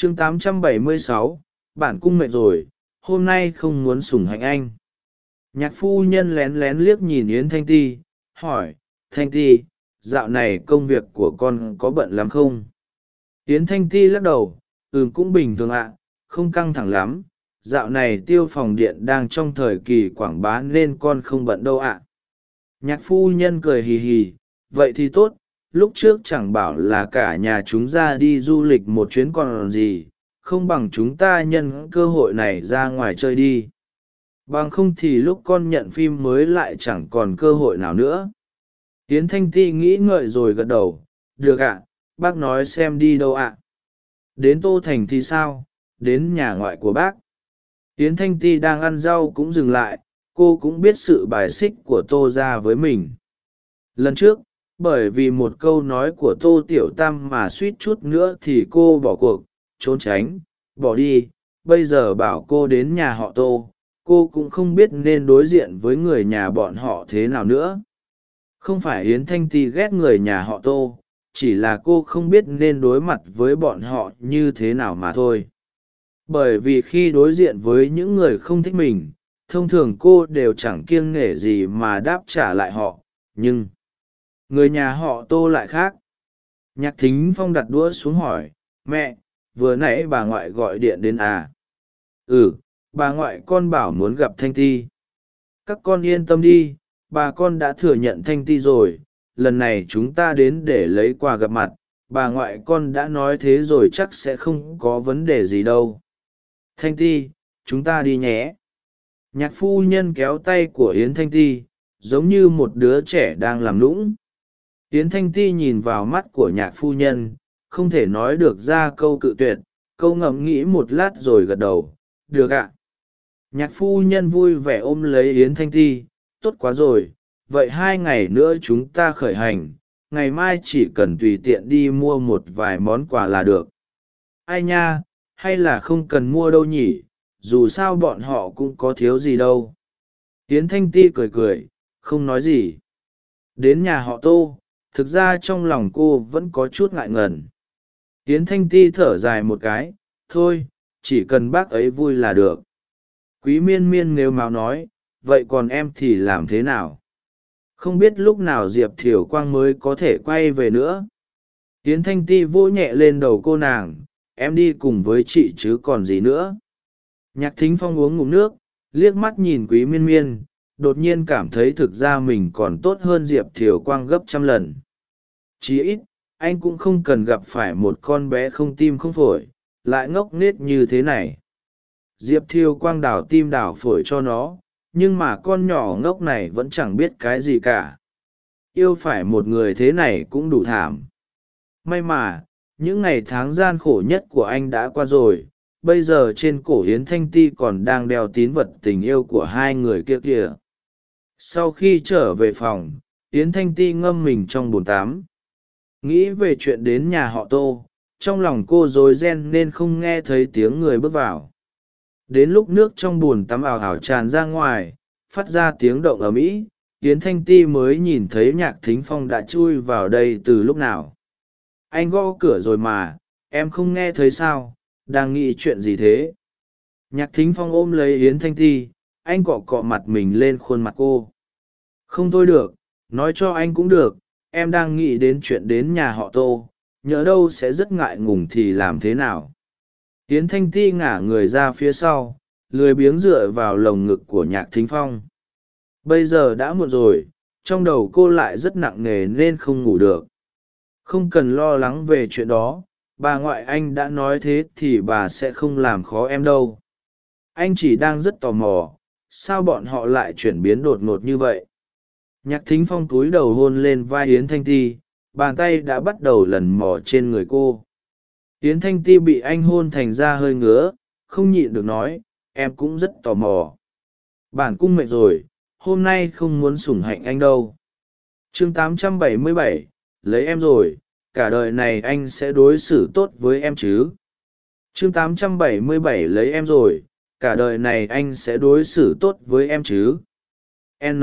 chương 876, bản cung mệt rồi hôm nay không muốn sủng hạnh anh. Nhạc phu nhân lén lén liếc nhìn yến thanh ti hỏi thanh ti dạo này công việc của con có bận lắm không? Yến thanh ti lắc đầu ừm cũng bình thường ạ không căng thẳng lắm. Dạo này tiêu phòng điện đang trong thời kỳ quảng bá nên con không bận đâu ạ. Nhạc phu nhân cười hì hì vậy thì tốt lúc trước chẳng bảo là cả nhà chúng ra đi du lịch một chuyến còn gì, không bằng chúng ta nhân cơ hội này ra ngoài chơi đi. Bằng không thì lúc con nhận phim mới lại chẳng còn cơ hội nào nữa. Yến thanh ti nghĩ ngợi rồi gật đầu, được ạ, bác nói xem đi đâu ạ? Đến tô thành thì sao? Đến nhà ngoại của bác. Yến thanh ti đang ăn rau cũng dừng lại, cô cũng biết sự bài xích của tô ra với mình. Lần trước bởi vì một câu nói của tô tiểu tam mà suýt chút nữa thì cô bỏ cuộc, trốn tránh, bỏ đi. Bây giờ bảo cô đến nhà họ tô, cô cũng không biết nên đối diện với người nhà bọn họ thế nào nữa. Không phải yến thanh ti ghét người nhà họ tô, chỉ là cô không biết nên đối mặt với bọn họ như thế nào mà thôi. Bởi vì khi đối diện với những người không thích mình, thông thường cô đều chẳng kiêng nể gì mà đáp trả lại họ, nhưng người nhà họ tô lại khác. Nhạc thính phong đặt đũa xuống hỏi, mẹ, vừa nãy bà ngoại gọi điện đến à? Ừ bà ngoại con bảo muốn gặp thanh ti. Các con yên tâm đi, bà con đã thừa nhận thanh ti rồi. Lần này chúng ta đến để lấy quà gặp mặt. Bà ngoại con đã nói thế rồi chắc sẽ không có vấn đề gì đâu. Thanh ti, chúng ta đi nhé. Nhạc phu nhân kéo tay của yến thanh ti, giống như một đứa trẻ đang làm lũng yến thanh ti nhìn vào mắt của nhạc phu nhân, không thể nói được ra câu cự tuyệt, câu ngẫm nghĩ một lát rồi gật đầu, được ạ. Nhạc phu nhân vui vẻ ôm lấy yến thanh ti, tốt quá rồi, vậy hai ngày nữa chúng ta khởi hành, ngày mai chỉ cần tùy tiện đi mua một vài món quà là được. Ai nha, hay là không cần mua đâu nhỉ, dù sao bọn họ cũng có thiếu gì đâu. Yến thanh ti cười cười, không nói gì. Đến nhà họ tô thực ra trong lòng cô vẫn có chút ngại ngần. Yến thanh ti thở dài một cái, thôi, chỉ cần bác ấy vui là được. Quý miên miên nếu máo nói, vậy còn em thì làm thế nào? Không biết lúc nào diệp thiều quang mới có thể quay về nữa. Yến thanh ti vỗ nhẹ lên đầu cô nàng, em đi cùng với chị chứ còn gì nữa. Nhạc thính phong uống ngụm nước, liếc mắt nhìn quý miên miên đột nhiên cảm thấy thực ra mình còn tốt hơn diệp thiều quang gấp trăm lần. Chí ít, anh cũng không cần gặp phải một con bé không tim không phổi, lại ngốc nghếch như thế này. Diệp thiều quang đảo tim đảo phổi cho nó, nhưng mà con nhỏ ngốc này vẫn chẳng biết cái gì cả. Yêu phải một người thế này cũng đủ thảm. May mà, những ngày tháng gian khổ nhất của anh đã qua rồi, bây giờ trên cổ hiến thanh ti còn đang đeo tín vật tình yêu của hai người kia kìa sau khi trở về phòng, yến thanh ti ngâm mình trong bồn tám nghĩ về chuyện đến nhà họ tô, trong lòng cô rối ren nên không nghe thấy tiếng người bước vào. Đến lúc nước trong bùn tắm ảo ảo tràn ra ngoài, phát ra tiếng động ở mỹ yến thanh ti mới nhìn thấy nhạc thính phong đã chui vào đây từ lúc nào. Anh gõ cửa rồi mà, em không nghe thấy sao, đang nghĩ chuyện gì thế? Nhạc thính phong ôm lấy yến thanh ti anh cọ cọ mặt mình lên khuôn mặt cô. Không thôi được, nói cho anh cũng được, em đang nghĩ đến chuyện đến nhà họ tô, nhỡ đâu sẽ rất ngại ngùng thì làm thế nào? Yến thanh ti ngả người ra phía sau, lười biếng dựa vào lồng ngực của nhạc thính phong. Bây giờ đã muộn rồi, trong đầu cô lại rất nặng nề nên không ngủ được. Không cần lo lắng về chuyện đó, bà ngoại anh đã nói thế thì bà sẽ không làm khó em đâu. Anh chỉ đang rất tò mò sao bọn họ lại chuyển biến đột ngột như vậy? Nhạc thính phong túi đầu hôn lên vai yến thanh ti bàn tay đã bắt đầu lần mò trên người cô. Yến thanh ti bị anh hôn thành ra hơi ngứa không nhịn được nói em cũng rất tò mò. Bản cung mệt rồi hôm nay không muốn sủng hạnh anh đâu. Chương 877, lấy em rồi cả đời này anh sẽ đối xử tốt với em chứ? Chương 877 lấy em rồi cả đời này anh sẽ đối xử tốt với em chứ? N.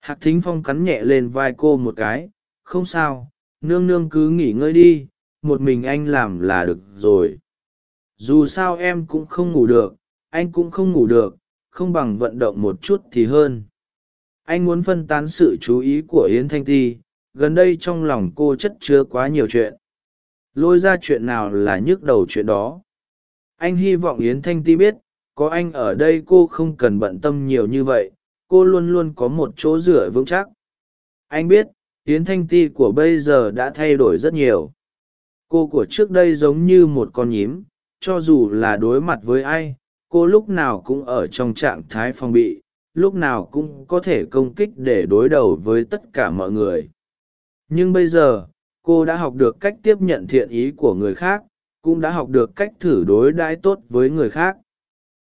Hạc thính phong cắn nhẹ lên vai cô một cái. Không sao, nương nương cứ nghỉ ngơi đi, một mình anh làm là được rồi. Dù sao em cũng không ngủ được, anh cũng không ngủ được, không bằng vận động một chút thì hơn. Anh muốn phân tán sự chú ý của yến thanh ti, gần đây trong lòng cô chất chứa quá nhiều chuyện. Lôi ra chuyện nào là nhức đầu chuyện đó? Anh hy vọng yến thanh ti biết, có anh ở đây cô không cần bận tâm nhiều như vậy, cô luôn luôn có một chỗ dựa vững chắc. Anh biết, yến thanh ti của bây giờ đã thay đổi rất nhiều. Cô của trước đây giống như một con nhím, cho dù là đối mặt với ai, cô lúc nào cũng ở trong trạng thái phòng bị, lúc nào cũng có thể công kích để đối đầu với tất cả mọi người. Nhưng bây giờ, cô đã học được cách tiếp nhận thiện ý của người khác cũng đã học được cách thử đối đãi tốt với người khác.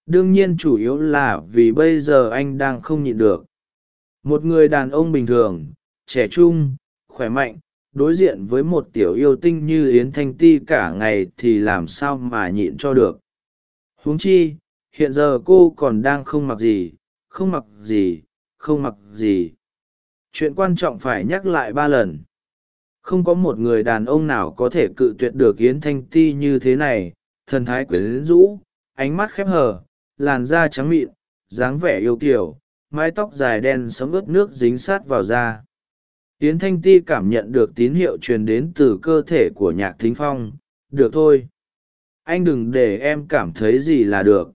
Đương nhiên chủ yếu là vì bây giờ anh đang không nhịn được. Một người đàn ông bình thường, trẻ trung, khỏe mạnh, đối diện với một tiểu yêu tinh như yến thanh ti cả ngày thì làm sao mà nhịn cho được. Huống chi, hiện giờ cô còn đang không mặc gì, không mặc gì, không mặc gì. Chuyện quan trọng phải nhắc lại ba lần không có một người đàn ông nào có thể cự tuyệt được yến thanh ti như thế này. Thần thái quyến rũ, ánh mắt khép hờ, làn da trắng mịn, dáng vẻ yêu kiểu mái tóc dài đen sấm ướt nước dính sát vào da. Yến thanh ti cảm nhận được tín hiệu truyền đến từ cơ thể của nhạc thính phong. Được thôi. Anh đừng để em cảm thấy gì là được.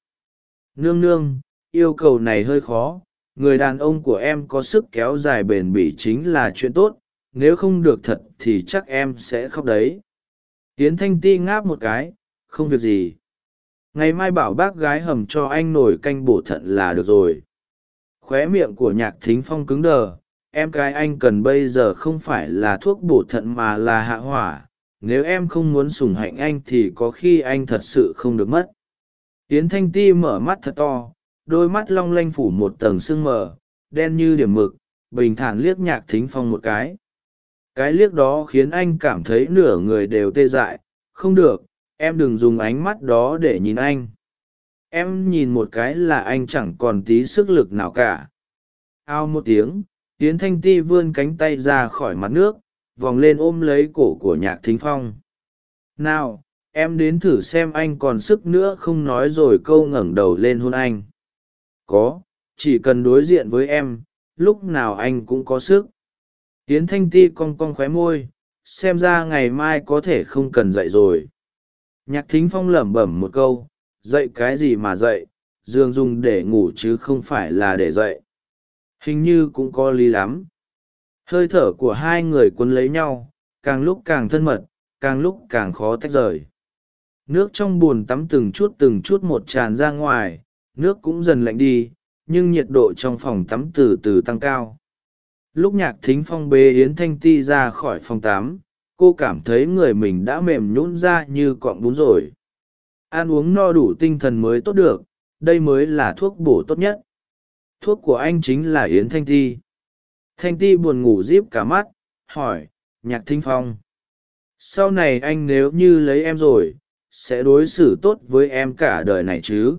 Nương nương, yêu cầu này hơi khó. Người đàn ông của em có sức kéo dài bền bỉ chính là chuyện tốt nếu không được thật thì chắc em sẽ khóc đấy. Tiến thanh ti ngáp một cái, không việc gì. Ngày mai bảo bác gái hầm cho anh nổi canh bổ thận là được rồi. Khóe miệng của nhạc thính phong cứng đờ, em cái anh cần bây giờ không phải là thuốc bổ thận mà là hạ hỏa. Nếu em không muốn sủng hạnh anh thì có khi anh thật sự không được mất. Yến thanh ti mở mắt thật to, đôi mắt long lanh phủ một tầng sương mờ, đen như điểm mực, bình thản liếc nhạc thính phong một cái cái liếc đó khiến anh cảm thấy nửa người đều tê dại. Không được, em đừng dùng ánh mắt đó để nhìn anh. Em nhìn một cái là anh chẳng còn tí sức lực nào cả. Ao một tiếng tiến thanh ti vươn cánh tay ra khỏi mặt nước, vòng lên ôm lấy cổ của nhạc thính phong. Nào, em đến thử xem anh còn sức nữa không nói rồi câu ngẩng đầu lên hôn anh. Có, chỉ cần đối diện với em, lúc nào anh cũng có sức. Yến thanh ti cong cong khóe môi, xem ra ngày mai có thể không cần dậy rồi. Nhạc thính phong lẩm bẩm một câu, dậy cái gì mà dậy, giường dùng để ngủ chứ không phải là để dậy. Hình như cũng có lý lắm. Hơi thở của hai người quấn lấy nhau, càng lúc càng thân mật, càng lúc càng khó tách rời. Nước trong b ồ n tắm từng chút từng chút một tràn ra ngoài, nước cũng dần lạnh đi, nhưng nhiệt độ trong phòng tắm từ từ tăng cao lúc nhạc thính phong bê yến thanh ti ra khỏi phòng tám cô cảm thấy người mình đã mềm nhũn ra như cọng bún rồi. Ăn uống no đủ tinh thần mới tốt được, đây mới là thuốc bổ tốt nhất. Thuốc của anh chính là yến thanh ti. Thanh ti buồn ngủ díp cả mắt, hỏi, nhạc thính phong, sau này anh nếu như lấy em rồi, sẽ đối xử tốt với em cả đời này chứ?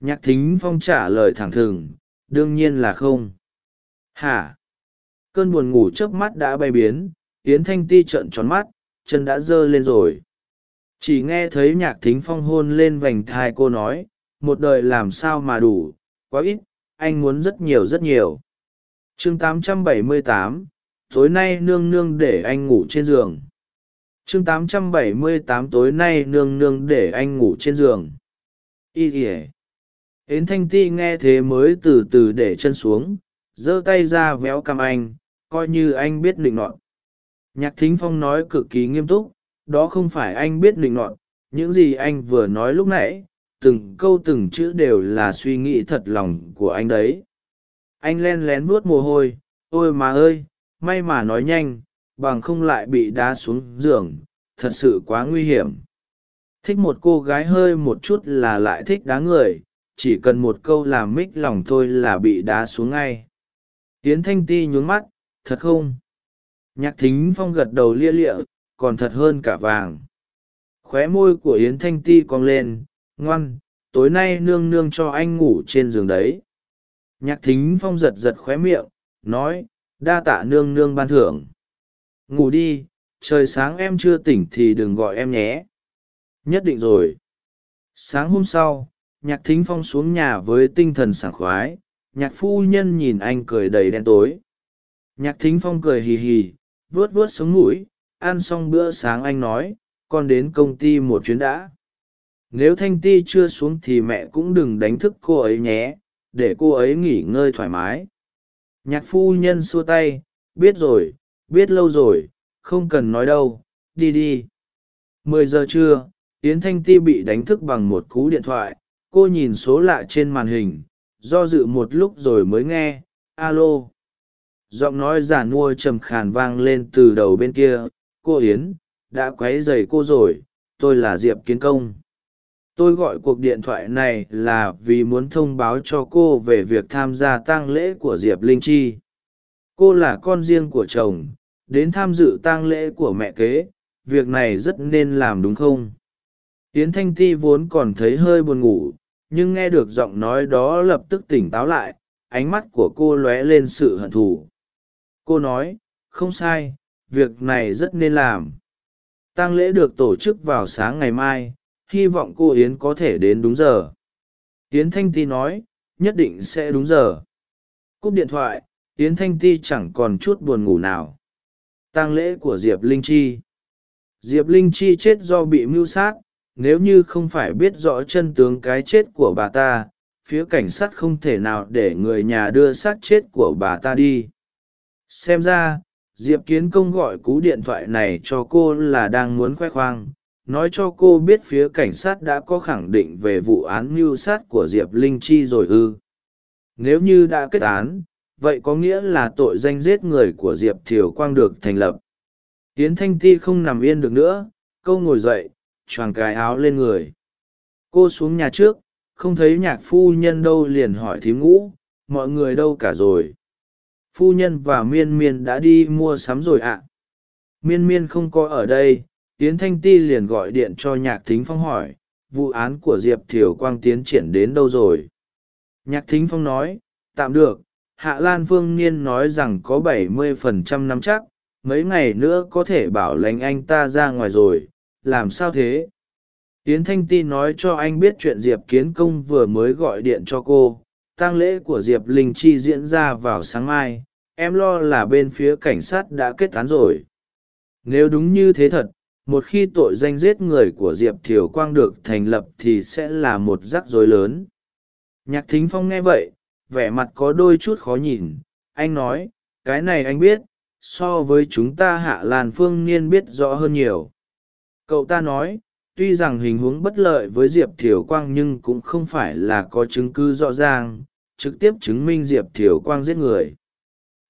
Nhạc thính phong trả lời thẳng thừng, đương nhiên là không. Hả? Cơn buồn ngủ trước mắt đã bay biến yến thanh ti trợn tròn mắt chân đã giơ lên rồi. Chỉ nghe thấy nhạc thính phong hôn lên vành thai cô nói một đời làm sao mà đủ quá ít anh muốn rất nhiều rất nhiều. Chương 878, tối nay nương nương để anh ngủ trên giường. Chương 878 tối nay nương nương để anh ngủ trên giường. Y ỉa yến thanh ti nghe thế mới từ từ để chân xuống giơ tay ra véo cằm anh coi như anh biết định nọt. Nhạc thính phong nói cực kỳ nghiêm túc, đó không phải anh biết định nọt, những gì anh vừa nói lúc nãy, từng câu từng chữ đều là suy nghĩ thật lòng của anh đấy. Anh len lén vuốt mồ hôi, ôi mà ơi, may mà nói nhanh, bằng không lại bị đá xuống giường, thật sự quá nguy hiểm. Thích một cô gái hơi một chút là lại thích đá người, chỉ cần một câu làm mích lòng thôi là bị đá xuống ngay. Tiến thanh ti nhún mắt thật không? Nhạc thính phong gật đầu lia lịa, còn thật hơn cả vàng. Khóe môi của yến thanh ti cong lên, ngoan, tối nay nương nương cho anh ngủ trên giường đấy. Nhạc thính phong giật giật khóe miệng, nói, đa tạ nương nương ban thưởng. Ngủ đi, trời sáng em chưa tỉnh thì đừng gọi em nhé. Nhất định rồi. Sáng hôm sau, nhạc thính phong xuống nhà với tinh thần sảng khoái, nhạc phu nhân nhìn anh cười đầy đen tối nhạc thính phong cười hì hì, vuốt vuốt sống mũi, ăn xong bữa sáng anh nói, con đến công ty một chuyến đã. Nếu thanh ti chưa xuống thì mẹ cũng đừng đánh thức cô ấy nhé, để cô ấy nghỉ ngơi thoải mái. Nhạc phu nhân xua tay, biết rồi, biết lâu rồi, không cần nói đâu, đi đi. Mười giờ trưa, yến thanh ti bị đánh thức bằng một cú điện thoại, cô nhìn số lạ trên màn hình, do dự một lúc rồi mới nghe, alo giọng nói giả nua trầm khàn vang lên từ đầu bên kia, cô yến, đã q u ấ y dày cô rồi, tôi là diệp kiến công. Tôi gọi cuộc điện thoại này là vì muốn thông báo cho cô về việc tham gia tang lễ của diệp linh chi. Cô là con riêng của chồng, đến tham dự tang lễ của mẹ kế, việc này rất nên làm đúng không? Yến thanh ti vốn còn thấy hơi buồn ngủ, nhưng nghe được giọng nói đó lập tức tỉnh táo lại, ánh mắt của cô lóe lên sự hận thù cô nói, không sai, việc này rất nên làm. Tang lễ được tổ chức vào sáng ngày mai, hy vọng cô yến có thể đến đúng giờ. Yến thanh ti nói, nhất định sẽ đúng giờ. Cúp điện thoại, yến thanh ti chẳng còn chút buồn ngủ nào. Tang lễ của diệp linh chi. Diệp linh chi chết do bị mưu sát, nếu như không phải biết rõ chân tướng cái chết của bà ta, phía cảnh sát không thể nào để người nhà đưa xác chết của bà ta đi xem ra, diệp kiến công gọi cú điện thoại này cho cô là đang muốn khoe khoang, nói cho cô biết phía cảnh sát đã có khẳng định về vụ án mưu sát của diệp linh chi rồi ư. Nếu như đã kết án, vậy có nghĩa là tội danh giết người của diệp thiều quang được thành lập. Tiến thanh ti không nằm yên được nữa, câu ngồi dậy, choàng cái áo lên người. Cô xuống nhà trước, không thấy nhạc phu nhân đâu liền hỏi thím ngũ, mọi người đâu cả rồi phu nhân và miên miên đã đi mua sắm rồi ạ. Miên miên không có ở đây, yến thanh ti liền gọi điện cho nhạc thính phong hỏi, vụ án của diệp thiều quang tiến triển đến đâu rồi? Nhạc thính phong nói, tạm được, hạ lan phương niên nói rằng có bảy mươi phần trăm nắm chắc, mấy ngày nữa có thể bảo lãnh anh ta ra ngoài rồi, làm sao thế? Yến thanh ti nói cho anh biết chuyện diệp kiến công vừa mới gọi điện cho cô tang lễ của diệp linh chi diễn ra vào sáng mai, em lo là bên phía cảnh sát đã kết án rồi. Nếu đúng như thế thật, một khi tội danh giết người của diệp thiều quang được thành lập thì sẽ là một rắc rối lớn. Nhạc thính phong nghe vậy, vẻ mặt có đôi chút khó nhìn. Anh nói, cái này anh biết, so với chúng ta hạ lan phương niên biết rõ hơn nhiều. Cậu ta nói tuy rằng hình huống bất lợi với diệp thiều quang nhưng cũng không phải là có chứng cứ rõ ràng, trực tiếp chứng minh diệp thiều quang giết người.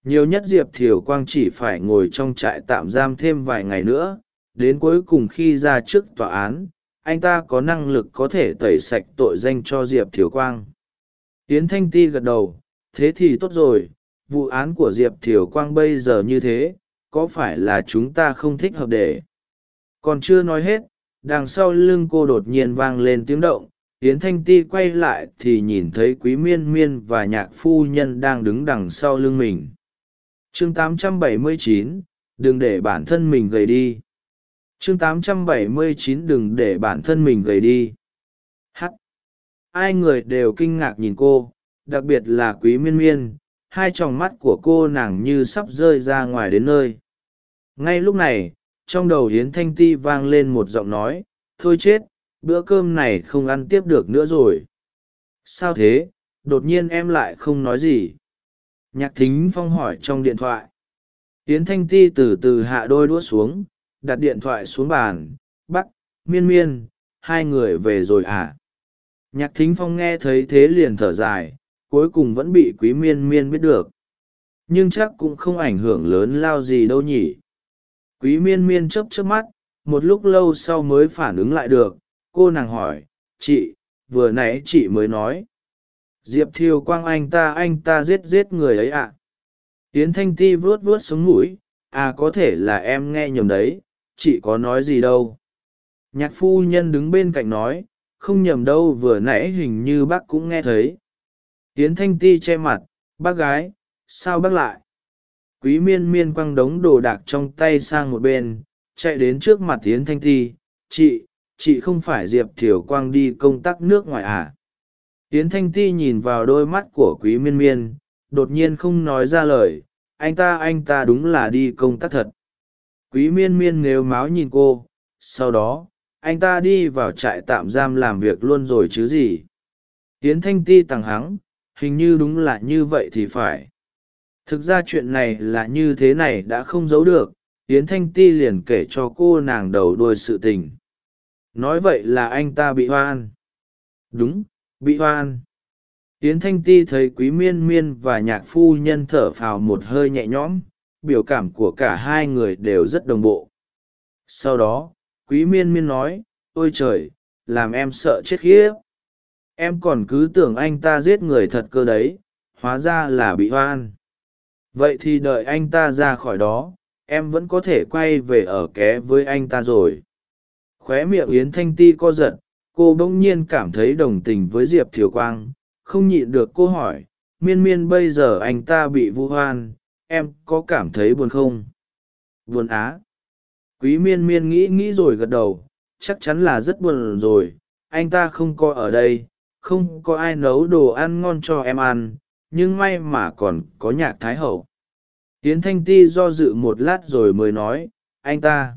Nhiều nhất diệp thiều quang chỉ phải ngồi trong trại tạm giam thêm vài ngày nữa, đến cuối cùng khi ra trước tòa án, anh ta có năng lực có thể tẩy sạch tội danh cho diệp thiều quang. Tiến thanh ti gật đầu, thế thì tốt rồi, vụ án của diệp thiều quang bây giờ như thế, có phải là chúng ta không thích hợp để? Còn chưa nói hết đằng sau lưng cô đột nhiên vang lên tiếng động yến thanh ti quay lại thì nhìn thấy quý miên miên và nhạc phu nhân đang đứng đằng sau lưng mình. Chương 879, đừng để bản thân mình gầy đi. Chương 879 đừng để bản thân mình gầy đi. H ai người đều kinh ngạc nhìn cô đặc biệt là quý miên miên. Hai tròng mắt của cô nàng như sắp rơi ra ngoài đến nơi. Ngay lúc này trong đầu hiến thanh ti vang lên một giọng nói, thôi chết, bữa cơm này không ăn tiếp được nữa rồi. Sao thế? Đột nhiên em lại không nói gì? Nhạc thính phong hỏi trong điện thoại. Hiến thanh ti từ từ hạ đôi đũa xuống, đặt điện thoại xuống bàn. Bắc miên miên, hai người về rồi à? Nhạc thính phong nghe thấy thế liền thở dài, cuối cùng vẫn bị quý miên miên biết được. Nhưng chắc cũng không ảnh hưởng lớn lao gì đâu nhỉ quý miên miên chớp chớp mắt, một lúc lâu sau mới phản ứng lại được, cô nàng hỏi, chị, vừa nãy chị mới nói, diệp thiều quang anh ta anh ta giết giết người ấy ạ. À? tiến thanh ti vuốt vuốt xuống mũi à có thể là em nghe nhầm đấy, chị có nói gì đâu. Nhạc phu nhân đứng bên cạnh nói, không nhầm đâu, vừa nãy hình như bác cũng nghe thấy. Tiến thanh ti che mặt, bác gái, sao bác lại? Quý miên miên quăng đống đồ đạc trong tay sang một bên, chạy đến trước mặt tiến thanh Thi. chị chị không phải diệp thiều quang đi công tác nước ngoài à? Yến thanh ti nhìn vào đôi mắt của quý miên miên, đột nhiên không nói ra lời, anh ta anh ta đúng là đi công tác thật. Quý miên miên nếu máu nhìn cô, sau đó, anh ta đi vào trại tạm giam làm việc luôn rồi chứ gì? Yến thanh ti tằng hắng, hình như đúng là như vậy thì phải thực ra chuyện này là như thế này đã không giấu được, yến thanh ti liền kể cho cô nàng đầu đuôi sự tình. Nói vậy là anh ta bị hoan. Đúng, bị hoan. Yến thanh ti thấy quý miên miên và nhạc phu nhân thở phào một hơi nhẹ nhõm, biểu cảm của cả hai người đều rất đồng bộ. Sau đó, quý miên miên nói, ôi trời, làm em sợ chết khiếp. Em còn cứ tưởng anh ta giết người thật cơ đấy, hóa ra là bị hoan vậy thì đợi anh ta ra khỏi đó, em vẫn có thể quay về ở ké với anh ta rồi. Khóe miệng yến thanh ti co giật, cô bỗng nhiên cảm thấy đồng tình với diệp thiều quang, không nhịn được cô hỏi, miên miên bây giờ anh ta bị vu hoan, em có cảm thấy buồn không? Buồn á? Quý miên miên nghĩ nghĩ rồi gật đầu, chắc chắn là rất buồn rồi, anh ta không có ở đây, không có ai nấu đồ ăn ngon cho em ăn nhưng may mà còn có nhạc thái hậu. Tiến thanh ti do dự một lát rồi mới nói, anh ta,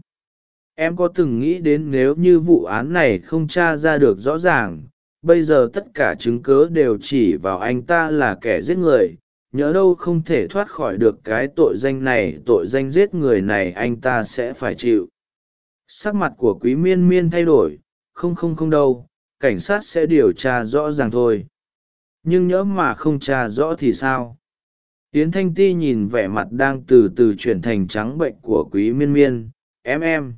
em có từng nghĩ đến nếu như vụ án này không t r a ra được rõ ràng, bây giờ tất cả chứng cớ đều chỉ vào anh ta là kẻ giết người, nhớ đâu không thể thoát khỏi được cái tội danh này, tội danh giết người này anh ta sẽ phải chịu. Sắc mặt của quý miên miên thay đổi, không không không đâu, cảnh sát sẽ điều tra rõ ràng thôi nhưng nhỡ mà không tra rõ thì sao? Yến thanh ti nhìn vẻ mặt đang từ từ chuyển thành trắng bệnh của quý miên miên. Em em.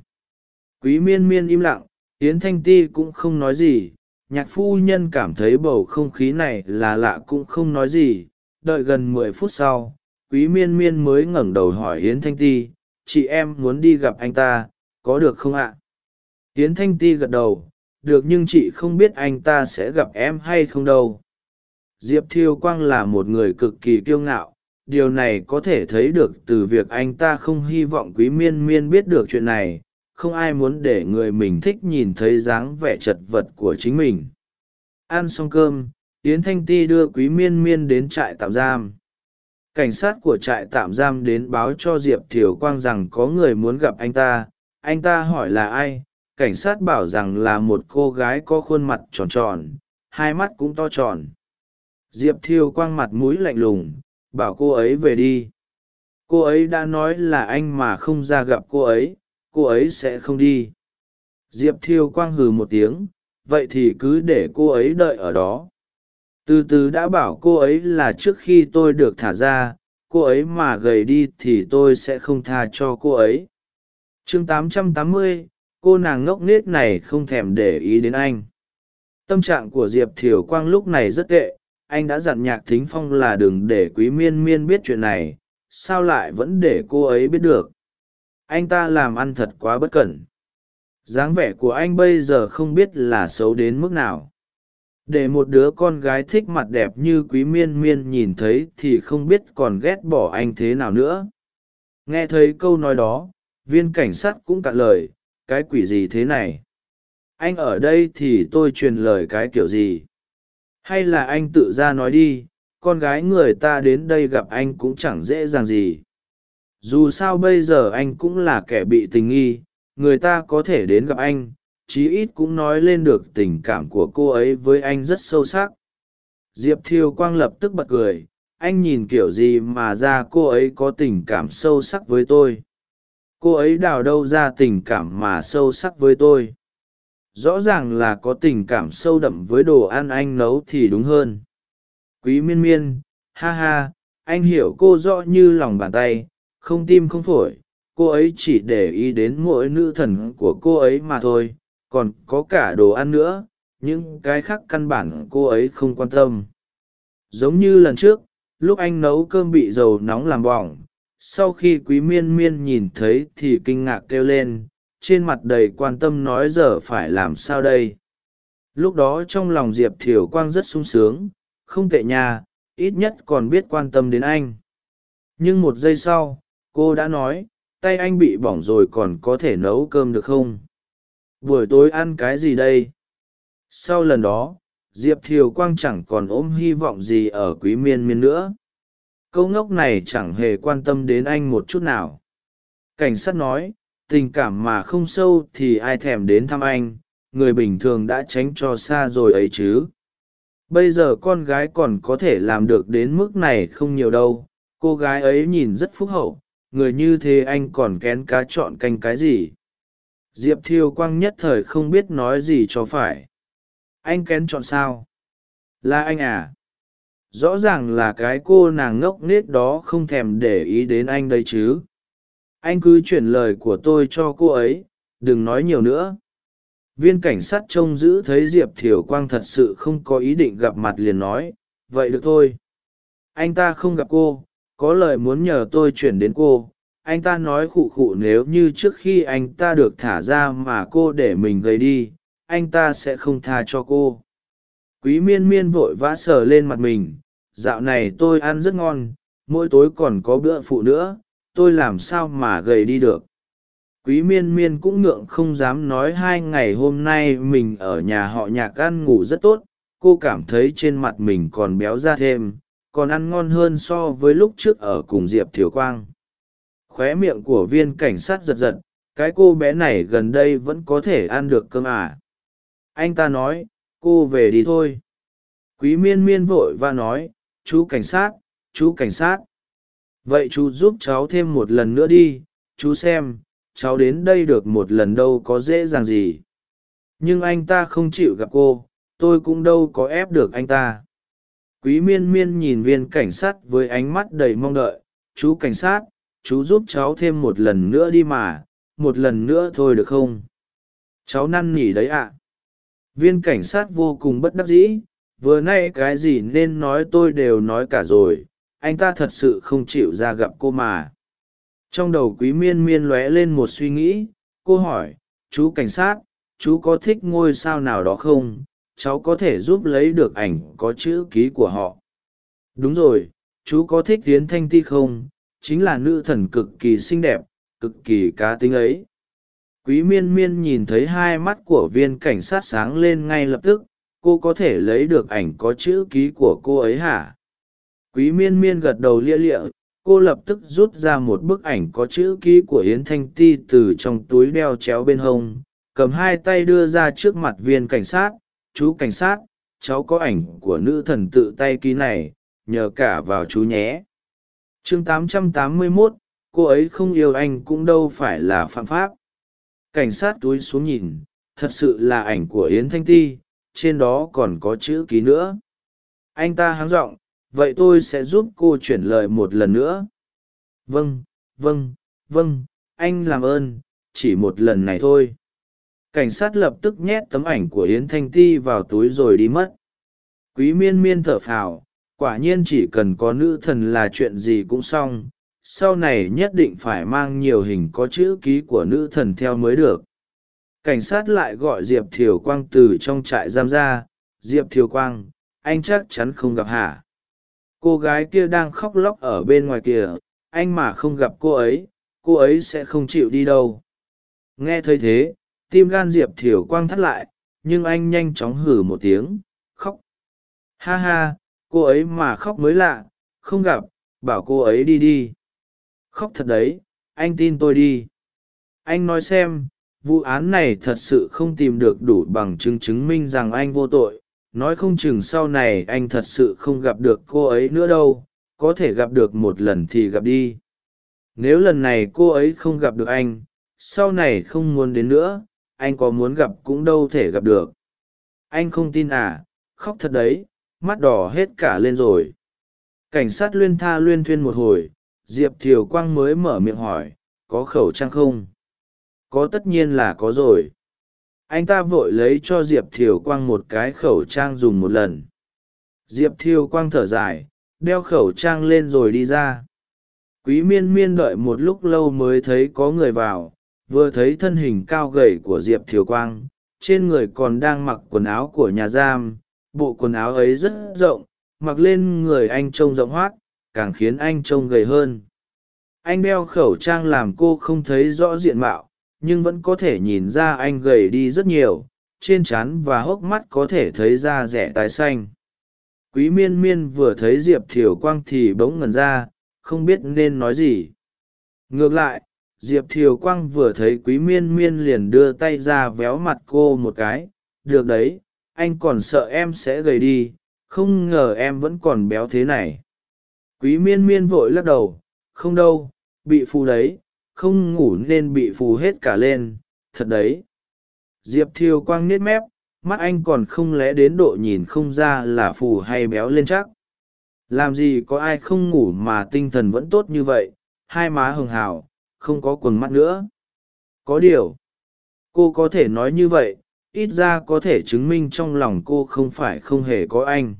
Quý miên miên im lặng, yến thanh ti cũng không nói gì. Nhạc phu nhân cảm thấy bầu không khí này là lạ cũng không nói gì. Đợi gần mười phút sau, quý miên miên mới ngẩng đầu hỏi yến thanh ti, chị em muốn đi gặp anh ta, có được không ạ? À? yến thanh ti gật đầu, được nhưng chị không biết anh ta sẽ gặp em hay không đâu diệp thiêu quang là một người cực kỳ kiêu ngạo, điều này có thể thấy được từ việc anh ta không hy vọng quý miên miên biết được chuyện này, không ai muốn để người mình thích nhìn thấy dáng vẻ chật vật của chính mình. Ăn xong cơm, yến thanh ti đưa quý miên miên đến trại tạm giam. Cảnh sát của trại tạm giam đến báo cho diệp thiều quang rằng có người muốn gặp anh ta. Anh ta hỏi là ai? Cảnh sát bảo rằng là một cô gái có khuôn mặt tròn tròn, hai mắt cũng to tròn diệp Thiêu quang mặt mũi lạnh lùng bảo cô ấy về đi. Cô ấy đã nói là anh mà không ra gặp cô ấy cô ấy sẽ không đi. Diệp thiêu quang hừ một tiếng vậy thì cứ để cô ấy đợi ở đó. Từ từ đã bảo cô ấy là trước khi tôi được thả ra cô ấy mà gầy đi thì tôi sẽ không tha cho cô ấy. Chương 880, cô nàng ngốc nghếch này không thèm để ý đến anh. Tâm trạng của diệp thiều quang lúc này rất tệ anh đã dặn nhạc thính phong là đừng để quý miên miên biết chuyện này, sao lại vẫn để cô ấy biết được? Anh ta làm ăn thật quá bất cẩn. Dáng vẻ của anh bây giờ không biết là xấu đến mức nào. Để một đứa con gái thích mặt đẹp như quý miên miên nhìn thấy thì không biết còn ghét bỏ anh thế nào nữa. Nghe thấy câu nói đó, viên cảnh sát cũng cạn lời, cái quỷ gì thế này? Anh ở đây thì tôi truyền lời cái kiểu gì? Hay là anh tự ra nói đi, con gái người ta đến đây gặp anh cũng chẳng dễ dàng gì. Dù sao bây giờ anh cũng là kẻ bị tình nghi, người ta có thể đến gặp anh, chí ít cũng nói lên được tình cảm của cô ấy với anh rất sâu sắc. Diệp thiêu quang lập tức bật cười, anh nhìn kiểu gì mà ra cô ấy có tình cảm sâu sắc với tôi? Cô ấy đào đâu ra tình cảm mà sâu sắc với tôi? Rõ ràng là có tình cảm sâu đậm với đồ ăn anh nấu thì đúng hơn. Quý miên miên, ha ha, anh hiểu cô rõ như lòng bàn tay, không tim không phổi, cô ấy chỉ để ý đến mỗi nữ thần của cô ấy mà thôi, còn có cả đồ ăn nữa, những cái khác căn bản cô ấy không quan tâm. Giống như lần trước, lúc anh nấu cơm bị dầu nóng làm bỏng, sau khi quý miên miên nhìn thấy thì kinh ngạc kêu lên trên mặt đầy quan tâm nói giờ phải làm sao đây. Lúc đó trong lòng diệp thiều quang rất sung sướng, không tệ nha, ít nhất còn biết quan tâm đến anh. Nhưng một giây sau, cô đã nói, tay anh bị bỏng rồi còn có thể nấu cơm được không? Buổi tối ăn cái gì đây? Sau lần đó, diệp thiều quang chẳng còn ôm hy vọng gì ở quý miên miên nữa. Câu ngốc này chẳng hề quan tâm đến anh một chút nào. Cảnh sát nói tình cảm mà không sâu thì ai thèm đến thăm anh, người bình thường đã tránh cho xa rồi ấy chứ. Bây giờ con gái còn có thể làm được đến mức này không nhiều đâu, cô gái ấy nhìn rất phúc hậu, người như thế anh còn kén cá chọn canh cái gì? Diệp thiêu quang nhất thời không biết nói gì cho phải. Anh kén chọn sao? Là anh à? Rõ ràng là cái cô nàng ngốc nết đó không thèm để ý đến anh đây chứ anh cứ chuyển lời của tôi cho cô ấy, đừng nói nhiều nữa. Viên cảnh sát trông giữ thấy diệp thiều quang thật sự không có ý định gặp mặt liền nói, vậy được thôi. Anh ta không gặp cô, có lời muốn nhờ tôi chuyển đến cô. Anh ta nói khụ khụ nếu như trước khi anh ta được thả ra mà cô để mình gầy đi, anh ta sẽ không tha cho cô. Quý miên miên vội vã sờ lên mặt mình, dạo này tôi ăn rất ngon, mỗi tối còn có bữa phụ nữa tôi làm sao mà gầy đi được? Quý miên miên cũng ngượng không dám nói hai ngày hôm nay mình ở nhà họ nhạc ăn ngủ rất tốt, cô cảm thấy trên mặt mình còn béo ra thêm, còn ăn ngon hơn so với lúc trước ở cùng diệp thiều quang. Khóe miệng của viên cảnh sát giật giật, cái cô bé này gần đây vẫn có thể ăn được cơm à. anh ta nói, cô về đi thôi. Quý miên miên vội và nói, chú cảnh sát, chú cảnh sát vậy chú giúp cháu thêm một lần nữa đi, chú xem, cháu đến đây được một lần đâu có dễ dàng gì. Nhưng anh ta không chịu gặp cô, tôi cũng đâu có ép được anh ta. Quý miên miên nhìn viên cảnh sát với ánh mắt đầy mong đợi, chú cảnh sát, chú giúp cháu thêm một lần nữa đi mà, một lần nữa thôi được không? Cháu năn nỉ đấy ạ. Viên cảnh sát vô cùng bất đắc dĩ, vừa nay cái gì nên nói tôi đều nói cả rồi anh ta thật sự không chịu ra gặp cô mà. Trong đầu quý miên miên lóe lên một suy nghĩ, cô hỏi, chú cảnh sát, chú có thích ngôi sao nào đó không? Cháu có thể giúp lấy được ảnh có chữ ký của họ. Đúng rồi, chú có thích tiến thanh ti không? Chính là nữ thần cực kỳ xinh đẹp, cực kỳ cá tính ấy. Quý miên miên nhìn thấy hai mắt của viên cảnh sát sáng lên ngay lập tức, cô có thể lấy được ảnh có chữ ký của cô ấy hả? Quý miên miên gật đầu lia lịa cô lập tức rút ra một bức ảnh có chữ ký của yến thanh ti từ trong túi đeo chéo bên hông cầm hai tay đưa ra trước mặt viên cảnh sát. Chú cảnh sát cháu có ảnh của nữ thần tự tay ký này nhờ cả vào chú nhé. Chương 881, cô ấy không yêu anh cũng đâu phải là phạm pháp. Cảnh sát túi xuống nhìn thật sự là ảnh của yến thanh ti trên đó còn có chữ ký nữa. Anh ta háng r ộ n g vậy tôi sẽ giúp cô chuyển lời một lần nữa. Vâng vâng vâng anh làm ơn, chỉ một lần này thôi. Cảnh sát lập tức nhét tấm ảnh của yến thanh ti vào túi rồi đi mất. Quý miên miên thở phào, quả nhiên chỉ cần có nữ thần là chuyện gì cũng xong, sau này nhất định phải mang nhiều hình có chữ ký của nữ thần theo mới được. Cảnh sát lại gọi diệp thiều quang từ trong trại giam ra. Diệp thiều quang, anh chắc chắn không gặp hả? Cô gái kia đang khóc lóc ở bên ngoài kìa, anh mà không gặp cô ấy cô ấy sẽ không chịu đi đâu. Nghe thấy thế, tim gan diệp thiều quang thắt lại, nhưng anh nhanh chóng hử một tiếng, khóc. Ha ha, cô ấy mà khóc mới lạ, không gặp, bảo cô ấy đi đi. Khóc thật đấy, anh tin tôi đi. Anh nói xem, vụ án này thật sự không tìm được đủ bằng chứng chứng minh rằng anh vô tội nói không chừng sau này anh thật sự không gặp được cô ấy nữa đâu, có thể gặp được một lần thì gặp đi. Nếu lần này cô ấy không gặp được anh, sau này không muốn đến nữa, anh có muốn gặp cũng đâu thể gặp được. Anh không tin à khóc thật đấy, mắt đỏ hết cả lên rồi. Cảnh sát luyên tha luyên thuyên một hồi, diệp thiều quang mới mở miệng hỏi, có khẩu trang không? Có tất nhiên là có rồi anh ta vội lấy cho diệp thiều quang một cái khẩu trang dùng một lần. diệp thiều quang thở dài, đeo khẩu trang lên rồi đi ra. quý miên miên đợi một lúc lâu mới thấy có người vào, vừa thấy thân hình cao gầy của diệp thiều quang, trên người còn đang mặc quần áo của nhà giam, bộ quần áo ấy rất rộng, mặc lên người anh trông rộng hoác, càng khiến anh trông gầy hơn. anh đeo khẩu trang làm cô không thấy rõ diện mạo nhưng vẫn có thể nhìn ra anh gầy đi rất nhiều, trên trán và hốc mắt có thể thấy da rẻ tái xanh. Quý miên miên vừa thấy diệp thiều quang thì bỗng ngẩn ra, không biết nên nói gì. Ngược lại, diệp thiều quang vừa thấy quý miên miên liền đưa tay ra véo mặt cô một cái. Được đấy, anh còn sợ em sẽ gầy đi, không ngờ em vẫn còn béo thế này. Quý miên miên vội lắc đầu, không đâu, bị phù đấy không ngủ nên bị phù hết cả lên. Thật đấy. Diệp thiều quang nết mép, mắt anh còn không lẽ đến độ nhìn không ra là phù hay béo lên chắc. Làm gì có ai không ngủ mà tinh thần vẫn tốt như vậy, hai má hường hào, không có quần mắt nữa. Có điều, cô có thể nói như vậy, ít ra có thể chứng minh trong lòng cô không phải không hề có anh.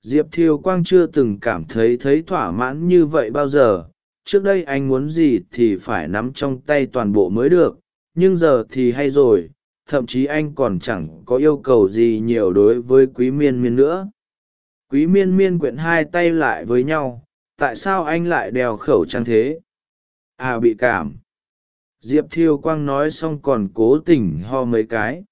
Diệp thiều quang chưa từng cảm thấy thấy thỏa mãn như vậy bao giờ trước đây anh muốn gì thì phải nắm trong tay toàn bộ mới được, nhưng giờ thì hay rồi, thậm chí anh còn chẳng có yêu cầu gì nhiều đối với quý miên miên nữa. Quý miên miên quyện hai tay lại với nhau, tại sao anh lại đeo khẩu trang thế? À bị cảm. Diệp thiêu quang nói xong còn cố tình ho mấy cái.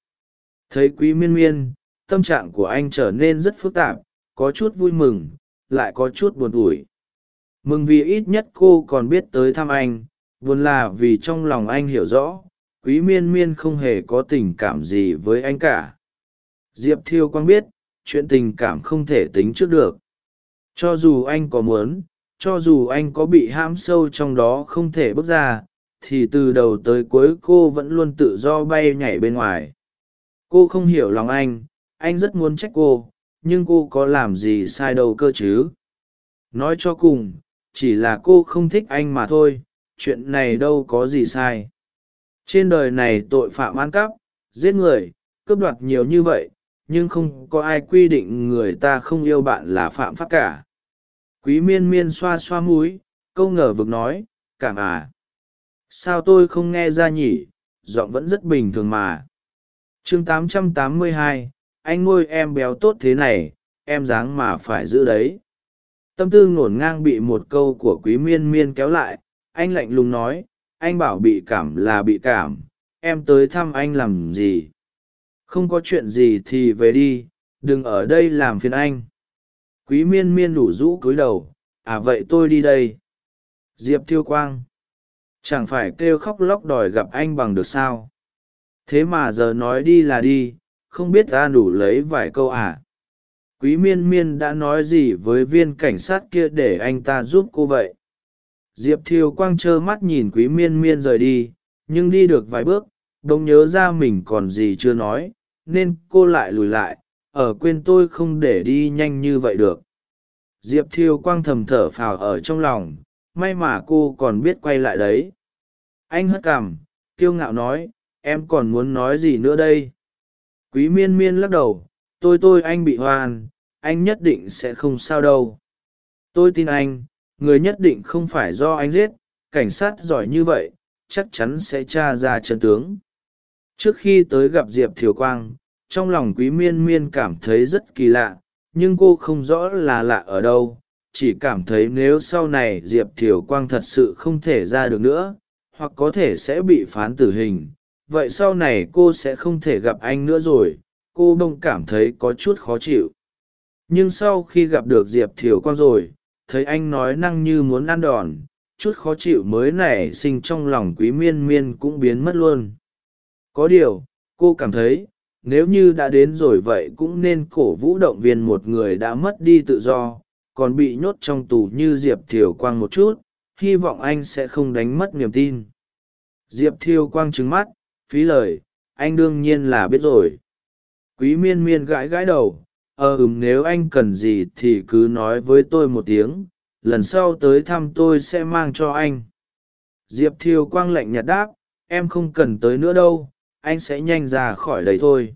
Thấy quý miên miên, tâm trạng của anh trở nên rất phức tạp, có chút vui mừng, lại có chút buồn ủi mừng vì ít nhất cô còn biết tới thăm anh buồn là vì trong lòng anh hiểu rõ, quý miên miên không hề có tình cảm gì với anh cả. Diệp thiêu quang biết, chuyện tình cảm không thể tính trước được. Cho dù anh có muốn, cho dù anh có bị hãm sâu trong đó không thể bước ra, thì từ đầu tới cuối cô vẫn luôn tự do bay nhảy bên ngoài. Cô không hiểu lòng anh anh rất muốn trách cô, nhưng cô có làm gì sai đâu cơ chứ? Nói cho cùng chỉ là cô không thích anh mà thôi chuyện này đâu có gì sai. Trên đời này tội phạm ăn cắp giết người cướp đoạt nhiều như vậy nhưng không có ai quy định người ta không yêu bạn là phạm pháp cả. Quý miên miên xoa xoa múi câu ngờ vực nói cảm à sao tôi không nghe ra nhỉ? Giọng vẫn rất bình thường mà. Chương 882, anh nuôi em béo tốt thế này em dáng mà phải giữ đấy tâm tư ngổn ngang bị một câu của quý miên miên kéo lại, anh lạnh lùng nói, anh bảo bị cảm là bị cảm, em tới thăm anh làm gì? Không có chuyện gì thì về đi, đừng ở đây làm phiền anh. Quý miên miên đủ rũ cúi đầu à vậy tôi đi đây. Diệp thiêu quang, chẳng phải kêu khóc lóc đòi gặp anh bằng được sao? Thế mà giờ nói đi là đi, không biết ta đủ lấy vài câu à? Quý miên miên đã nói gì với viên cảnh sát kia để anh ta giúp cô vậy? Diệp thiều quang trơ mắt nhìn quý miên miên rời đi, nhưng đi được vài bước đ ỗ n g nhớ ra mình còn gì chưa nói, nên cô lại lùi lại, ở quên tôi không để đi nhanh như vậy được. Diệp thiều quang thầm thở phào ở trong lòng, may mà cô còn biết quay lại đấy. Anh hất cằm, kiêu ngạo nói, em còn muốn nói gì nữa đây? Quý miên miên lắc đầu, tôi tôi, anh bị hoan anh nhất định sẽ không sao đâu. Tôi tin anh, người nhất định không phải do anh giết, cảnh sát giỏi như vậy, chắc chắn sẽ t r a ra chân tướng. Trước khi tới gặp diệp thiều quang, trong lòng quý miên miên cảm thấy rất kỳ lạ, nhưng cô không rõ là lạ ở đâu, chỉ cảm thấy nếu sau này diệp thiều quang thật sự không thể ra được nữa, hoặc có thể sẽ bị phán tử hình, vậy sau này cô sẽ không thể gặp anh nữa rồi, cô bông cảm thấy có chút khó chịu nhưng sau khi gặp được diệp thiều quang rồi, thấy anh nói năng như muốn ăn đòn, chút khó chịu mới nảy sinh trong lòng quý miên miên cũng biến mất luôn. Có điều, cô cảm thấy, nếu như đã đến rồi vậy cũng nên cổ vũ động viên một người đã mất đi tự do, còn bị nhốt trong tù như diệp thiều quang một chút, hy vọng anh sẽ không đánh mất niềm tin. Diệp thiều quang trứng mắt, phí lời, anh đương nhiên là biết rồi. Quý miên miên gãi gãi đầu ờ ừm, nếu anh cần gì thì cứ nói với tôi một tiếng, lần sau tới thăm tôi sẽ mang cho anh. Diệp thiều quang lạnh nhạt đáp, em không cần tới nữa đâu, anh sẽ nhanh ra khỏi đấy thôi.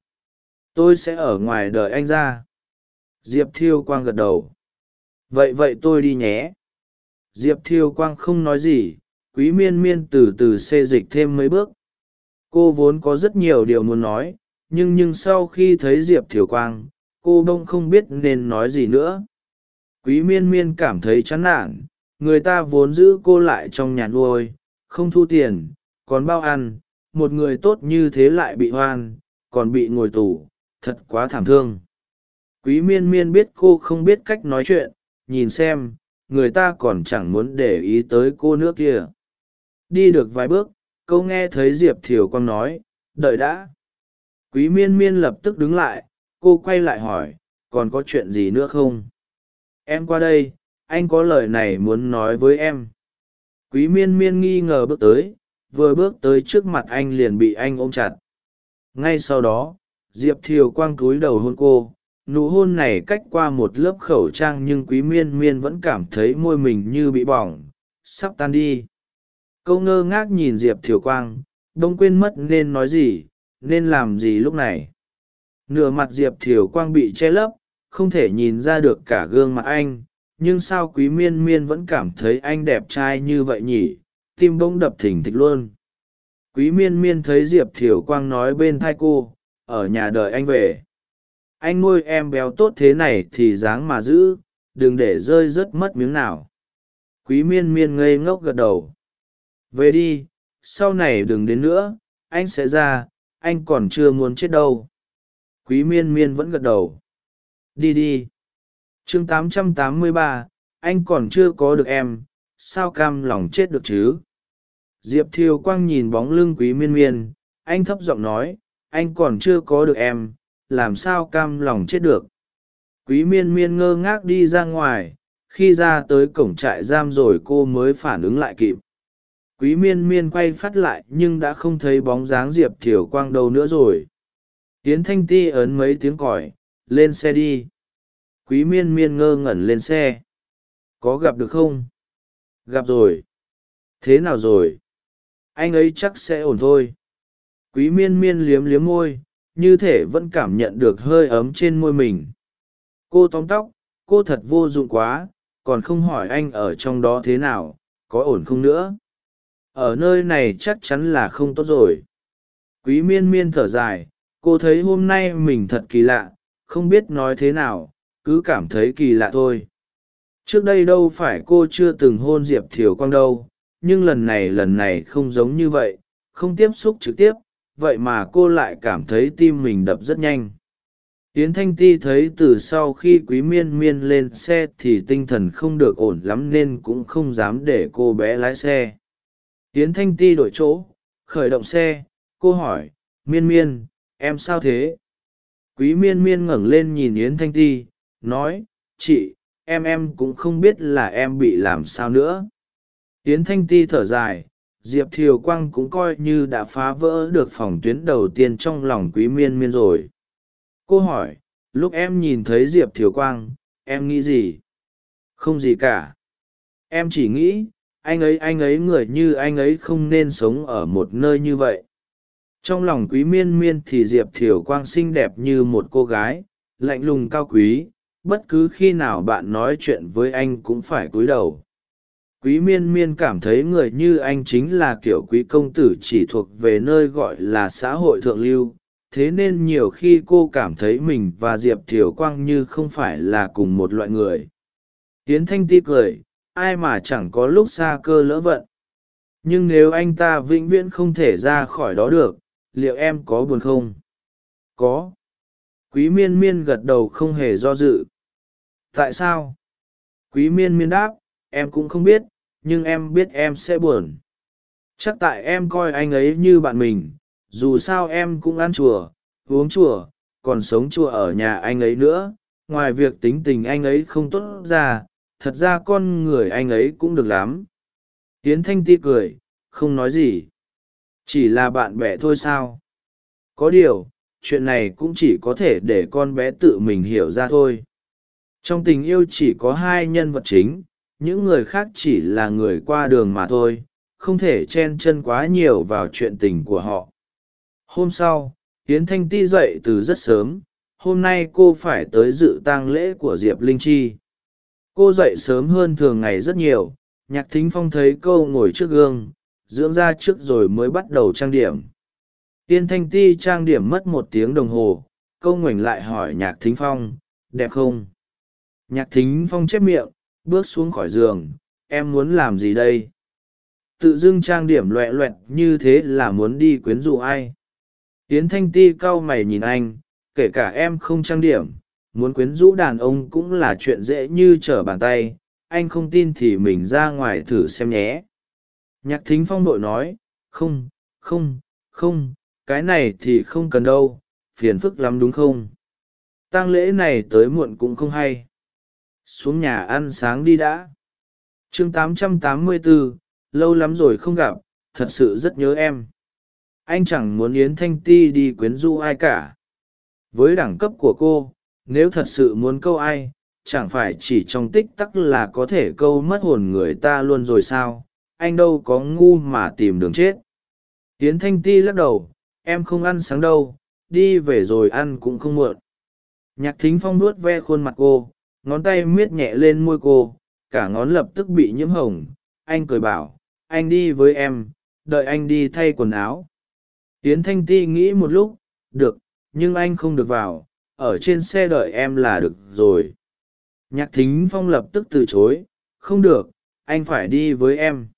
Tôi sẽ ở ngoài đợi anh ra. Diệp thiêu quang gật đầu. Vậy vậy tôi đi nhé. Diệp thiêu quang không nói gì, quý miên miên từ từ xê dịch thêm mấy bước. Cô vốn có rất nhiều điều muốn nói, nhưng nhưng sau khi thấy diệp thiều quang cô bông không biết nên nói gì nữa. Quý miên miên cảm thấy chán nản, người ta vốn giữ cô lại trong nhà nuôi, không thu tiền, còn bao ăn, một người tốt như thế lại bị hoan, còn bị ngồi tù, thật quá thảm thương. Quý miên miên biết cô không biết cách nói chuyện, nhìn xem, người ta còn chẳng muốn để ý tới cô nữa kia đi được vài bước câu nghe thấy diệp thiều quang nói, đợi đã. Quý miên miên lập tức đứng lại cô quay lại hỏi, còn có chuyện gì nữa không? Em qua đây, anh có lời này muốn nói với em. Quý miên miên nghi ngờ bước tới, vừa bước tới trước mặt anh liền bị anh ôm chặt. Ngay sau đó, diệp thiều quang cúi đầu hôn cô. Nụ hôn này cách qua một lớp khẩu trang nhưng quý miên miên vẫn cảm thấy môi mình như bị bỏng, sắp tan đi. Câu ngơ ngác nhìn diệp thiều quang đ ô n g quên mất nên nói gì, nên làm gì lúc này nửa mặt diệp thiều quang bị che lấp, không thể nhìn ra được cả gương mặt anh, nhưng sao quý miên miên vẫn cảm thấy anh đẹp trai như vậy nhỉ? Tim bỗng đập thình thịch luôn. Quý miên miên thấy diệp thiều quang nói bên thai cô, ở nhà đợi anh về. Anh nuôi em béo tốt thế này thì dáng mà giữ, đừng để rơi rớt mất miếng nào. Quý miên miên ngây ngốc gật đầu. Về đi, sau này đừng đến nữa, anh sẽ ra, anh còn chưa muốn chết đâu quý miên miên vẫn gật đầu. Đi đi. Chương 883, anh còn chưa có được em sao cam lòng chết được chứ? Diệp thiều quang nhìn bóng lưng quý miên miên anh thấp giọng nói anh còn chưa có được em làm sao cam lòng chết được? Quý miên miên ngơ ngác đi ra ngoài khi ra tới cổng trại giam rồi cô mới phản ứng lại kịp. Quý miên miên quay phát lại nhưng đã không thấy bóng dáng diệp thiều quang đâu nữa rồi tiến thanh ti ấn mấy tiếng còi, lên xe đi. Quý miên miên ngơ ngẩn lên xe. Có gặp được không? Gặp rồi. Thế nào rồi? Anh ấy chắc sẽ ổn thôi. Quý miên miên liếm liếm môi, như thể vẫn cảm nhận được hơi ấm trên môi mình. Cô tóm tóc, cô thật vô dụng quá, còn không hỏi anh ở trong đó thế nào, có ổn không nữa? Ở nơi này chắc chắn là không tốt rồi. Quý miên miên thở dài cô thấy hôm nay mình thật kỳ lạ, không biết nói thế nào, cứ cảm thấy kỳ lạ thôi. Trước đây đâu phải cô chưa từng hôn diệp thiều quang đâu, nhưng lần này lần này không giống như vậy, không tiếp xúc trực tiếp, vậy mà cô lại cảm thấy tim mình đập rất nhanh. Yến thanh ti thấy từ sau khi quý miên miên lên xe thì tinh thần không được ổn lắm nên cũng không dám để cô bé lái xe. Yến thanh ti đổi chỗ, khởi động xe, cô hỏi, miên miên em sao thế? Quý miên miên ngẩng lên nhìn yến thanh ti, nói, chị, em em cũng không biết là em bị làm sao nữa. Yến thanh ti thở dài, diệp thiều quang cũng coi như đã phá vỡ được phòng tuyến đầu tiên trong lòng quý miên miên rồi. Cô hỏi, lúc em nhìn thấy diệp thiều quang, em nghĩ gì? Không gì cả. Em chỉ nghĩ, anh ấy anh ấy người như anh ấy không nên sống ở một nơi như vậy trong lòng quý miên miên thì diệp thiều quang xinh đẹp như một cô gái, lạnh lùng cao quý, bất cứ khi nào bạn nói chuyện với anh cũng phải cúi đầu. Quý miên miên cảm thấy người như anh chính là kiểu quý công tử chỉ thuộc về nơi gọi là xã hội thượng lưu, thế nên nhiều khi cô cảm thấy mình và diệp thiều quang như không phải là cùng một loại người. Tiến thanh ti cười, ai mà chẳng có lúc xa cơ lỡ vận. Nhưng nếu anh ta vĩnh viễn không thể ra khỏi đó được liệu em có buồn không? Có. Quý miên miên gật đầu không hề do dự. Tại sao? Quý miên miên đáp, em cũng không biết, nhưng em biết em sẽ buồn. Chắc tại em coi anh ấy như bạn mình, dù sao em cũng ăn chùa, uống chùa, còn sống chùa ở nhà anh ấy nữa. Ngoài việc tính tình anh ấy không tốt ra, thật ra con người anh ấy cũng được lắm. Tiến thanh ti cười, không nói gì chỉ là bạn bè thôi sao? Có điều, chuyện này cũng chỉ có thể để con bé tự mình hiểu ra thôi. Trong tình yêu chỉ có hai nhân vật chính, những người khác chỉ là người qua đường mà thôi, không thể chen chân quá nhiều vào chuyện tình của họ. Hôm sau hiến thanh ti dậy từ rất sớm, hôm nay cô phải tới dự tang lễ của diệp linh chi. Cô dậy sớm hơn thường ngày rất nhiều, nhạc thính phong thấy cô ngồi trước gương dưỡng ra trước rồi mới bắt đầu trang điểm. Tiên thanh ti trang điểm mất một tiếng đồng hồ, câu ngoảnh lại hỏi nhạc thính phong, đẹp không? Nhạc thính phong chép miệng, bước xuống khỏi giường, em muốn làm gì đây? Tự dưng trang điểm loẹ loẹt như thế là muốn đi quyến rũ ai? Yến thanh ti cau mày nhìn anh, kể cả em không trang điểm, muốn quyến rũ đàn ông cũng là chuyện dễ như trở bàn tay, anh không tin thì mình ra ngoài thử xem nhé nhạc thính phong đội nói không không không cái này thì không cần đâu phiền phức lắm đúng không? Tang lễ này tới muộn cũng không hay. Xuống nhà ăn sáng đi đã. Chương 884, lâu lắm rồi không gặp thật sự rất nhớ em. Anh chẳng muốn yến thanh ti đi quyến rũ ai cả. Với đẳng cấp của cô nếu thật sự muốn câu ai chẳng phải chỉ trong tích tắc là có thể câu mất hồn người ta luôn rồi sao? Anh đâu có ngu mà tìm đường chết. Hiến thanh ti lắc đầu, em không ăn sáng đâu, đi về rồi ăn cũng không muộn. Nhạc thính phong nuốt ve khuôn mặt cô, ngón tay miết nhẹ lên môi cô, cả ngón lập tức bị nhiễm hồng. Anh cười bảo, anh đi với em, đợi anh đi thay quần áo. Yến thanh ti nghĩ một lúc, được, nhưng anh không được vào, ở trên xe đợi em là được rồi. Nhạc thính phong lập tức từ chối, không được, anh phải đi với em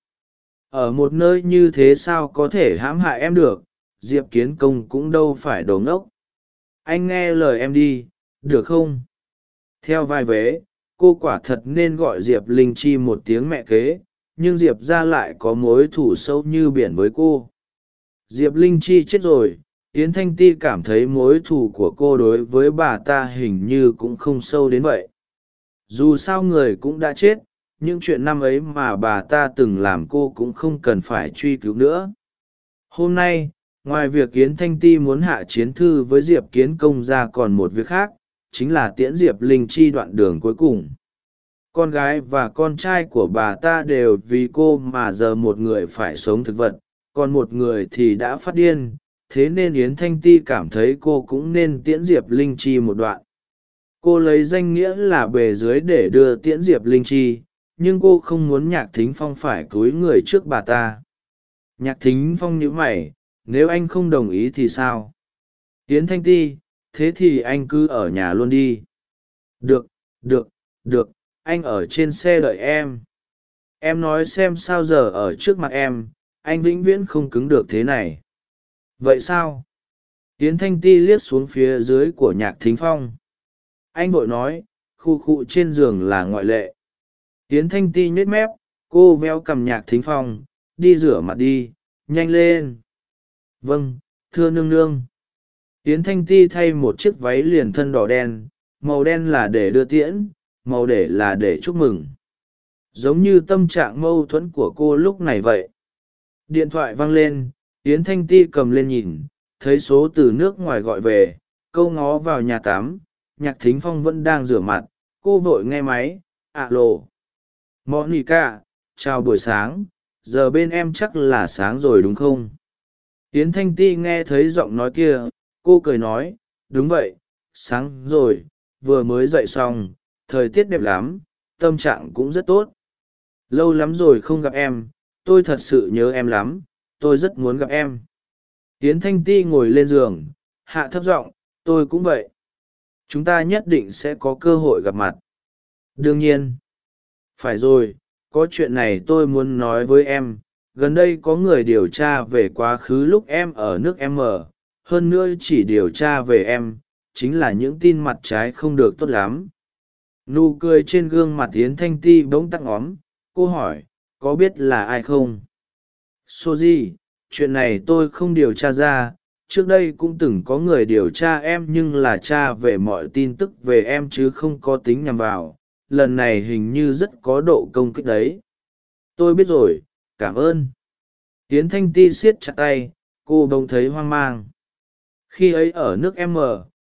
ở một nơi như thế sao có thể hãm hại em được, diệp kiến công cũng đâu phải đồ ngốc. Anh nghe lời em đi, được không? Theo vai vế, cô quả thật nên gọi diệp linh chi một tiếng mẹ kế, nhưng diệp ra lại có mối thủ sâu như biển với cô. Diệp linh chi chết rồi, yến thanh ti cảm thấy mối thù của cô đối với bà ta hình như cũng không sâu đến vậy. Dù sao người cũng đã chết những chuyện năm ấy mà bà ta từng làm cô cũng không cần phải truy cứu nữa. Hôm nay, ngoài việc yến thanh ti muốn hạ chiến thư với diệp kiến công ra còn một việc khác, chính là tiễn diệp linh chi đoạn đường cuối cùng. Con gái và con trai của bà ta đều vì cô mà giờ một người phải sống thực vật, còn một người thì đã phát điên, thế nên yến thanh ti cảm thấy cô cũng nên tiễn diệp linh chi một đoạn. Cô lấy danh nghĩa là bề dưới để đưa tiễn diệp linh chi nhưng cô không muốn nhạc thính phong phải cúi người trước bà ta. Nhạc thính phong nhữ mày, nếu anh không đồng ý thì sao? Tiến thanh ti, thế thì anh cứ ở nhà luôn đi. Được được được, anh ở trên xe đợi em. Em nói xem sao giờ ở trước mặt em, anh vĩnh viễn không cứng được thế này. Vậy sao? Tiến thanh ti liếc xuống phía dưới của nhạc thính phong. Anh vội nói, khu khu trên giường là ngoại lệ yến thanh ti nhếch mép, cô véo cầm nhạc thính phong, đi rửa mặt đi, nhanh lên. Vâng thưa nương nương. Yến thanh ti thay một chiếc váy liền thân đỏ đen, màu đen là để đưa tiễn, màu để là để chúc mừng. Giống như tâm trạng mâu thuẫn của cô lúc này vậy. Điện thoại vang lên, yến thanh ti cầm lên nhìn, thấy số từ nước ngoài gọi về, câu ngó vào nhà tắm, nhạc thính phong vẫn đang rửa mặt, cô vội nghe máy ạ lộ monica chào buổi sáng, giờ bên em chắc là sáng rồi đúng không? Yến thanh ti nghe thấy giọng nói kia, cô cười nói, đúng vậy, sáng rồi, vừa mới dậy xong, thời tiết đẹp lắm, tâm trạng cũng rất tốt. Lâu lắm rồi không gặp em, tôi thật sự nhớ em lắm, tôi rất muốn gặp em. Yến thanh ti ngồi lên giường, hạ thấp giọng, tôi cũng vậy. Chúng ta nhất định sẽ có cơ hội gặp mặt. Đương nhiên phải rồi, có chuyện này tôi muốn nói với em. Gần đây có người điều tra về quá khứ lúc em ở nước em ở. hơn nữa chỉ điều tra về em, chính là những tin mặt trái không được tốt lắm. Nụ cười trên gương mặt yến thanh ti bỗng tắc ngóm. Cô hỏi, có biết là ai không? So di chuyện này tôi không điều tra ra. Trước đây cũng từng có người điều tra em nhưng là tra về mọi tin tức về em chứ không có tính nhằm vào lần này hình như rất có độ công kích đấy. Tôi biết rồi, cảm ơn. Hiến thanh ti siết chặt tay, cô bỗng thấy hoang mang. Khi ấy ở nước m,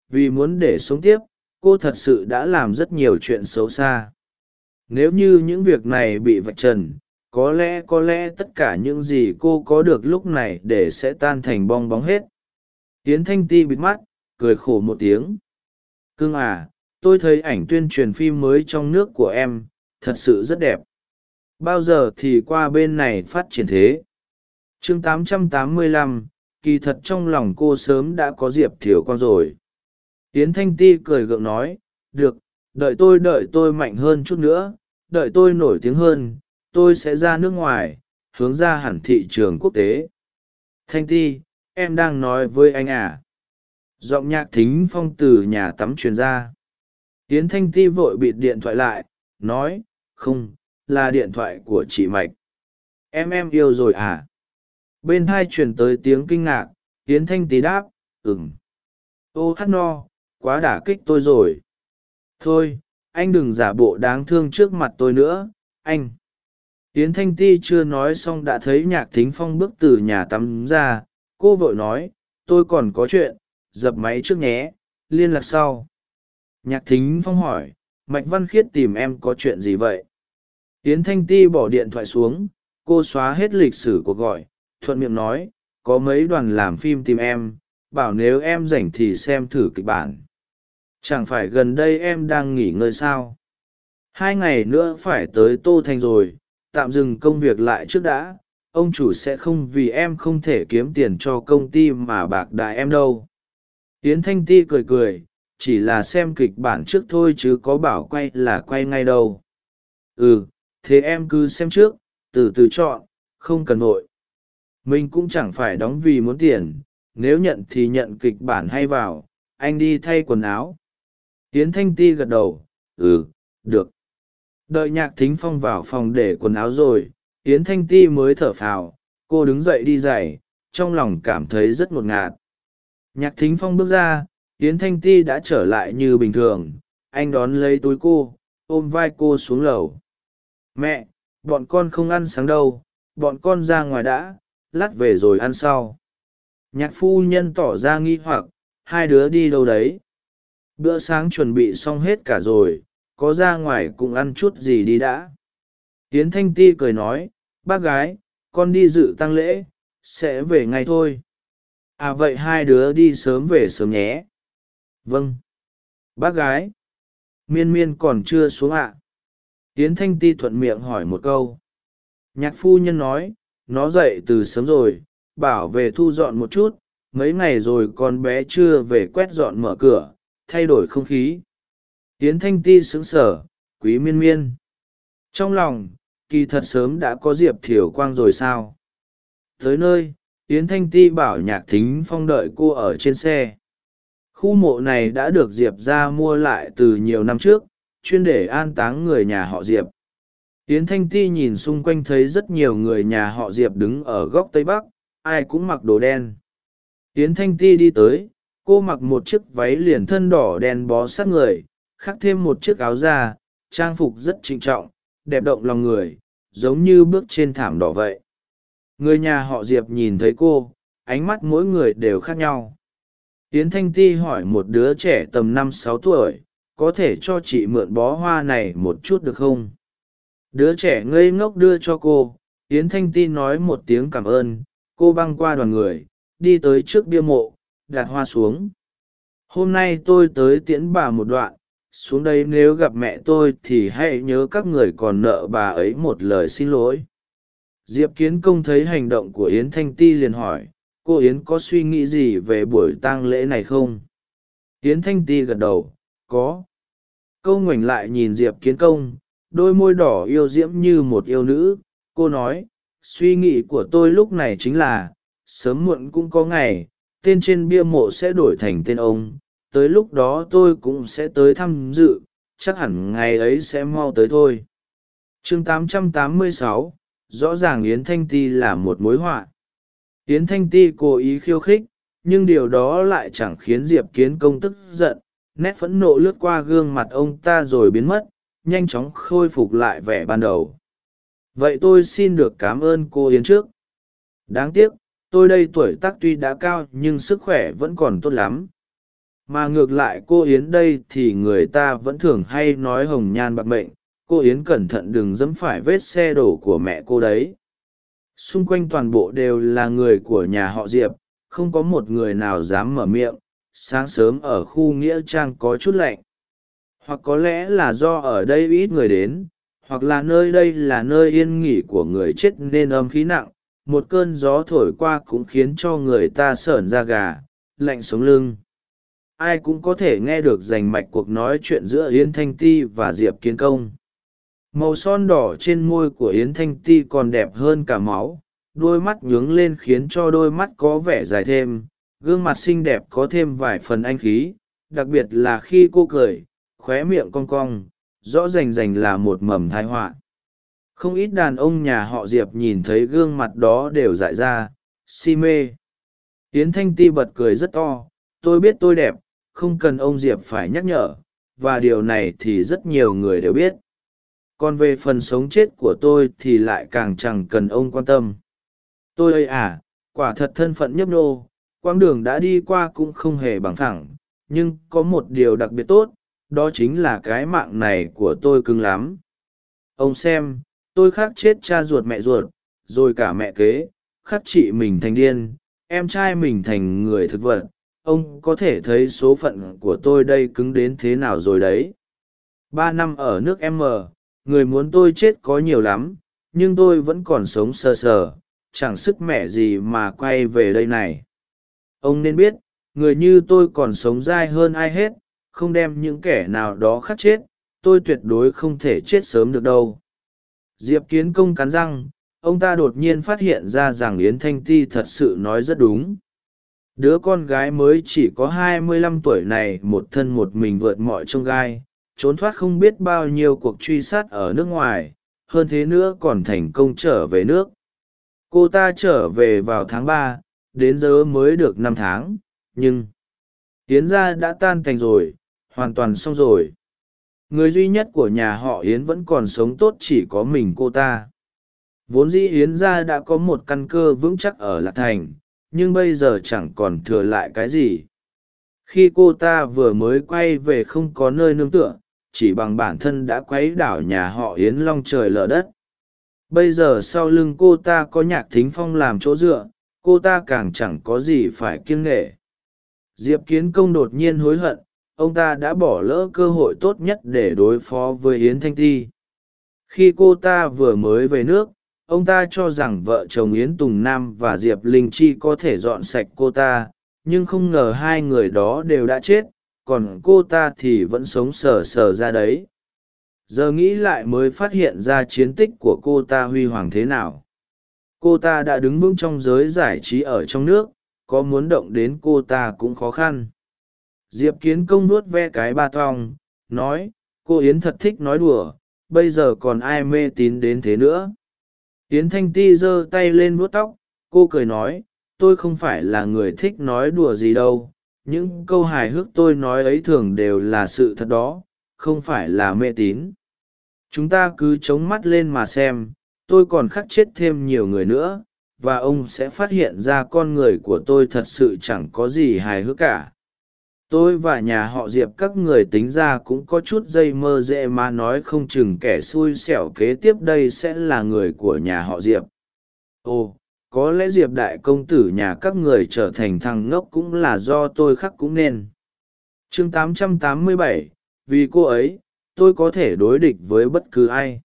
vì muốn để sống tiếp, cô thật sự đã làm rất nhiều chuyện xấu xa. Nếu như những việc này bị vạch trần, có lẽ có lẽ tất cả những gì cô có được lúc này để sẽ tan thành bong bóng hết. Tiến thanh ti bịt mắt, cười khổ một tiếng. Cưng à tôi thấy ảnh tuyên truyền phim mới trong nước của em thật sự rất đẹp. Bao giờ thì qua bên này phát triển thế? Chương 885, kỳ thật trong lòng cô sớm đã có diệp thiều con rồi. Tiến thanh ti cười gượng nói được đợi tôi đợi tôi mạnh hơn chút nữa đợi tôi nổi tiếng hơn tôi sẽ ra nước ngoài hướng ra hẳn thị trường quốc tế. Thanh ti em đang nói với anh à? Giọng nhạc thính phong từ nhà tắm truyền ra yến thanh ti vội bịt điện thoại lại, nói, không, là điện thoại của chị mạch. Em em yêu rồi à? Bên thai truyền tới tiếng kinh ngạc, yến thanh ti đáp ừng ô hát no, quá đả kích tôi rồi. Thôi, anh đừng giả bộ đáng thương trước mặt tôi nữa, anh. Yến thanh ti chưa nói xong đã thấy nhạc thính phong bước từ nhà tắm ra. Cô vội nói, tôi còn có chuyện, dập máy trước nhé, liên lạc sau nhạc thính phong hỏi, mạch văn khiết tìm em có chuyện gì vậy? Yến thanh ti bỏ điện thoại xuống, cô xóa hết lịch sử cuộc gọi, thuận miệng nói, có mấy đoàn làm phim tìm em, bảo nếu em rảnh thì xem thử kịch bản. Chẳng phải gần đây em đang nghỉ ngơi sao? Hai ngày nữa phải tới tô thành rồi, tạm dừng công việc lại trước đã, ông chủ sẽ không vì em không thể kiếm tiền cho công ty mà bạc đại em đâu. Yến thanh ti cười cười chỉ là xem kịch bản trước thôi chứ có bảo quay là quay ngay đâu. Ừ thế em cứ xem trước, từ từ chọn, không cần vội. Mình cũng chẳng phải đóng vì muốn tiền, nếu nhận thì nhận kịch bản hay vào, anh đi thay quần áo. Yến thanh ti gật đầu ừ được. Đợi nhạc thính phong vào phòng để quần áo rồi, yến thanh ti mới thở phào, cô đứng dậy đi giày, trong lòng cảm thấy rất ngột ngạt. Nhạc thính phong bước ra yến thanh ti đã trở lại như bình thường, anh đón lấy túi cô, ôm vai cô xuống lầu. Mẹ, bọn con không ăn sáng đâu, bọn con ra ngoài đã, lát về rồi ăn sau. Nhạc phu nhân tỏ ra nghi hoặc, hai đứa đi đâu đấy? Bữa sáng chuẩn bị xong hết cả rồi, có ra ngoài cũng ăn chút gì đi đã. Yến thanh ti cười nói, bác gái, con đi dự tăng lễ, sẽ về ngay thôi. À vậy hai đứa đi sớm về sớm nhé vâng. Bác gái. Miên miên còn chưa xuống ạ. À? tiến thanh ti thuận miệng hỏi một câu. Nhạc phu nhân nói, nó dậy từ sớm rồi, bảo về thu dọn một chút, mấy ngày rồi con bé chưa về quét dọn mở cửa, thay đổi không khí. Tiến thanh ti sững sờ, quý miên miên. Trong lòng, kỳ thật sớm đã có diệp thiều quang rồi sao? Tới nơi, yến thanh ti bảo nhạc thính phong đợi cô ở trên xe khu mộ này đã được diệp ra mua lại từ nhiều năm trước, chuyên để an táng người nhà họ diệp. Yến thanh ti nhìn xung quanh thấy rất nhiều người nhà họ diệp đứng ở góc tây bắc, ai cũng mặc đồ đen. Yến thanh ti đi tới, cô mặc một chiếc váy liền thân đỏ đen bó sát người, khắc thêm một chiếc áo da, trang phục rất trịnh trọng, đẹp động lòng người, giống như bước trên thảm đỏ vậy. Người nhà họ diệp nhìn thấy cô, ánh mắt mỗi người đều khác nhau yến thanh ti hỏi một đứa trẻ tầm năm sáu tuổi, có thể cho chị mượn bó hoa này một chút được không? Đứa trẻ ngây ngốc đưa cho cô, yến thanh ti nói một tiếng cảm ơn, cô băng qua đoàn người, đi tới trước bia mộ, đặt hoa xuống. Hôm nay tôi tới tiễn bà một đoạn, xuống đây nếu gặp mẹ tôi thì hãy nhớ các người còn nợ bà ấy một lời xin lỗi. Diệp kiến công thấy hành động của yến thanh ti liền hỏi cô yến có suy nghĩ gì về buổi tang lễ này không? Yến thanh ti gật đầu có. Câu ngoảnh lại nhìn diệp kiến công đôi môi đỏ yêu diễm như một yêu nữ. Cô nói suy nghĩ của tôi lúc này chính là sớm muộn cũng có ngày tên trên bia mộ sẽ đổi thành tên ông. Tới lúc đó tôi cũng sẽ tới tham dự chắc hẳn ngày ấy sẽ mau tới thôi. Chương 886, rõ ràng yến thanh ti là một mối họa yến thanh ti cố ý khiêu khích, nhưng điều đó lại chẳng khiến diệp kiến công tức giận. Nét phẫn nộ lướt qua gương mặt ông ta rồi biến mất, nhanh chóng khôi phục lại vẻ ban đầu. Vậy tôi xin được cảm ơn cô yến trước. Đáng tiếc, tôi đây tuổi tác tuy đã cao nhưng sức khỏe vẫn còn tốt lắm. Mà ngược lại cô yến đây thì người ta vẫn thường hay nói hồng nhan bạc mệnh. Cô yến cẩn thận đừng dẫm phải vết xe đổ của mẹ cô đấy xung quanh toàn bộ đều là người của nhà họ diệp, không có một người nào dám mở miệng, sáng sớm ở khu nghĩa trang có chút lạnh. Hoặc có lẽ là do ở đây ít người đến, hoặc là nơi đây là nơi yên nghỉ của người chết nên âm khí nặng, một cơn gió thổi qua cũng khiến cho người ta sởn da gà, lạnh sống lưng. Ai cũng có thể nghe được rành mạch cuộc nói chuyện giữa yến thanh ti và diệp kiến công màu son đỏ trên môi của yến thanh ti còn đẹp hơn cả máu, đôi mắt nhướng lên khiến cho đôi mắt có vẻ dài thêm, gương mặt xinh đẹp có thêm vài phần anh khí, đặc biệt là khi cô cười, khóe miệng cong cong, rõ rành rành là một mầm thai họa. Không ít đàn ông nhà họ diệp nhìn thấy gương mặt đó đều dại ra, si mê. Yến thanh ti bật cười rất to, tôi biết tôi đẹp, không cần ông diệp phải nhắc nhở, và điều này thì rất nhiều người đều biết còn về phần sống chết của tôi thì lại càng chẳng cần ông quan tâm. Tôi ơi à quả thật thân phận nhấp nô quãng đường đã đi qua cũng không hề bằng thẳng nhưng có một điều đặc biệt tốt, đó chính là cái mạng này của tôi cứng lắm. Ông xem, tôi khác chết cha ruột mẹ ruột, rồi cả mẹ kế khắc chị mình thành điên, em trai mình thành người thực vật. Ông có thể thấy số phận của tôi đây cứng đến thế nào rồi đấy. Ba năm ở nước m người muốn tôi chết có nhiều lắm, nhưng tôi vẫn còn sống sờ sờ, chẳng sức mẻ gì mà quay về đây này. Ông nên biết, người như tôi còn sống dai hơn ai hết, không đem những kẻ nào đó khắc chết, tôi tuyệt đối không thể chết sớm được đâu. Diệp kiến công cắn răng, ông ta đột nhiên phát hiện ra rằng yến thanh ti thật sự nói rất đúng. Đứa con gái mới chỉ có hai mươi lăm tuổi này, một thân một mình vượt mọi trông gai trốn thoát không biết bao nhiêu cuộc truy sát ở nước ngoài, hơn thế nữa còn thành công trở về nước. Cô ta trở về vào tháng ba, đến giờ mới được năm tháng, nhưng yến gia đã tan thành rồi, hoàn toàn xong rồi. Người duy nhất của nhà họ yến vẫn còn sống tốt chỉ có mình cô ta. Vốn dĩ yến gia đã có một căn cơ vững chắc ở lạc thành, nhưng bây giờ chẳng còn thừa lại cái gì. Khi cô ta vừa mới quay về không có nơi nương tựa chỉ bằng bản thân đã quấy đảo nhà họ yến long trời lở đất. Bây giờ sau lưng cô ta có nhạc thính phong làm chỗ dựa, cô ta càng chẳng có gì phải kiêng nghệ diệp kiến công đột nhiên hối hận, ông ta đã bỏ lỡ cơ hội tốt nhất để đối phó với yến thanh ti. Khi cô ta vừa mới về nước, ông ta cho rằng vợ chồng yến tùng nam và diệp linh chi có thể dọn sạch cô ta, nhưng không ngờ hai người đó đều đã chết còn cô ta thì vẫn sống sờ sờ ra đấy. Giờ nghĩ lại mới phát hiện ra chiến tích của cô ta huy hoàng thế nào. Cô ta đã đứng vững trong giới giải trí ở trong nước, có muốn động đến cô ta cũng khó khăn. Diệp kiến công nuốt ve cái ba thong, nói, cô yến thật thích nói đùa, bây giờ còn ai mê tín đến thế nữa? Yến thanh ti giơ tay lên vuốt tóc, cô cười nói, tôi không phải là người thích nói đùa gì đâu những câu hài hước tôi nói ấy thường đều là sự thật đó, không phải là mê tín. Chúng ta cứ chống mắt lên mà xem, tôi còn khắc chết thêm nhiều người nữa, và ông sẽ phát hiện ra con người của tôi thật sự chẳng có gì hài hước cả. Tôi và nhà họ diệp các người tính ra cũng có chút dây mơ dễ mà nói không chừng kẻ xui xẻo kế tiếp đây sẽ là người của nhà họ diệp. Ồ có lẽ diệp đại công tử nhà các người trở thành thằng ngốc cũng là do tôi khắc cũng nên. Chương 887, vì cô ấy tôi có thể đối địch với bất cứ ai.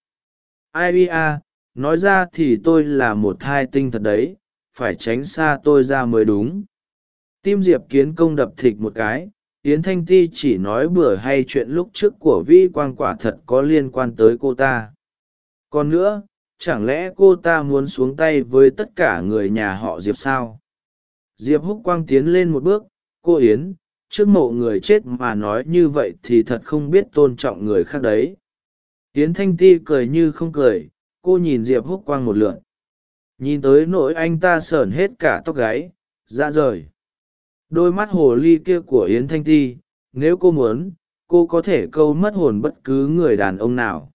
Ai ia nói ra thì tôi là một thai tinh thật đấy phải tránh xa tôi ra mới đúng. Tim diệp kiến công đập thịt một cái yến thanh ti chỉ nói bừa hay chuyện lúc trước của vi quang quả thật có liên quan tới cô ta. Còn nữa chẳng lẽ cô ta muốn xuống tay với tất cả người nhà họ diệp sao? Diệp húc quang tiến lên một bước, cô yến, trước mộ người chết mà nói như vậy thì thật không biết tôn trọng người khác đấy. Yến thanh ti cười như không cười, cô nhìn diệp húc quang một lượn. Nhìn tới nỗi anh ta sởn hết cả tóc gáy dạ ra rời đôi mắt hồ ly kia của yến thanh ti, nếu cô muốn, cô có thể câu mất hồn bất cứ người đàn ông nào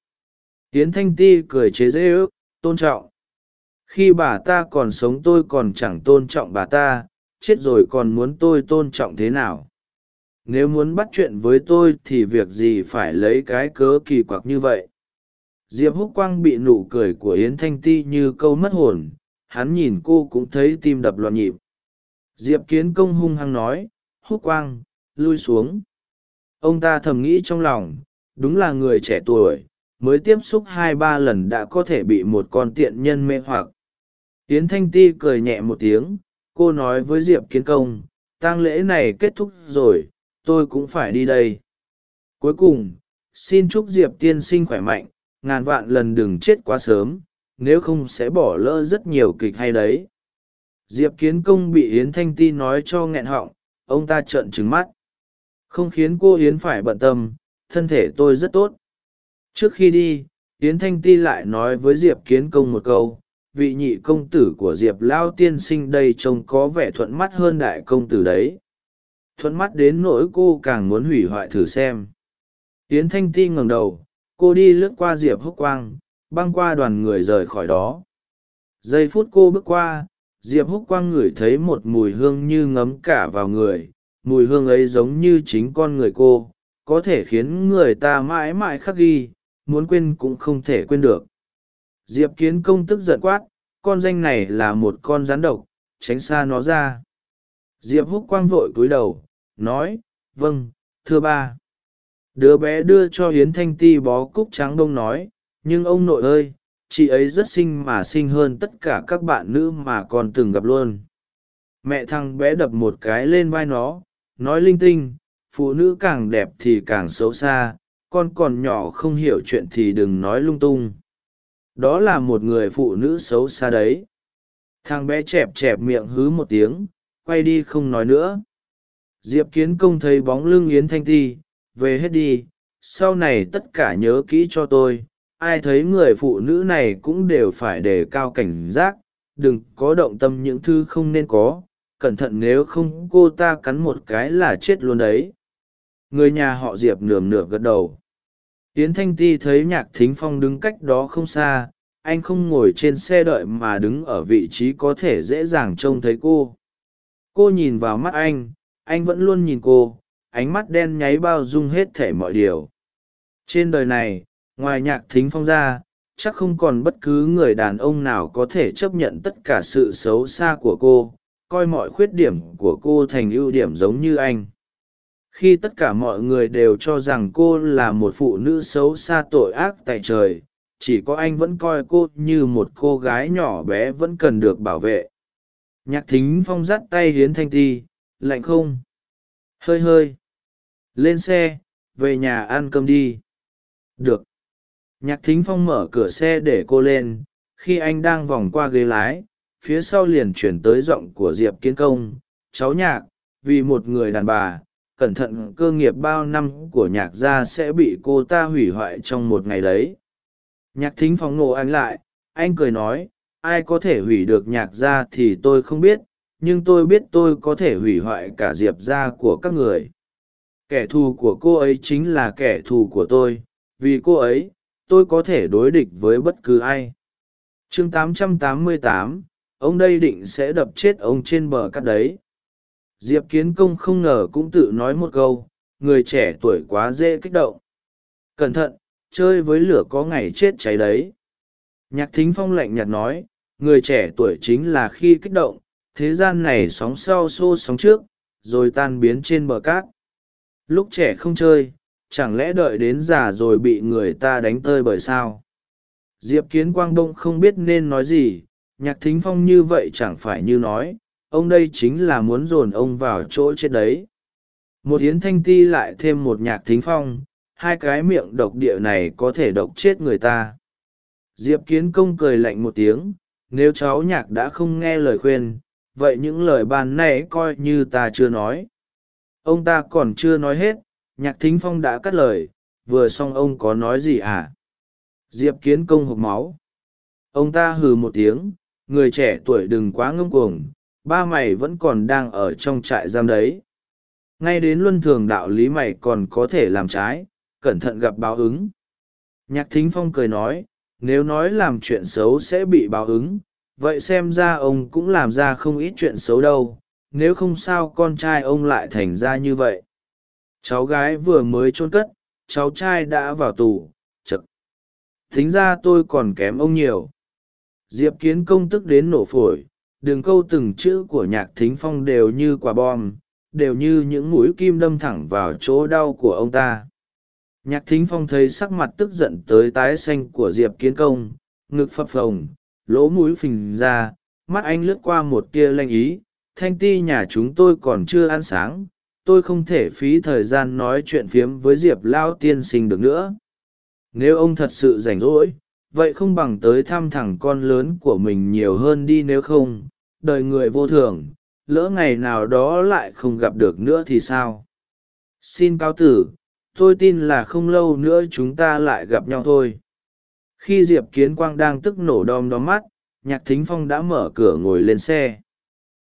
yến thanh ti cười chế dễ ước, tôn trọng. Khi bà ta còn sống tôi còn chẳng tôn trọng bà ta, chết rồi còn muốn tôi tôn trọng thế nào? Nếu muốn bắt chuyện với tôi thì việc gì phải lấy cái cớ kỳ quặc như vậy? Diệp húc quang bị nụ cười của yến thanh ti như câu mất hồn, hắn nhìn cô cũng thấy tim đập loạn nhịp. Diệp kiến công hung hăng nói, húc quang, lui xuống. Ông ta thầm nghĩ trong lòng, đúng là người trẻ tuổi mới tiếp xúc hai ba lần đã có thể bị một con tiện nhân mê hoặc. Yến thanh ti cười nhẹ một tiếng, cô nói với diệp kiến công, tang lễ này kết thúc rồi, tôi cũng phải đi đây. Cuối cùng, xin chúc diệp tiên sinh khỏe mạnh, ngàn vạn lần đừng chết quá sớm, nếu không sẽ bỏ lỡ rất nhiều kịch hay đấy. Diệp kiến công bị yến thanh ti nói cho nghẹn họng, ông ta trợn trừng mắt. Không khiến cô yến phải bận tâm, thân thể tôi rất tốt trước khi đi, yến thanh ti lại nói với diệp kiến công một câu, vị nhị công tử của diệp lao tiên sinh đây trông có vẻ thuận mắt hơn đại công tử đấy. Thuận mắt đến nỗi cô càng muốn hủy hoại thử xem. Yến thanh ti ngẩng đầu, cô đi lướt qua diệp húc quang, băng qua đoàn người rời khỏi đó. Giây phút cô bước qua, diệp húc quang ngửi thấy một mùi hương như ngấm cả vào người. Mùi hương ấy giống như chính con người cô, có thể khiến người ta mãi mãi khắc ghi muốn quên cũng không thể quên được. Diệp kiến công tức giận quát, con danh này là một con rắn độc, tránh xa nó ra. Diệp húc quang vội cúi đầu, nói vâng thưa ba. Đứa bé đưa cho hiến thanh ti bó cúc trắng đông nói, nhưng ông nội ơi, chị ấy rất xinh mà xinh hơn tất cả các bạn nữ mà con từng gặp luôn. Mẹ thằng bé đập một cái lên vai nó, nói linh tinh, phụ nữ càng đẹp thì càng xấu xa con còn nhỏ không hiểu chuyện thì đừng nói lung tung. Đó là một người phụ nữ xấu xa đấy. Thằng bé chẹp chẹp miệng hứ một tiếng, quay đi không nói nữa. Diệp kiến công thấy bóng lưng yến thanh ti, về hết đi, sau này tất cả nhớ kỹ cho tôi, ai thấy người phụ nữ này cũng đều phải đề cao cảnh giác, đừng có động tâm những thứ không nên có, cẩn thận nếu không cô ta cắn một cái là chết luôn đấy. Người nhà họ diệp nườm nượp gật đầu yến thanh ti thấy nhạc thính phong đứng cách đó không xa, anh không ngồi trên xe đợi mà đứng ở vị trí có thể dễ dàng trông thấy cô. Cô nhìn vào mắt anh anh vẫn luôn nhìn cô, ánh mắt đen nháy bao dung hết thể mọi điều. Trên đời này, ngoài nhạc thính phong ra, chắc không còn bất cứ người đàn ông nào có thể chấp nhận tất cả sự xấu xa của cô, coi mọi khuyết điểm của cô thành ưu điểm giống như anh khi tất cả mọi người đều cho rằng cô là một phụ nữ xấu xa tội ác tại trời, chỉ có anh vẫn coi cô như một cô gái nhỏ bé vẫn cần được bảo vệ. Nhạc thính phong dắt tay hiến thanh ti, lạnh không? Hơi hơi. Lên xe, về nhà ăn cơm đi. Được. Nhạc thính phong mở cửa xe để cô lên, khi anh đang vòng qua ghế lái, phía sau liền chuyển tới giọng của diệp kiến công, cháu nhạc, vì một người đàn bà cẩn thận cơ nghiệp bao năm của nhạc gia sẽ bị cô ta hủy hoại trong một ngày đấy. Nhạc thính phong nổ anh lại anh cười nói ai có thể hủy được nhạc gia thì tôi không biết nhưng tôi biết tôi có thể hủy hoại cả diệp gia của các người. Kẻ thù của cô ấy chính là kẻ thù của tôi vì cô ấy tôi có thể đối địch với bất cứ ai. Chương 888, ông đây định sẽ đập chết ông trên bờ cắt đấy diệp kiến công không ngờ cũng tự nói một câu, người trẻ tuổi quá dễ kích động. Cẩn thận, chơi với lửa có ngày chết cháy đấy. Nhạc thính phong lạnh nhạt nói, người trẻ tuổi chính là khi kích động, thế gian này sóng sau xô sóng trước, rồi tan biến trên bờ cát. Lúc trẻ không chơi, chẳng lẽ đợi đến già rồi bị người ta đánh tơi bởi sao? Diệp kiến quang đông không biết nên nói gì, nhạc thính phong như vậy chẳng phải như nói ông đây chính là muốn dồn ông vào chỗ chết đấy. Một yến thanh ti lại thêm một nhạc thính phong, hai cái miệng độc địa này có thể độc chết người ta. Diệp kiến công cười lạnh một tiếng, nếu cháu nhạc đã không nghe lời khuyên, vậy những lời ban nay coi như ta chưa nói. Ông ta còn chưa nói hết, nhạc thính phong đã cắt lời, vừa xong ông có nói gì à? Diệp kiến công hộp máu. Ông ta hừ một tiếng, người trẻ tuổi đừng quá ngông cuồng ba mày vẫn còn đang ở trong trại giam đấy. Ngay đến luân thường đạo lý mày còn có thể làm trái, cẩn thận gặp báo ứng. Nhạc thính phong cười nói, nếu nói làm chuyện xấu sẽ bị báo ứng, vậy xem ra ông cũng làm ra không ít chuyện xấu đâu, nếu không sao con trai ông lại thành ra như vậy. Cháu gái vừa mới chôn cất, cháu trai đã vào tù, chật. Thính ra tôi còn kém ông nhiều. Diệp kiến công tức đến nổ phổi đường câu từng chữ của nhạc thính phong đều như quả bom, đều như những mũi kim đâm thẳng vào chỗ đau của ông ta. Nhạc thính phong thấy sắc mặt tức giận tới tái xanh của diệp kiến công, ngực phập phồng, lỗ mũi phình ra, mắt anh lướt qua một tia lanh ý, thanh ti, nhà chúng tôi còn chưa ăn sáng, tôi không thể phí thời gian nói chuyện phiếm với diệp lao tiên sinh được nữa. Nếu ông thật sự rảnh rỗi vậy không bằng tới thăm thẳng con lớn của mình nhiều hơn đi nếu không, đời người vô thường, lỡ ngày nào đó lại không gặp được nữa thì sao? Xin cáo tử, tôi tin là không lâu nữa chúng ta lại gặp nhau thôi. Khi diệp kiến quang đang tức nổ đom đóm mắt, nhạc thính phong đã mở cửa ngồi lên xe.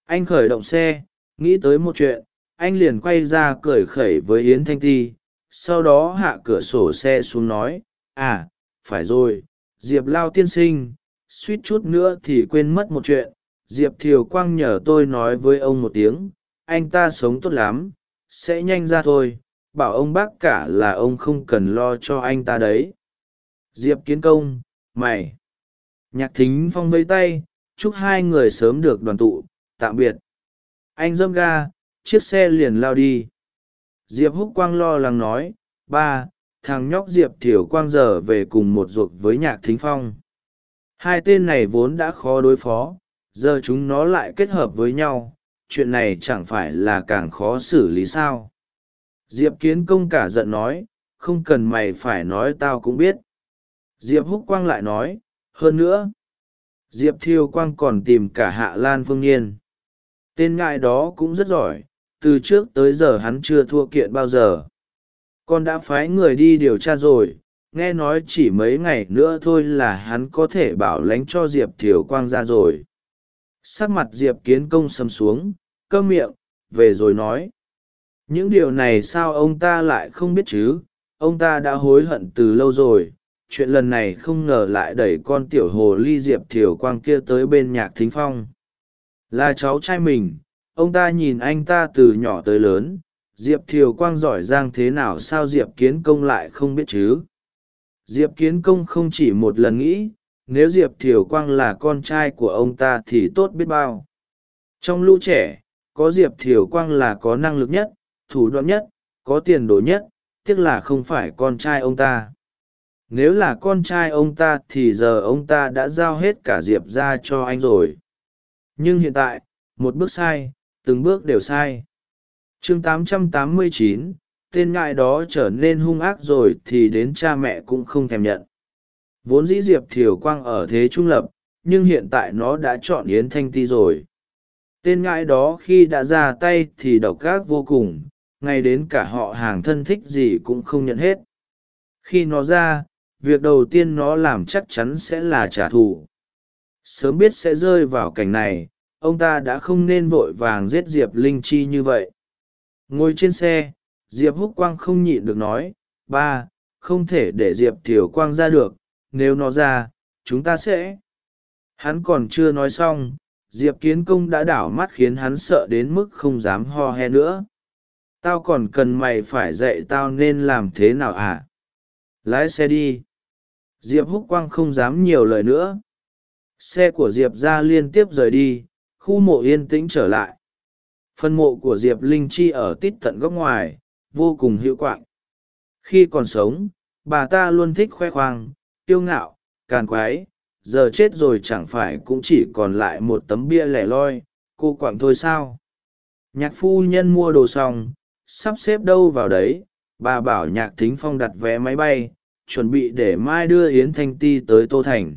Anh khởi động xe, nghĩ tới một chuyện, anh liền quay ra cười khẩy với yến thanh ti, sau đó hạ cửa sổ xe xuống nói à phải rồi diệp lao tiên sinh, suýt chút nữa thì quên mất một chuyện. Diệp thiều quang nhờ tôi nói với ông một tiếng, anh ta sống tốt lắm, sẽ nhanh ra thôi. Bảo ông bác cả là ông không cần lo cho anh ta đấy. Diệp kiến công, mày. Nhạc thính phong vây tay, chúc hai người sớm được đoàn tụ, tạm biệt. Anh dâm ga, chiếc xe liền lao đi. Diệp húc quang lo lắng nói, ba thằng nhóc diệp thiều quang giờ về cùng một ruột với nhạc thính phong. Hai tên này vốn đã khó đối phó, giờ chúng nó lại kết hợp với nhau, chuyện này chẳng phải là càng khó xử lý sao? Diệp kiến công cả giận nói, không cần mày phải nói tao cũng biết. Diệp húc quang lại nói, hơn nữa, diệp thiêu quang còn tìm cả hạ lan phương nhiên tên ngại đó cũng rất giỏi, từ trước tới giờ hắn chưa thua kiện bao giờ con đã phái người đi điều tra rồi, nghe nói chỉ mấy ngày nữa thôi là hắn có thể bảo lánh cho diệp thiều quang ra rồi. Sắc mặt diệp kiến công sầm xuống cơm miệng, về rồi nói. Những điều này sao ông ta lại không biết chứ? Ông ta đã hối hận từ lâu rồi. Chuyện lần này không ngờ lại đẩy con tiểu hồ ly diệp thiều quang kia tới bên nhạc thính phong. Là cháu trai mình, ông ta nhìn anh ta từ nhỏ tới lớn diệp thiều quang giỏi giang thế nào sao diệp kiến công lại không biết chứ? Diệp kiến công không chỉ một lần nghĩ, nếu diệp thiều quang là con trai của ông ta thì tốt biết bao. Trong lũ trẻ, có diệp thiều quang là có năng lực nhất, thủ đoạn nhất, có tiền đồ nhất, tiếc là không phải con trai ông ta. Nếu là con trai ông ta thì giờ ông ta đã giao hết cả diệp ra cho anh rồi. Nhưng hiện tại, một bước sai, từng bước đều sai chương 889, tên ngại đó trở nên hung ác rồi thì đến cha mẹ cũng không thèm nhận. Vốn dĩ diệp thiều quang ở thế trung lập nhưng hiện tại nó đã chọn yến thanh ti rồi. Tên ngãi đó khi đã ra tay thì độc gác vô cùng ngay đến cả họ hàng thân thích gì cũng không nhận hết. Khi nó ra việc đầu tiên nó làm chắc chắn sẽ là trả thù. Sớm biết sẽ rơi vào cảnh này ông ta đã không nên vội vàng giết diệp linh chi như vậy ngồi trên xe, diệp húc quang không nhịn được nói, ba, không thể để diệp thiều quang ra được, nếu nó ra, chúng ta sẽ. Hắn còn chưa nói xong, diệp kiến công đã đảo mắt khiến hắn sợ đến mức không dám ho he nữa. Tao còn cần mày phải dạy tao nên làm thế nào à? Lái xe đi. Diệp húc quang không dám nhiều lời nữa. Xe của diệp ra liên tiếp rời đi, khu mộ yên tĩnh trở lại phân mộ của diệp linh chi ở tít tận góc ngoài, vô cùng hữu quạng. Khi còn sống, bà ta luôn thích khoe khoang, kiêu ngạo, càn quái, giờ chết rồi chẳng phải cũng chỉ còn lại một tấm bia lẻ loi, cô quạng thôi sao? Nhạc phu nhân mua đồ xong, sắp xếp đâu vào đấy, bà bảo nhạc thính phong đặt vé máy bay, chuẩn bị để mai đưa yến thanh ti tới tô thành.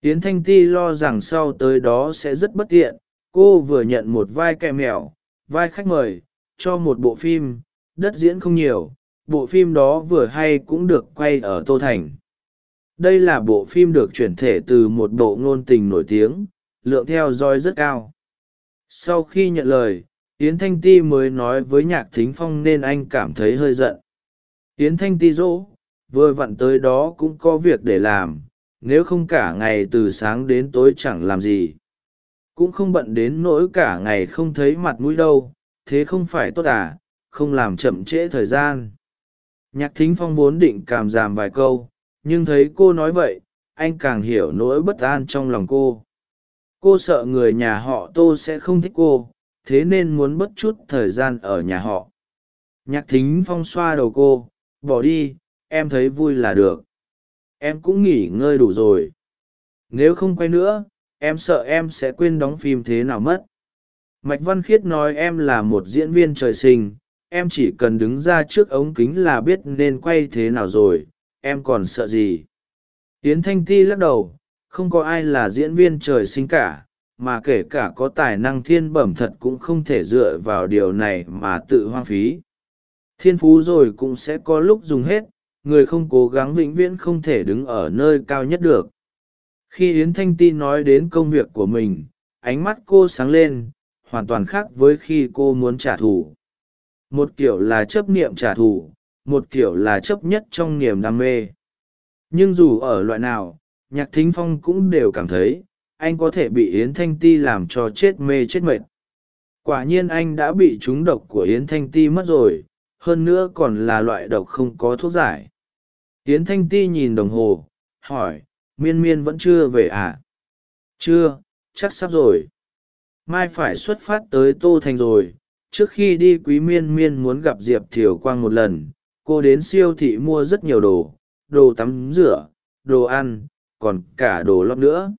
Yến thanh ti lo rằng sau tới đó sẽ rất bất tiện cô vừa nhận một vai kẹ mèo, vai khách mời, cho một bộ phim, đất diễn không nhiều, bộ phim đó vừa hay cũng được quay ở tô thành. Đây là bộ phim được chuyển thể từ một bộ ngôn tình nổi tiếng, lượng theo dõi rất cao. Sau khi nhận lời, yến thanh ti mới nói với nhạc thính phong nên anh cảm thấy hơi giận. Yến thanh ti dỗ, vừa vặn tới đó cũng có việc để làm, nếu không cả ngày từ sáng đến tối chẳng làm gì cũng không bận đến nỗi cả ngày không thấy mặt mũi đâu, thế không phải tốt à không làm chậm trễ thời gian. Nhạc thính phong vốn định cảm giảm vài câu, nhưng thấy cô nói vậy, anh càng hiểu nỗi bất an trong lòng cô. Cô sợ người nhà họ tô sẽ không thích cô, thế nên muốn bất chút thời gian ở nhà họ. Nhạc thính phong xoa đầu cô, bỏ đi, em thấy vui là được. Em cũng nghỉ ngơi đủ rồi. Nếu không quay nữa em sợ em sẽ quên đóng phim thế nào mất. Mạch văn khiết nói em là một diễn viên trời sinh, em chỉ cần đứng ra trước ống kính là biết nên quay thế nào rồi, em còn sợ gì. Yến thanh ti lắc đầu, không có ai là diễn viên trời sinh cả, mà kể cả có tài năng thiên bẩm thật cũng không thể dựa vào điều này mà tự hoang phí. Thiên phú rồi cũng sẽ có lúc dùng hết, người không cố gắng vĩnh viễn không thể đứng ở nơi cao nhất được khi yến thanh ti nói đến công việc của mình, ánh mắt cô sáng lên, hoàn toàn khác với khi cô muốn trả thù. Một kiểu là chấp niệm trả thù, một kiểu là chấp nhất trong niềm đam mê. Nhưng dù ở loại nào, nhạc thính phong cũng đều cảm thấy, anh có thể bị yến thanh ti làm cho chết mê chết mệt. Quả nhiên anh đã bị trúng độc của yến thanh ti mất rồi, hơn nữa còn là loại độc không có thuốc giải. Yến thanh ti nhìn đồng hồ, hỏi miên miên vẫn chưa về à? Chưa, chắc sắp rồi. Mai phải xuất phát tới tô thành rồi. Trước khi đi quý miên miên muốn gặp diệp thiều quang một lần. Cô đến siêu thị mua rất nhiều đồ. Đồ tắm rửa, đồ ăn, còn cả đồ lót nữa.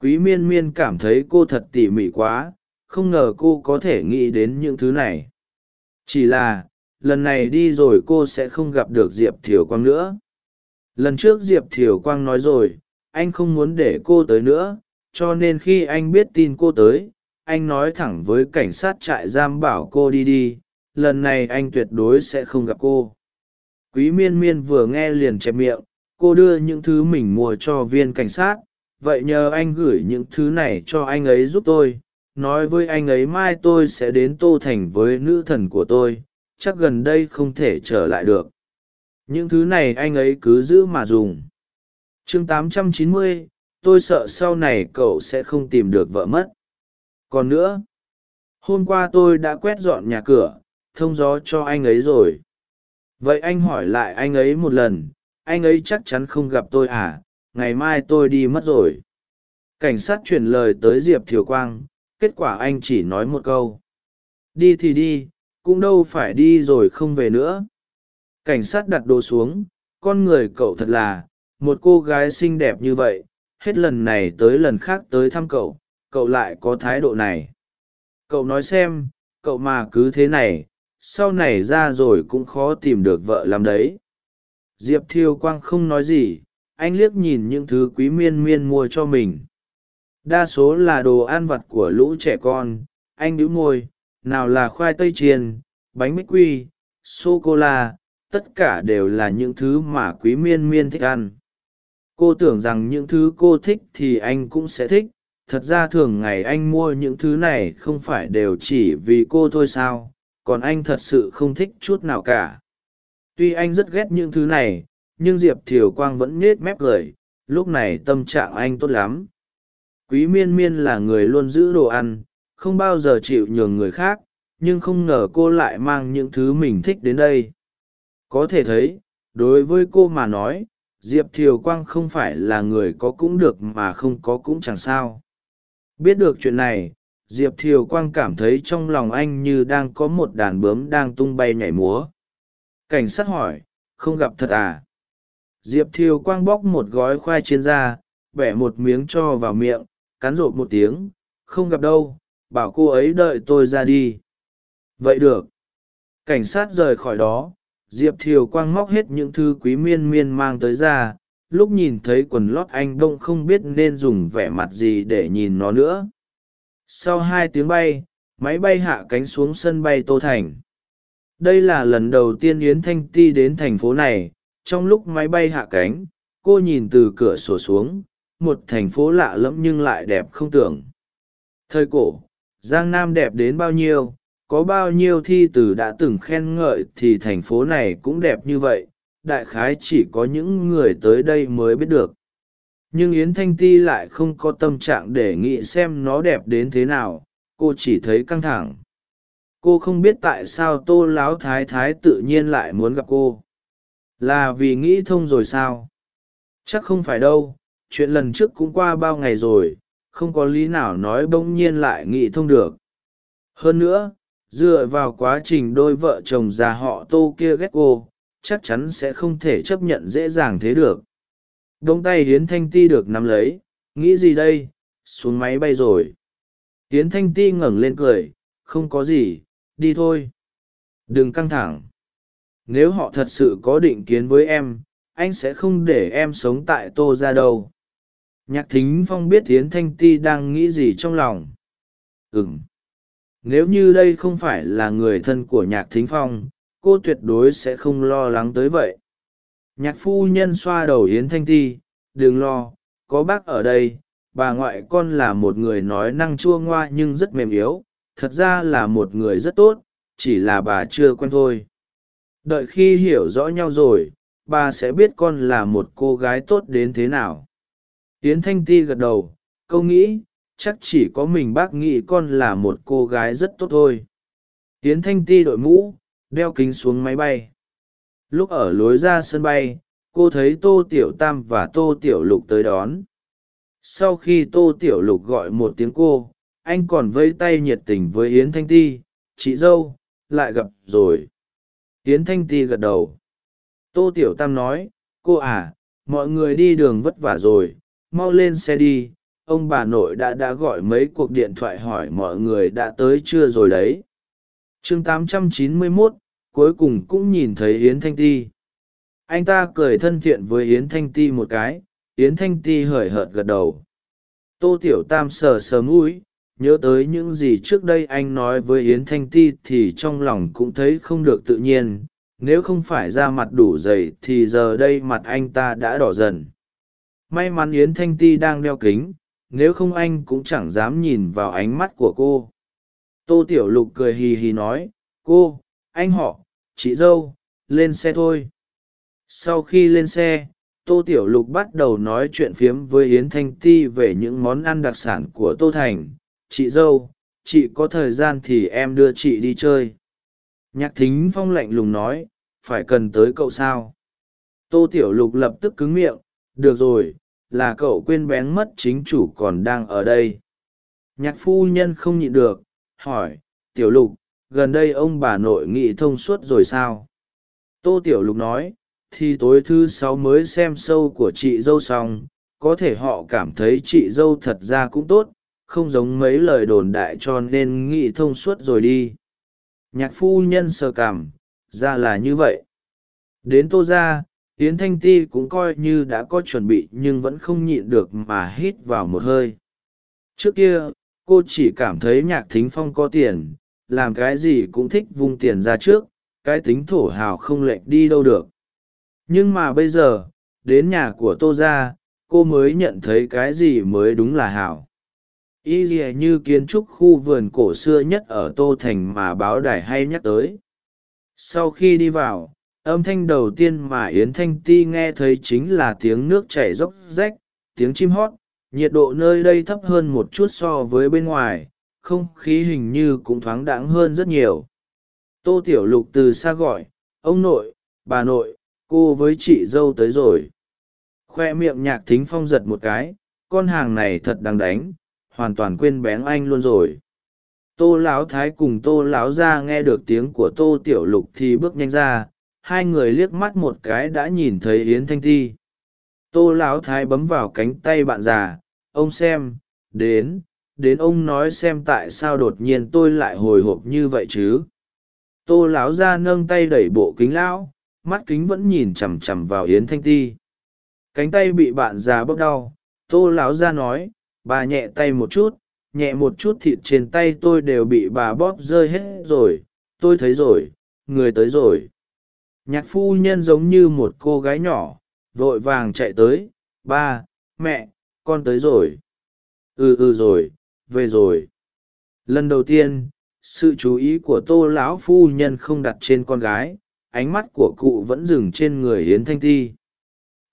Quý miên miên cảm thấy cô thật tỉ mỉ quá. Không ngờ cô có thể nghĩ đến những thứ này. Chỉ là, lần này đi rồi cô sẽ không gặp được diệp thiều quang nữa lần trước diệp thiều quang nói rồi, anh không muốn để cô tới nữa, cho nên khi anh biết tin cô tới, anh nói thẳng với cảnh sát trại giam bảo cô đi đi, lần này anh tuyệt đối sẽ không gặp cô. Quý miên miên vừa nghe liền chẹp miệng, cô đưa những thứ mình mua cho viên cảnh sát, vậy nhờ anh gửi những thứ này cho anh ấy giúp tôi, nói với anh ấy mai tôi sẽ đến tô thành với nữ thần của tôi, chắc gần đây không thể trở lại được những thứ này anh ấy cứ giữ mà dùng. Chương 890, tôi sợ sau này cậu sẽ không tìm được vợ mất. Còn nữa hôm qua tôi đã quét dọn nhà cửa thông gió cho anh ấy rồi. Vậy anh hỏi lại anh ấy một lần anh ấy chắc chắn không gặp tôi à ngày mai tôi đi mất rồi. Cảnh sát truyền lời tới diệp thiều quang kết quả anh chỉ nói một câu. Đi thì đi cũng đâu phải đi rồi không về nữa cảnh sát đặt đồ xuống, con người cậu thật là, một cô gái xinh đẹp như vậy, hết lần này tới lần khác tới thăm cậu cậu lại có thái độ này. Cậu nói xem, cậu mà cứ thế này, sau này ra rồi cũng khó tìm được vợ làm đấy. Diệp thiêu quang không nói gì, anh liếc nhìn những thứ quý miên miên mua cho mình. Đa số là đồ ăn vặt của lũ trẻ con, anh đĩu môi, nào là khoai tây chiên, bánh bích quy sô cô la tất cả đều là những thứ mà quý miên miên thích ăn. Cô tưởng rằng những thứ cô thích thì anh cũng sẽ thích. Thật ra thường ngày anh mua những thứ này không phải đều chỉ vì cô thôi sao, còn anh thật sự không thích chút nào cả. Tuy anh rất ghét những thứ này, nhưng diệp thiều quang vẫn nết mép cười. Lúc này tâm trạng anh tốt lắm. Quý miên miên là người luôn giữ đồ ăn, không bao giờ chịu nhường người khác, nhưng không ngờ cô lại mang những thứ mình thích đến đây có thể thấy, đối với cô mà nói, diệp thiều quang không phải là người có cũng được mà không có cũng chẳng sao. Biết được chuyện này, diệp thiều quang cảm thấy trong lòng anh như đang có một đàn bướm đang tung bay nhảy múa. Cảnh sát hỏi, không gặp thật à? Diệp thiều quang bóc một gói khoai chiên ra, bẻ một miếng cho vào miệng, cắn rộp một tiếng, không gặp đâu, bảo cô ấy đợi tôi ra đi. Vậy được. Cảnh sát rời khỏi đó diệp thiều quang móc hết những thư quý miên miên mang tới ra, lúc nhìn thấy quần lót anh đông không biết nên dùng vẻ mặt gì để nhìn nó nữa. Sau hai tiếng bay, máy bay hạ cánh xuống sân bay tô thành. Đây là lần đầu tiên yến thanh ti đến thành phố này. Trong lúc máy bay hạ cánh, cô nhìn từ cửa sổ xuống, một thành phố lạ lẫm nhưng lại đẹp không tưởng. Thời cổ, giang nam đẹp đến bao nhiêu có bao nhiêu thi từ đã từng khen ngợi thì thành phố này cũng đẹp như vậy, đại khái chỉ có những người tới đây mới biết được. Nhưng yến thanh ti lại không có tâm trạng để nghĩ xem nó đẹp đến thế nào, cô chỉ thấy căng thẳng. Cô không biết tại sao tô láo thái thái tự nhiên lại muốn gặp cô. Là vì nghĩ thông rồi sao? Chắc không phải đâu, chuyện lần trước cũng qua bao ngày rồi, không có lý nào nói bỗng nhiên lại nghĩ thông được. Hơn nữa dựa vào quá trình đôi vợ chồng già họ tô kia ghét cô, chắc chắn sẽ không thể chấp nhận dễ dàng thế được. Đống tay hiến thanh ti được nắm lấy, nghĩ gì đây, xuống máy bay rồi. Hiến thanh ti ngẩng lên cười, không có gì, đi thôi. Đừng căng thẳng. Nếu họ thật sự có định kiến với em, anh sẽ không để em sống tại tô ra đâu. Nhạc thính phong biết tiến thanh ti đang nghĩ gì trong lòng. Ừng nếu như đây không phải là người thân của nhạc thính phong, cô tuyệt đối sẽ không lo lắng tới vậy. Nhạc phu nhân xoa đầu yến thanh ti, đừng lo, có bác ở đây, bà ngoại con là một người nói năng chua ngoa nhưng rất mềm yếu, thật ra là một người rất tốt, chỉ là bà chưa quen thôi. Đợi khi hiểu rõ nhau rồi, bà sẽ biết con là một cô gái tốt đến thế nào. Yến thanh ti gật đầu câu nghĩ chắc chỉ có mình bác nghĩ con là một cô gái rất tốt thôi. Yến thanh ti đội mũ, đeo kính xuống máy bay. Lúc ở lối ra sân bay, cô thấy tô tiểu tam và tô tiểu lục tới đón. Sau khi tô tiểu lục gọi một tiếng cô, anh còn vây tay nhiệt tình với yến thanh ti, chị dâu, lại gặp rồi. Yến thanh ti gật đầu. Tô tiểu tam nói, cô à mọi người đi đường vất vả rồi, mau lên xe đi ông bà nội đã đã gọi mấy cuộc điện thoại hỏi mọi người đã tới chưa rồi đấy. Chương 891, cuối cùng cũng nhìn thấy yến thanh ti. Anh ta cười thân thiện với yến thanh ti một cái yến thanh ti hời hợt gật đầu. Tô tiểu tam sờ sờ mũi nhớ tới những gì trước đây anh nói với yến thanh ti thì trong lòng cũng thấy không được tự nhiên nếu không phải da mặt đủ dày thì giờ đây mặt anh ta đã đỏ dần. May mắn yến thanh ti đang đeo kính nếu không anh cũng chẳng dám nhìn vào ánh mắt của cô. Tô tiểu lục cười hì hì nói, cô, anh họ, chị dâu, lên xe thôi. Sau khi lên xe, tô tiểu lục bắt đầu nói chuyện phiếm với yến thanh ti về những món ăn đặc sản của tô thành. Chị dâu, chị có thời gian thì em đưa chị đi chơi. Nhạc thính phong lạnh lùng nói, phải cần tới cậu sao? Tô tiểu lục lập tức cứng miệng, được rồi là cậu quên bén mất chính chủ còn đang ở đây. Nhạc phu nhân không nhịn được, hỏi, tiểu lục, gần đây ông bà nội nghị thông suốt rồi sao? Tô tiểu lục nói, thì tối thứ sáu mới xem sâu của chị dâu xong, có thể họ cảm thấy chị dâu thật ra cũng tốt, không giống mấy lời đồn đại cho nên nghị thông suốt rồi đi. Nhạc phu nhân sờ cảm ra là như vậy. Đến tô ra yến thanh ti cũng coi như đã có chuẩn bị nhưng vẫn không nhịn được mà hít vào một hơi. Trước kia, cô chỉ cảm thấy nhạc thính phong có tiền, làm cái gì cũng thích vung tiền ra trước, cái tính thổ hào không lệch đi đâu được. Nhưng mà bây giờ, đến nhà của tô ra cô mới nhận thấy cái gì mới đúng là hảo. Y lìa như kiến trúc khu vườn cổ xưa nhất ở tô thành mà báo đài hay nhắc tới. Sau khi đi vào âm thanh đầu tiên mà yến thanh ti nghe thấy chính là tiếng nước chảy róc rách, tiếng chim hót. Nhiệt độ nơi đây thấp hơn một chút so với bên ngoài, không khí hình như cũng thoáng đãng hơn rất nhiều. Tô tiểu lục từ xa gọi, ông nội, bà nội, cô với chị dâu tới rồi. Khoe miệng nhạc thính phong giật một cái, con hàng này thật đáng đánh, hoàn toàn quên bén anh luôn rồi. Tô lão thái cùng tô lão ra nghe được tiếng của tô tiểu lục thì bước nhanh ra hai người liếc mắt một cái đã nhìn thấy yến thanh ti. Tô lão thái bấm vào cánh tay bạn già, ông xem, đến đến ông nói xem tại sao đột nhiên tôi lại hồi hộp như vậy chứ? Tô lão ra nâng tay đẩy bộ kính lão, mắt kính vẫn nhìn chằm chằm vào yến thanh ti. Cánh tay bị bạn già bốc đau, tô lão ra nói, bà nhẹ tay một chút, nhẹ một chút thịt trên tay tôi đều bị bà bóp rơi hết rồi, tôi thấy rồi, người tới rồi nhạc phu nhân giống như một cô gái nhỏ, vội vàng chạy tới, ba, mẹ, con tới rồi. Ừ ừ rồi, về rồi. Lần đầu tiên, sự chú ý của tô lão phu nhân không đặt trên con gái, ánh mắt của cụ vẫn dừng trên người yến thanh ti.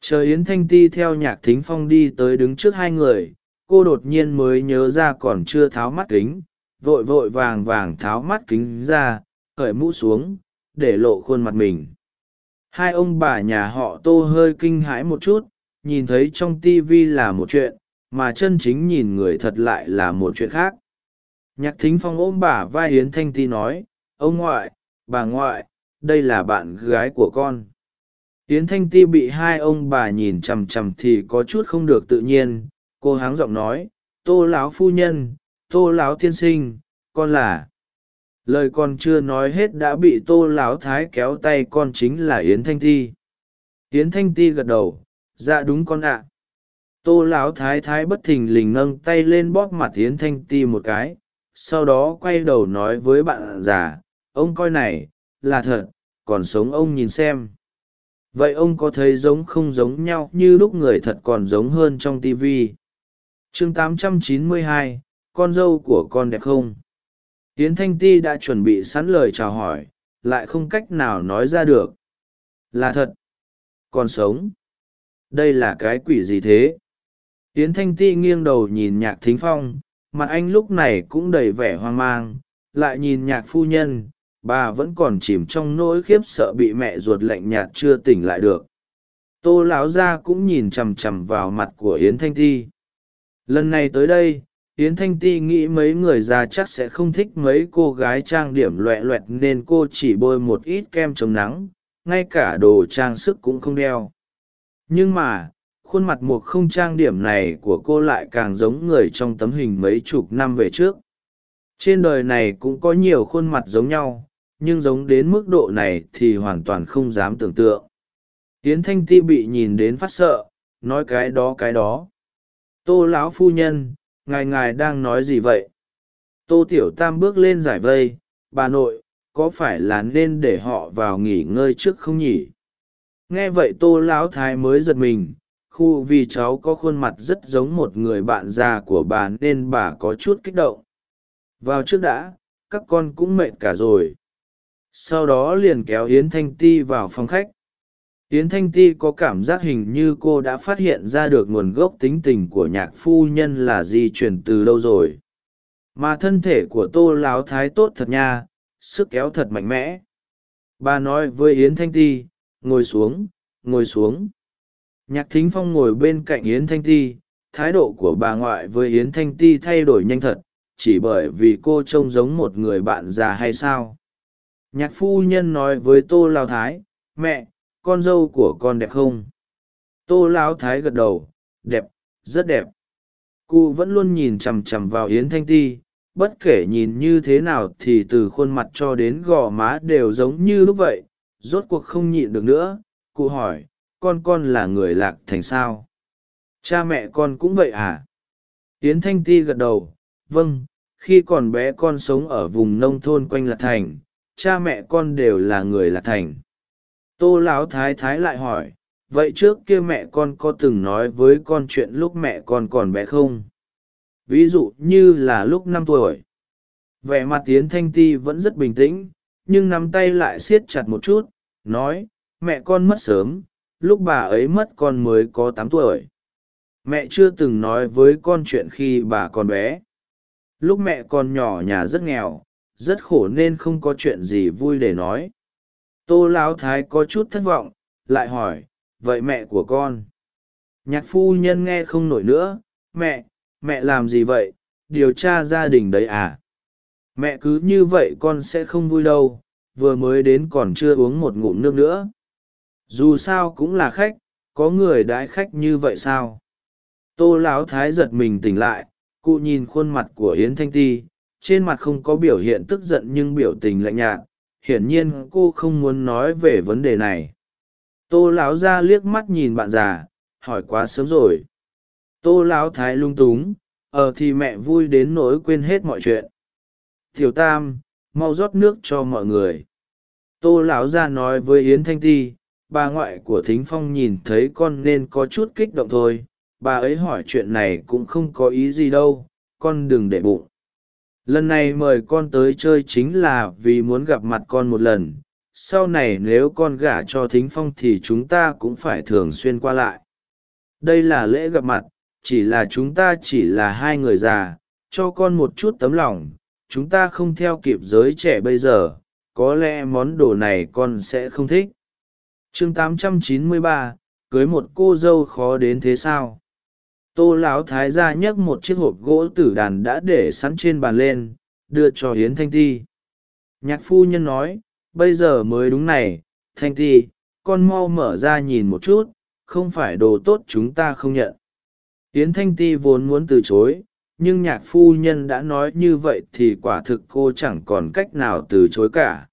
Chờ yến thanh ti theo nhạc thính phong đi tới đứng trước hai người, cô đột nhiên mới nhớ ra còn chưa tháo mắt kính, vội vội vàng vàng tháo mắt kính ra khởi mũ xuống, để lộ khuôn mặt mình hai ông bà nhà họ tô hơi kinh hãi một chút, nhìn thấy trong tivi là một chuyện, mà chân chính nhìn người thật lại là một chuyện khác. Nhạc thính phong ôm bà vai hiến thanh ti nói, ông ngoại, bà ngoại, đây là bạn gái của con. Yến thanh ti bị hai ông bà nhìn chằm chằm thì có chút không được tự nhiên, cô háng giọng nói, tô lão phu nhân, tô lão tiên sinh, con là lời con chưa nói hết đã bị tô lão thái kéo tay con chính là yến thanh ti. Yến thanh ti gật đầu dạ đúng con ạ. Tô lão thái thái bất thình lình nâng tay lên bóp mặt yến thanh ti một cái sau đó quay đầu nói với bạn già ông coi này là thật còn sống ông nhìn xem. Vậy ông có thấy giống không giống nhau như lúc người thật còn giống hơn trong tv chương 892, con dâu của con đẹp không? Yến thanh ti đã chuẩn bị sẵn lời chào hỏi, lại không cách nào nói ra được. Là thật. Còn sống. Đây là cái quỷ gì thế? Yến thanh ti nghiêng đầu nhìn nhạc thính phong, mặt anh lúc này cũng đầy vẻ hoang mang, lại nhìn nhạc phu nhân, bà vẫn còn chìm trong nỗi khiếp sợ bị mẹ ruột lạnh nhạt chưa tỉnh lại được. Tô lão gia cũng nhìn chằm chằm vào mặt của yến thanh ti. Lần này tới đây yến thanh ti nghĩ mấy người già chắc sẽ không thích mấy cô gái trang điểm loẹ loẹt nên cô chỉ bôi một ít kem chống nắng, ngay cả đồ trang sức cũng không đeo. Nhưng mà, khuôn mặt một không trang điểm này của cô lại càng giống người trong tấm hình mấy chục năm về trước. Trên đời này cũng có nhiều khuôn mặt giống nhau, nhưng giống đến mức độ này thì hoàn toàn không dám tưởng tượng. Yến thanh ti bị nhìn đến phát sợ, nói cái đó cái đó. Tô lão phu nhân ngài ngài đang nói gì vậy? Tô tiểu tam bước lên giải vây, bà nội, có phải là nên để họ vào nghỉ ngơi trước không nhỉ? Nghe vậy tô lão thái mới giật mình, khu vì cháu có khuôn mặt rất giống một người bạn già của bà nên bà có chút kích động. Vào trước đã, các con cũng mệt cả rồi. Sau đó liền kéo yến thanh ti vào phòng khách yến thanh ti có cảm giác hình như cô đã phát hiện ra được nguồn gốc tính tình của nhạc phu nhân là di chuyển từ lâu rồi. Mà thân thể của tô láo thái tốt thật nha, sức kéo thật mạnh mẽ. Bà nói với yến thanh ti, ngồi xuống ngồi xuống. Nhạc thính phong ngồi bên cạnh yến thanh ti, thái độ của bà ngoại với yến thanh ti thay đổi nhanh thật, chỉ bởi vì cô trông giống một người bạn già hay sao? Nhạc phu nhân nói với tô lao thái, mẹ con dâu của con đẹp không? Tô lão thái gật đầu, đẹp, rất đẹp. Cụ vẫn luôn nhìn chằm chằm vào yến thanh ti, bất kể nhìn như thế nào thì từ khuôn mặt cho đến gò má đều giống như lúc vậy, rốt cuộc không nhịn được nữa. Cụ hỏi, con con là người lạc thành sao? Cha mẹ con cũng vậy à? Yến thanh ti gật đầu vâng khi còn bé con sống ở vùng nông thôn quanh lạc thành, cha mẹ con đều là người lạc thành tô lão thái thái lại hỏi, vậy trước kia mẹ con có từng nói với con chuyện lúc mẹ con còn bé không? Ví dụ như là lúc năm tuổi. Vẻ mặt tiến thanh ti vẫn rất bình tĩnh, nhưng nắm tay lại siết chặt một chút, nói, mẹ con mất sớm, lúc bà ấy mất con mới có tám tuổi. Mẹ chưa từng nói với con chuyện khi bà còn bé. Lúc mẹ còn nhỏ nhà rất nghèo, rất khổ nên không có chuyện gì vui để nói tô lão thái có chút thất vọng, lại hỏi, vậy mẹ của con? Nhạc phu nhân nghe không nổi nữa, mẹ mẹ làm gì vậy? Điều tra gia đình đấy à? Mẹ cứ như vậy con sẽ không vui đâu, vừa mới đến còn chưa uống một ngụm nước nữa. Dù sao cũng là khách, có người đãi khách như vậy sao? Tô lão thái giật mình tỉnh lại, cụ nhìn khuôn mặt của yến thanh ti, trên mặt không có biểu hiện tức giận nhưng biểu tình lạnh nhạt hiển nhiên cô không muốn nói về vấn đề này. Tô lão ra liếc mắt nhìn bạn già, hỏi quá sớm rồi. Tô lão thái lung túng ờ thì mẹ vui đến nỗi quên hết mọi chuyện. Thiểu tam, mau rót nước cho mọi người. Tô lão ra nói với yến thanh ti, bà ngoại của thính phong nhìn thấy con nên có chút kích động thôi. Bà ấy hỏi chuyện này cũng không có ý gì đâu, con đừng để bụng lần này mời con tới chơi chính là vì muốn gặp mặt con một lần. Sau này nếu con gả cho thính phong thì chúng ta cũng phải thường xuyên qua lại. Đây là lễ gặp mặt chỉ là chúng ta chỉ là hai người già cho con một chút tấm lòng. Chúng ta không theo kịp giới trẻ bây giờ có lẽ món đồ này con sẽ không thích. Chương 893, cưới một cô dâu khó đến thế sao? Tô lão thái ra nhấc một chiếc hộp gỗ tử đàn đã để sẵn trên bàn lên, đưa cho hiến thanh ti. Nhạc phu nhân nói, bây giờ mới đúng này, thanh ti, con mau mở ra nhìn một chút, không phải đồ tốt chúng ta không nhận. Hiến thanh ti vốn muốn từ chối, nhưng nhạc phu nhân đã nói như vậy thì quả thực cô chẳng còn cách nào từ chối cả.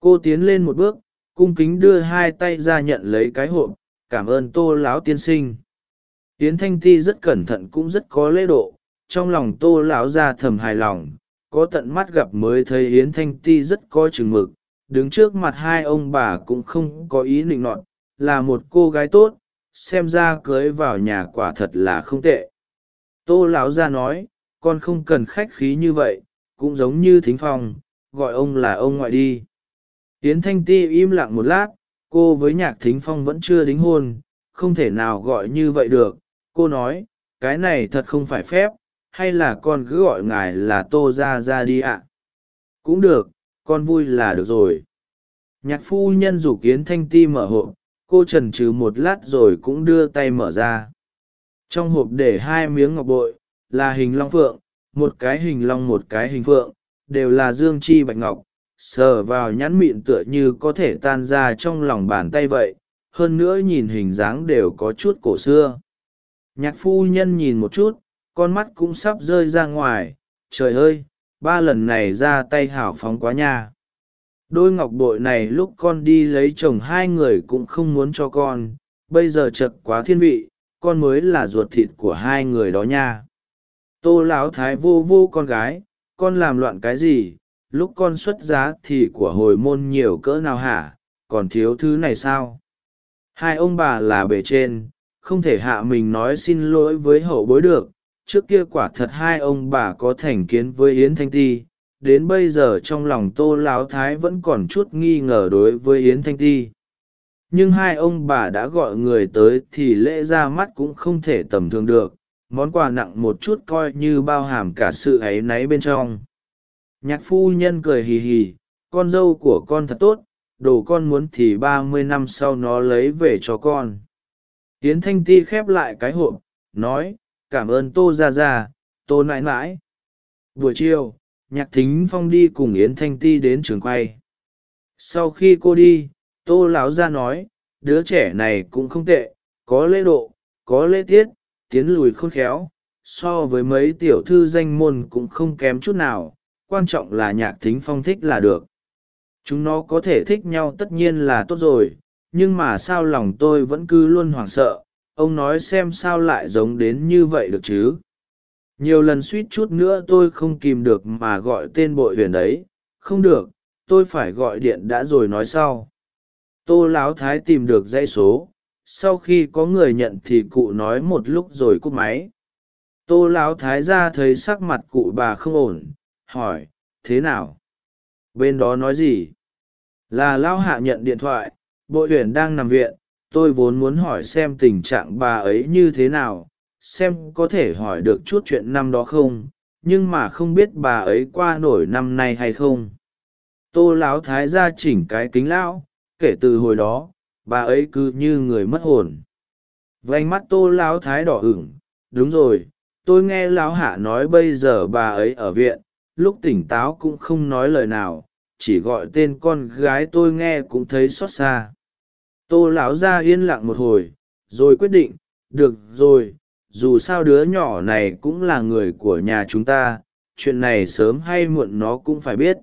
Cô tiến lên một bước, cung kính đưa hai tay ra nhận lấy cái hộp, cảm ơn tô lão tiên sinh yến thanh ti rất cẩn thận cũng rất có lễ độ, trong lòng tô lão ra thầm hài lòng, có tận mắt gặp mới thấy yến thanh ti rất có chừng mực, đứng trước mặt hai ông bà cũng không có ý nịnh nọt, là một cô gái tốt, xem ra cưới vào nhà quả thật là không tệ. Tô lão gia nói, con không cần khách khí như vậy, cũng giống như thính phong, gọi ông là ông ngoại đi. Yến thanh ti im lặng một lát, cô với nhạc thính phong vẫn chưa đính hôn, không thể nào gọi như vậy được cô nói, cái này thật không phải phép, hay là con cứ gọi ngài là tô ra ra đi ạ? Cũng được, con vui là được rồi. Nhạc phu nhân rủ kiến thanh ti mở hộp, cô trần trừ một lát rồi cũng đưa tay mở ra. Trong hộp để hai miếng ngọc bội, là hình long phượng, một cái hình long một cái hình phượng, đều là dương chi bạch ngọc, sờ vào nhắn mịn tựa như có thể tan ra trong lòng bàn tay vậy. Hơn nữa nhìn hình dáng đều có chút cổ xưa nhạc phu nhân nhìn một chút, con mắt cũng sắp rơi ra ngoài. Trời ơi, ba lần này ra tay hảo phóng quá nha. Đôi ngọc bội này lúc con đi lấy chồng hai người cũng không muốn cho con. Bây giờ chật quá thiên vị, con mới là ruột thịt của hai người đó nha. Tô lão thái vô vô con gái, con làm loạn cái gì? Lúc con xuất giá thì của hồi môn nhiều cỡ nào hả? Còn thiếu thứ này sao? Hai ông bà là bề trên không thể hạ mình nói xin lỗi với hậu bối được, trước kia quả thật hai ông bà có thành kiến với yến thanh ti, đến bây giờ trong lòng tô Láo thái vẫn còn chút nghi ngờ đối với yến thanh ti. Nhưng hai ông bà đã gọi người tới thì lễ ra mắt cũng không thể tầm thường được, món quà nặng một chút coi như bao hàm cả sự áy náy bên trong. Nhạc phu nhân cười hì hì, con dâu của con thật tốt, đồ con muốn thì ba mươi năm sau nó lấy về cho con yến thanh ti khép lại cái hộp, nói, cảm ơn tô ra ra tô nãi mãi buổi chiều, nhạc thính phong đi cùng yến thanh ti đến trường quay. Sau khi cô đi, tô lão ra nói, đứa trẻ này cũng không tệ, có lễ độ, có lễ tiết, tiến lùi khôn khéo, so với mấy tiểu thư danh môn cũng không kém chút nào, quan trọng là nhạc thính phong thích là được. Chúng nó có thể thích nhau tất nhiên là tốt rồi nhưng mà sao lòng tôi vẫn cứ luôn hoảng sợ, ông nói xem sao lại giống đến như vậy được chứ? Nhiều lần suýt chút nữa tôi không kìm được mà gọi tên bội huyền đấy không được, tôi phải gọi điện đã rồi nói sau. Tô láo thái tìm được dãy số, sau khi có người nhận thì cụ nói một lúc rồi cúp máy. Tô láo thái ra thấy sắc mặt cụ bà không ổn, hỏi, thế nào? Bên đó nói gì? Là lao hạ nhận điện thoại bội huyền đang nằm viện, tôi vốn muốn hỏi xem tình trạng bà ấy như thế nào, xem có thể hỏi được chút chuyện năm đó không, nhưng mà không biết bà ấy qua nổi năm nay hay không. Tô láo thái ra chỉnh cái kính lão, kể từ hồi đó, bà ấy cứ như người mất hồn. Vánh mắt tô láo thái đỏ ửng, đúng rồi, tôi nghe lão hạ nói bây giờ bà ấy ở viện, lúc tỉnh táo cũng không nói lời nào, chỉ gọi tên con gái tôi nghe cũng thấy xót xa tô lão ra yên lặng một hồi rồi quyết định được rồi dù sao đứa nhỏ này cũng là người của nhà chúng ta chuyện này sớm hay muộn nó cũng phải biết.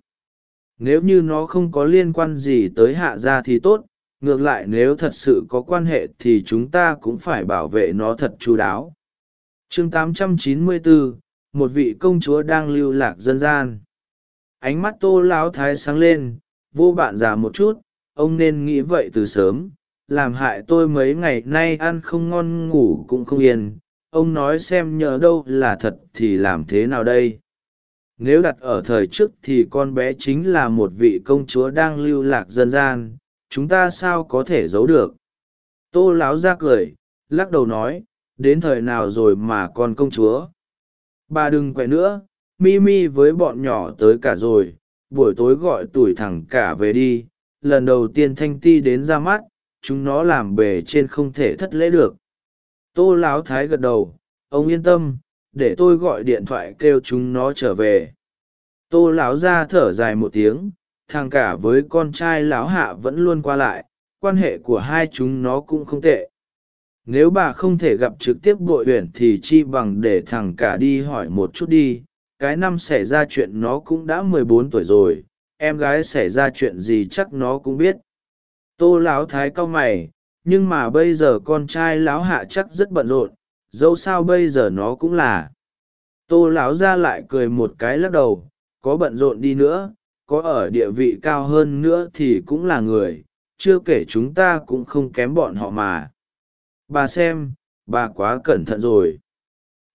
Nếu như nó không có liên quan gì tới hạ gia thì tốt ngược lại nếu thật sự có quan hệ thì chúng ta cũng phải bảo vệ nó thật chú đáo. Chương 894, một vị công chúa đang lưu lạc dân gian. Ánh mắt tô lão thái sáng lên vô bạn già một chút ông nên nghĩ vậy từ sớm. Làm hại tôi mấy ngày nay ăn không ngon, ngủ cũng không yên. Ông nói xem nhờ đâu là thật thì làm thế nào đây? Nếu đặt ở thời trước thì con bé chính là một vị công chúa đang lưu lạc dân gian. Chúng ta sao có thể giấu được? Tô láo ra cười, lắc đầu nói, đến thời nào rồi mà còn công chúa? Bà đừng quậy nữa, mi mi với bọn nhỏ tới cả rồi. Buổi tối gọi tuổi thẳng cả về đi lần đầu tiên thanh ti đến ra mắt, chúng nó làm bề trên không thể thất lễ được. Tô láo thái gật đầu, ông yên tâm, để tôi gọi điện thoại kêu chúng nó trở về. Tô láo ra thở dài một tiếng, thằng cả với con trai lão hạ vẫn luôn qua lại, quan hệ của hai chúng nó cũng không tệ. Nếu bà không thể gặp trực tiếp bội uyển thì chi bằng để thằng cả đi hỏi một chút đi, cái năm xảy ra chuyện nó cũng đã mười bốn tuổi rồi em gái xảy ra chuyện gì chắc nó cũng biết. Tô láo thái cau mày, nhưng mà bây giờ con trai lão hạ chắc rất bận rộn, dẫu sao bây giờ nó cũng là. Tô lão ra lại cười một cái lắc đầu, có bận rộn đi nữa, có ở địa vị cao hơn nữa thì cũng là người, chưa kể chúng ta cũng không kém bọn họ mà. Bà xem, bà quá cẩn thận rồi.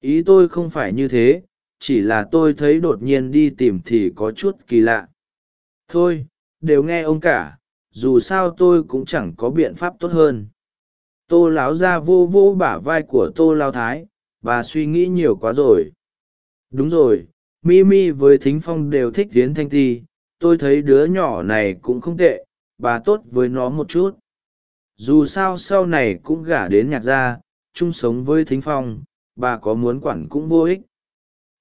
Ý tôi không phải như thế, chỉ là tôi thấy đột nhiên đi tìm thì có chút kỳ lạ thôi, đều nghe ông cả, dù sao tôi cũng chẳng có biện pháp tốt hơn. Tô láo ra vô vô bả vai của tô lao thái và suy nghĩ nhiều quá rồi. Đúng rồi, mi mi với thính phong đều thích tiến thanh ti, tôi thấy đứa nhỏ này cũng không tệ, bà tốt với nó một chút. Dù sao sau này cũng gả đến nhạc gia, chung sống với thính phong, bà có muốn quản cũng vô ích.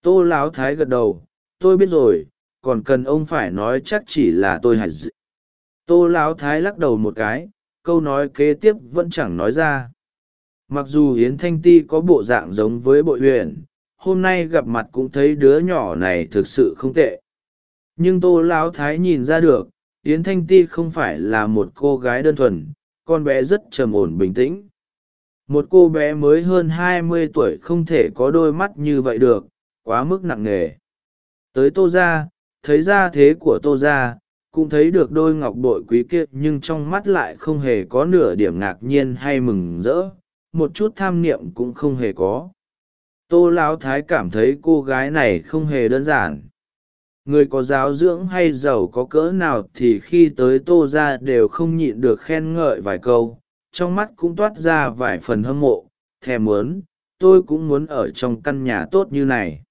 Tô láo thái gật đầu, tôi biết rồi còn cần ông phải nói chắc chỉ là tôi hạch d... tô lão thái lắc đầu một cái, câu nói kế tiếp vẫn chẳng nói ra. Mặc dù yến thanh ti có bộ dạng giống với bội huyền, hôm nay gặp mặt cũng thấy đứa nhỏ này thực sự không tệ. Nhưng tô lão thái nhìn ra được, yến thanh ti không phải là một cô gái đơn thuần, con bé rất trầm ổn bình tĩnh. Một cô bé mới hơn hai mươi tuổi không thể có đôi mắt như vậy được, quá mức nặng nề. Tới tô ra thấy ra thế của tô ra, cũng thấy được đôi ngọc bội quý kia, nhưng trong mắt lại không hề có nửa điểm ngạc nhiên hay mừng rỡ, một chút tham niệm cũng không hề có. Tô lão thái cảm thấy cô gái này không hề đơn giản. Người có giáo dưỡng hay giàu có cỡ nào thì khi tới tô ra đều không nhịn được khen ngợi vài câu, trong mắt cũng toát ra vài phần hâm mộ, thèm muốn, tôi cũng muốn ở trong căn nhà tốt như này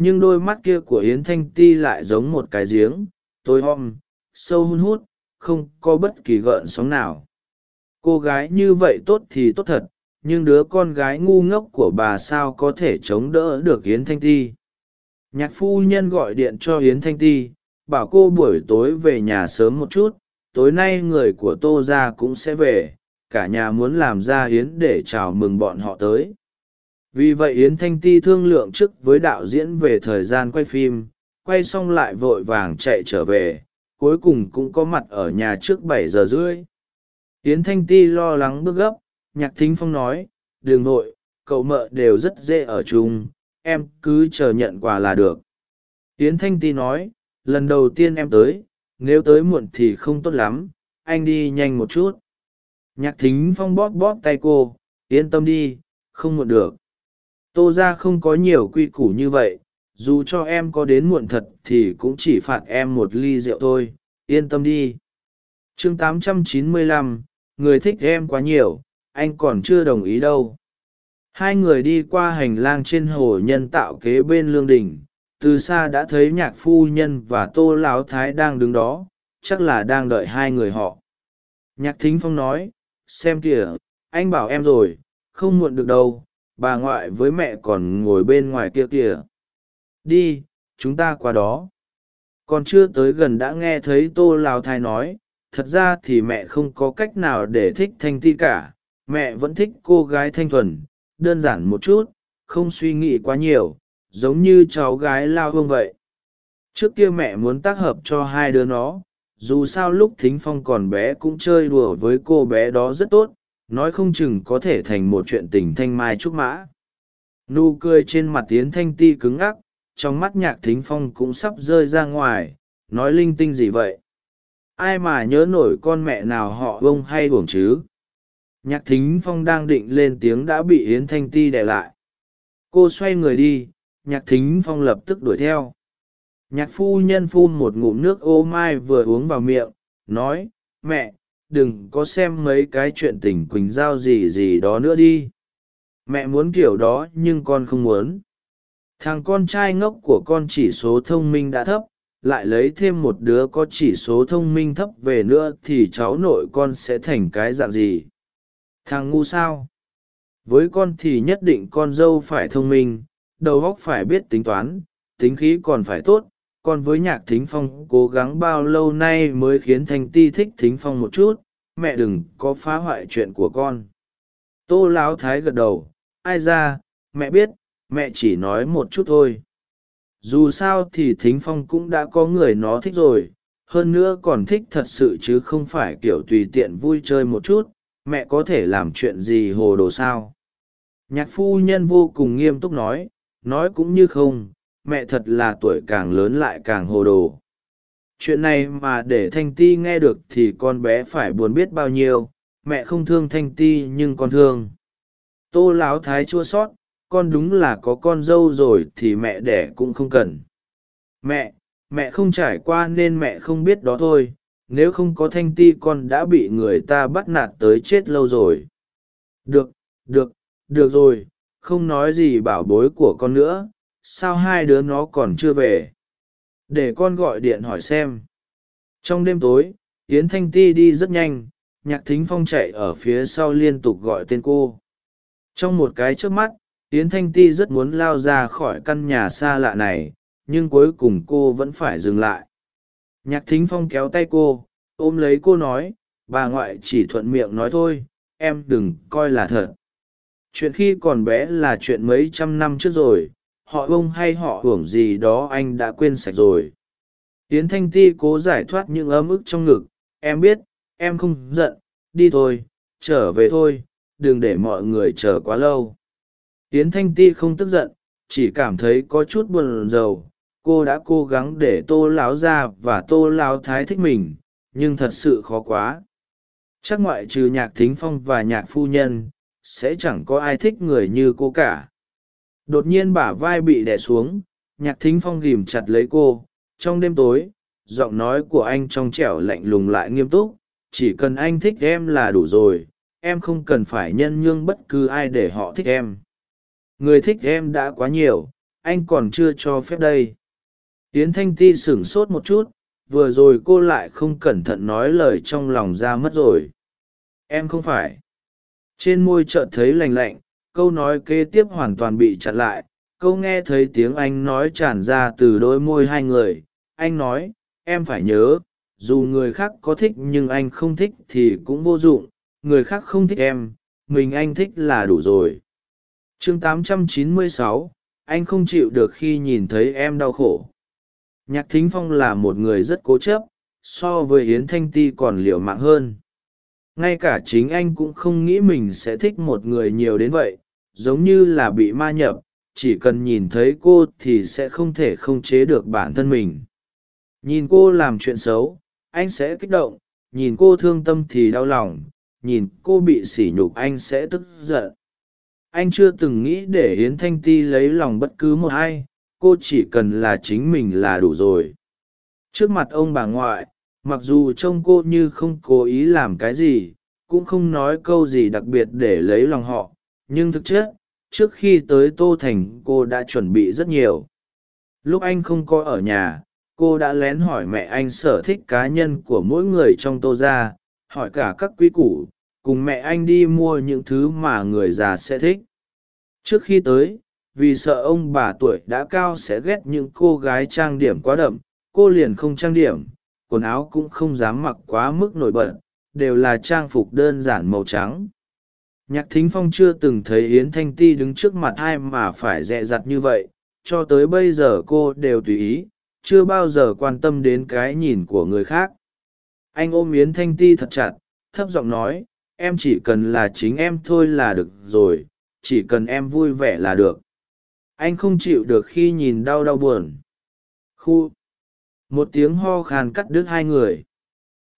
nhưng đôi mắt kia của yến thanh ti lại giống một cái giếng. Tối om, sâu hun hút, không có bất kỳ gợn sóng nào. Cô gái như vậy tốt thì tốt thật, nhưng đứa con gái ngu ngốc của bà sao có thể chống đỡ được yến thanh ti? Nhạc phu nhân gọi điện cho yến thanh ti, bảo cô buổi tối về nhà sớm một chút, tối nay người của tô ra cũng sẽ về, cả nhà muốn làm ra yến để chào mừng bọn họ tới vì vậy yến thanh ti thương lượng trước với đạo diễn về thời gian quay phim, quay xong lại vội vàng chạy trở về, cuối cùng cũng có mặt ở nhà trước bảy giờ rưỡi. Yến thanh ti lo lắng bước gấp, nhạc thính phong nói đường nội cậu mợ đều rất dễ ở chung, em cứ chờ nhận quà là được. Yến thanh ti nói, lần đầu tiên em tới, nếu tới muộn thì không tốt lắm, anh đi nhanh một chút. Nhạc thính phong bóp bóp tay cô, yên tâm đi, không muộn được tô ra không có nhiều quy củ như vậy dù cho em có đến muộn thật thì cũng chỉ phạt em một ly rượu thôi yên tâm đi. Chương 895, người thích em quá nhiều anh còn chưa đồng ý đâu. Hai người đi qua hành lang trên hồ nhân tạo kế bên lương đình từ xa đã thấy nhạc phu nhân và tô lão thái đang đứng đó chắc là đang đợi hai người họ. Nhạc thính phong nói xem kìa anh bảo em rồi không muộn được đâu bà ngoại với mẹ còn ngồi bên ngoài kia kìa. Đi, chúng ta qua đó. Còn chưa tới gần đã nghe thấy tô lao thai nói, thật ra thì mẹ không có cách nào để thích thanh ti cả. Mẹ vẫn thích cô gái thanh thuần. Đơn giản một chút, không suy nghĩ quá nhiều, giống như cháu gái lao hương vậy. Trước kia mẹ muốn tác hợp cho hai đứa nó, dù sao lúc thính phong còn bé cũng chơi đùa với cô bé đó rất tốt nói không chừng có thể thành một chuyện tình thanh mai trúc mã. Nụ cười trên mặt tiến thanh ti cứng ắc trong mắt nhạc thính phong cũng sắp rơi ra ngoài, nói linh tinh gì vậy? Ai mà nhớ nổi con mẹ nào họ bông hay buồng chứ? Nhạc thính phong đang định lên tiếng đã bị yến thanh ti đẻ lại. Cô xoay người đi, nhạc thính phong lập tức đuổi theo. Nhạc phu nhân phun một ngụm nước ô mai vừa uống vào miệng, nói, mẹ đừng có xem mấy cái chuyện tình quỳnh giao gì gì đó nữa đi. Mẹ muốn kiểu đó nhưng con không muốn. Thằng con trai ngốc của con chỉ số thông minh đã thấp, lại lấy thêm một đứa có chỉ số thông minh thấp về nữa thì cháu nội con sẽ thành cái dạng gì? Thằng ngu sao? Với con thì nhất định con dâu phải thông minh, đầu óc phải biết tính toán, tính khí còn phải tốt còn với nhạc thính phong, cố gắng bao lâu nay mới khiến thanh ti thích thính phong một chút? Mẹ đừng có phá hoại chuyện của con. Tô lão thái gật đầu. Ai ra, mẹ biết, mẹ chỉ nói một chút thôi. Dù sao thì thính phong cũng đã có người nó thích rồi. Hơn nữa còn thích thật sự chứ không phải kiểu tùy tiện vui chơi một chút. Mẹ có thể làm chuyện gì hồ đồ sao? Nhạc phu nhân vô cùng nghiêm túc nói. Nói cũng như không mẹ thật là tuổi càng lớn lại càng hồ đồ. Chuyện này mà để thanh ti nghe được thì con bé phải buồn biết bao nhiêu, mẹ không thương thanh ti nhưng con thương. Tô láo thái chua sót, con đúng là có con dâu rồi thì mẹ đẻ cũng không cần. Mẹ mẹ không trải qua nên mẹ không biết đó thôi, nếu không có thanh ti con đã bị người ta bắt nạt tới chết lâu rồi. Được được được rồi, không nói gì bảo bối của con nữa sao hai đứa nó còn chưa về? Để con gọi điện hỏi xem. Trong đêm tối, yến thanh ti đi rất nhanh, nhạc thính phong chạy ở phía sau liên tục gọi tên cô. Trong một cái trước mắt, yến thanh ti rất muốn lao ra khỏi căn nhà xa lạ này, nhưng cuối cùng cô vẫn phải dừng lại. Nhạc thính phong kéo tay cô, ôm lấy cô nói, bà ngoại chỉ thuận miệng nói thôi, em đừng coi là thật. Chuyện khi còn bé là chuyện mấy trăm năm trước rồi họ ông hay họ hưởng gì đó anh đã quên sạch rồi. Tiến thanh ti cố giải thoát những ấm ức trong ngực. Em biết, em không giận. Đi thôi, trở về thôi. Đừng để mọi người chờ quá lâu. Tiến thanh ti không tức giận, chỉ cảm thấy có chút buồn rầu. Cô đã cố gắng để tô láo ra và tô láo thái thích mình, nhưng thật sự khó quá. Chắc ngoại trừ nhạc thính phong và nhạc phu nhân, sẽ chẳng có ai thích người như cô cả đột nhiên bả vai bị đè xuống, nhạc thính phong ghìm chặt lấy cô. Trong đêm tối, giọng nói của anh trong trẻo lạnh lùng lại nghiêm túc, chỉ cần anh thích em là đủ rồi, em không cần phải nhân nhương bất cứ ai để họ thích em. Người thích em đã quá nhiều, anh còn chưa cho phép đây. Yến thanh ti sửng sốt một chút, vừa rồi cô lại không cẩn thận nói lời trong lòng ra mất rồi. Em không phải. Trên môi chợt thấy lành lạnh câu nói kế tiếp hoàn toàn bị chặn lại. Câu nghe thấy tiếng anh nói tràn ra từ đôi môi hai người. Anh nói em phải nhớ dù người khác có thích nhưng anh không thích thì cũng vô dụng. Người khác không thích em mình anh thích là đủ rồi. Chương 896, anh không chịu được khi nhìn thấy em đau khổ. Nhạc thính phong là một người rất cố chấp so với yến thanh ti còn liều mạng hơn. Ngay cả chính anh cũng không nghĩ mình sẽ thích một người nhiều đến vậy giống như là bị ma nhập, chỉ cần nhìn thấy cô thì sẽ không thể không chế được bản thân mình. Nhìn cô làm chuyện xấu, anh sẽ kích động, nhìn cô thương tâm thì đau lòng, nhìn cô bị sỉ nhục anh sẽ tức giận. Anh chưa từng nghĩ để Hiến thanh ti lấy lòng bất cứ một ai, cô chỉ cần là chính mình là đủ rồi. Trước mặt ông bà ngoại, mặc dù trông cô như không cố ý làm cái gì, cũng không nói câu gì đặc biệt để lấy lòng họ nhưng thực chất, trước khi tới tô thành, cô đã chuẩn bị rất nhiều. Lúc anh không có ở nhà, cô đã lén hỏi mẹ anh sở thích cá nhân của mỗi người trong tô ra hỏi cả các quy củ, cùng mẹ anh đi mua những thứ mà người già sẽ thích. Trước khi tới, vì sợ ông bà tuổi đã cao sẽ ghét những cô gái trang điểm quá đậm, cô liền không trang điểm, quần áo cũng không dám mặc quá mức nổi bật, đều là trang phục đơn giản màu trắng nhạc thính phong chưa từng thấy yến thanh ti đứng trước mặt ai mà phải dẹ dặt như vậy, cho tới bây giờ cô đều tùy ý, chưa bao giờ quan tâm đến cái nhìn của người khác. Anh ôm yến thanh ti thật chặt, thấp giọng nói, em chỉ cần là chính em thôi là được rồi, chỉ cần em vui vẻ là được. Anh không chịu được khi nhìn đau đau buồn. Khu. Một tiếng ho khan cắt đứt hai người.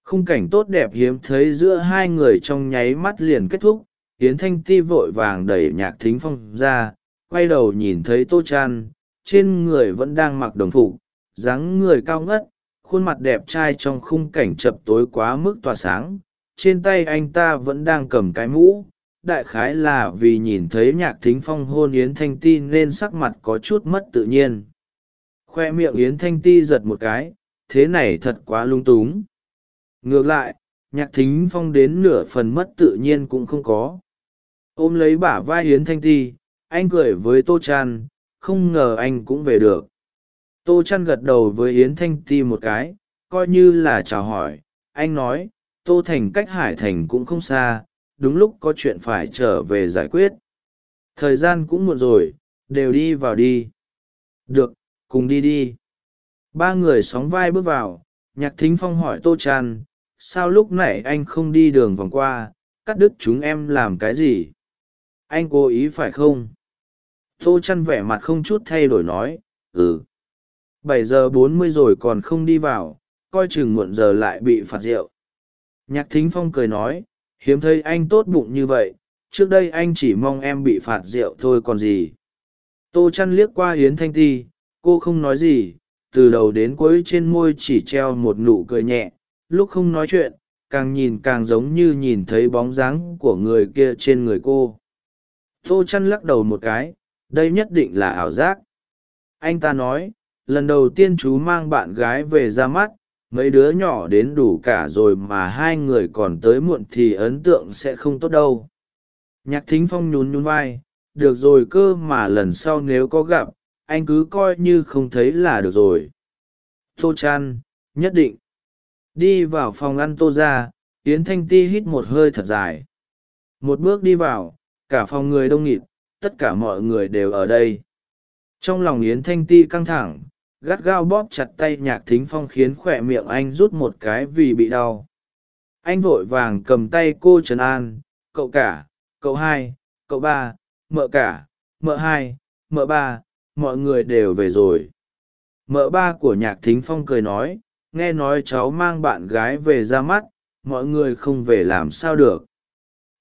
Khung cảnh tốt đẹp hiếm thấy giữa hai người trong nháy mắt liền kết thúc yến thanh ti vội vàng đẩy nhạc thính phong ra, quay đầu nhìn thấy tô chan, trên người vẫn đang mặc đồng phục, dáng người cao ngất, khuôn mặt đẹp trai trong khung cảnh chập tối quá mức tỏa sáng. Trên tay anh ta vẫn đang cầm cái mũ, đại khái là vì nhìn thấy nhạc thính phong hôn yến thanh ti nên sắc mặt có chút mất tự nhiên. Khoe miệng yến thanh ti giật một cái, thế này thật quá lung túng. Ngược lại, nhạc thính phong đến nửa phần mất tự nhiên cũng không có ôm lấy bả vai Hiến thanh ti, anh cười với tô chan, không ngờ anh cũng về được. Tô chan gật đầu với Hiến thanh ti một cái, coi như là chào hỏi. Anh nói, tô thành cách hải thành cũng không xa, đúng lúc có chuyện phải trở về giải quyết. Thời gian cũng muộn rồi, đều đi vào đi. Được, cùng đi đi. Ba người sóng vai bước vào, nhạc thính phong hỏi tô chan, sao lúc nãy anh không đi đường vòng qua, cắt đứt chúng em làm cái gì? Anh cố ý phải không? Tô chăn vẻ mặt không chút thay đổi nói ừ. Bảy giờ bốn mươi rồi còn không đi vào, coi chừng muộn giờ lại bị phạt rượu. Nhạc thính phong cười nói, hiếm thấy anh tốt bụng như vậy, trước đây anh chỉ mong em bị phạt rượu thôi còn gì. Tô chăn liếc qua hiến thanh ti, cô không nói gì, từ đầu đến cuối trên môi chỉ treo một nụ cười nhẹ, lúc không nói chuyện, càng nhìn càng giống như nhìn thấy bóng dáng của người kia trên người cô tô chăn lắc đầu một cái, đây nhất định là ảo giác. Anh ta nói, lần đầu tiên chú mang bạn gái về ra mắt, mấy đứa nhỏ đến đủ cả rồi mà hai người còn tới muộn thì ấn tượng sẽ không tốt đâu. Nhạc thính phong nhún nhún vai, được rồi cơ mà lần sau nếu có gặp, anh cứ coi như không thấy là được rồi. Tô chăn nhất định. Đi vào phòng ăn tô ra, yến thanh ti hít một hơi thật dài. Một bước đi vào cả phòng người đông nghịt, tất cả mọi người đều ở đây. Trong lòng yến thanh ti căng thẳng, gắt gao bóp chặt tay nhạc thính phong khiến khỏe miệng anh rút một cái vì bị đau. Anh vội vàng cầm tay cô trấn an, cậu cả, cậu hai, cậu ba, mợ cả, mợ hai, mợ ba, mọi người đều về rồi. Mợ ba của nhạc thính phong cười nói, nghe nói cháu mang bạn gái về ra mắt, mọi người không về làm sao được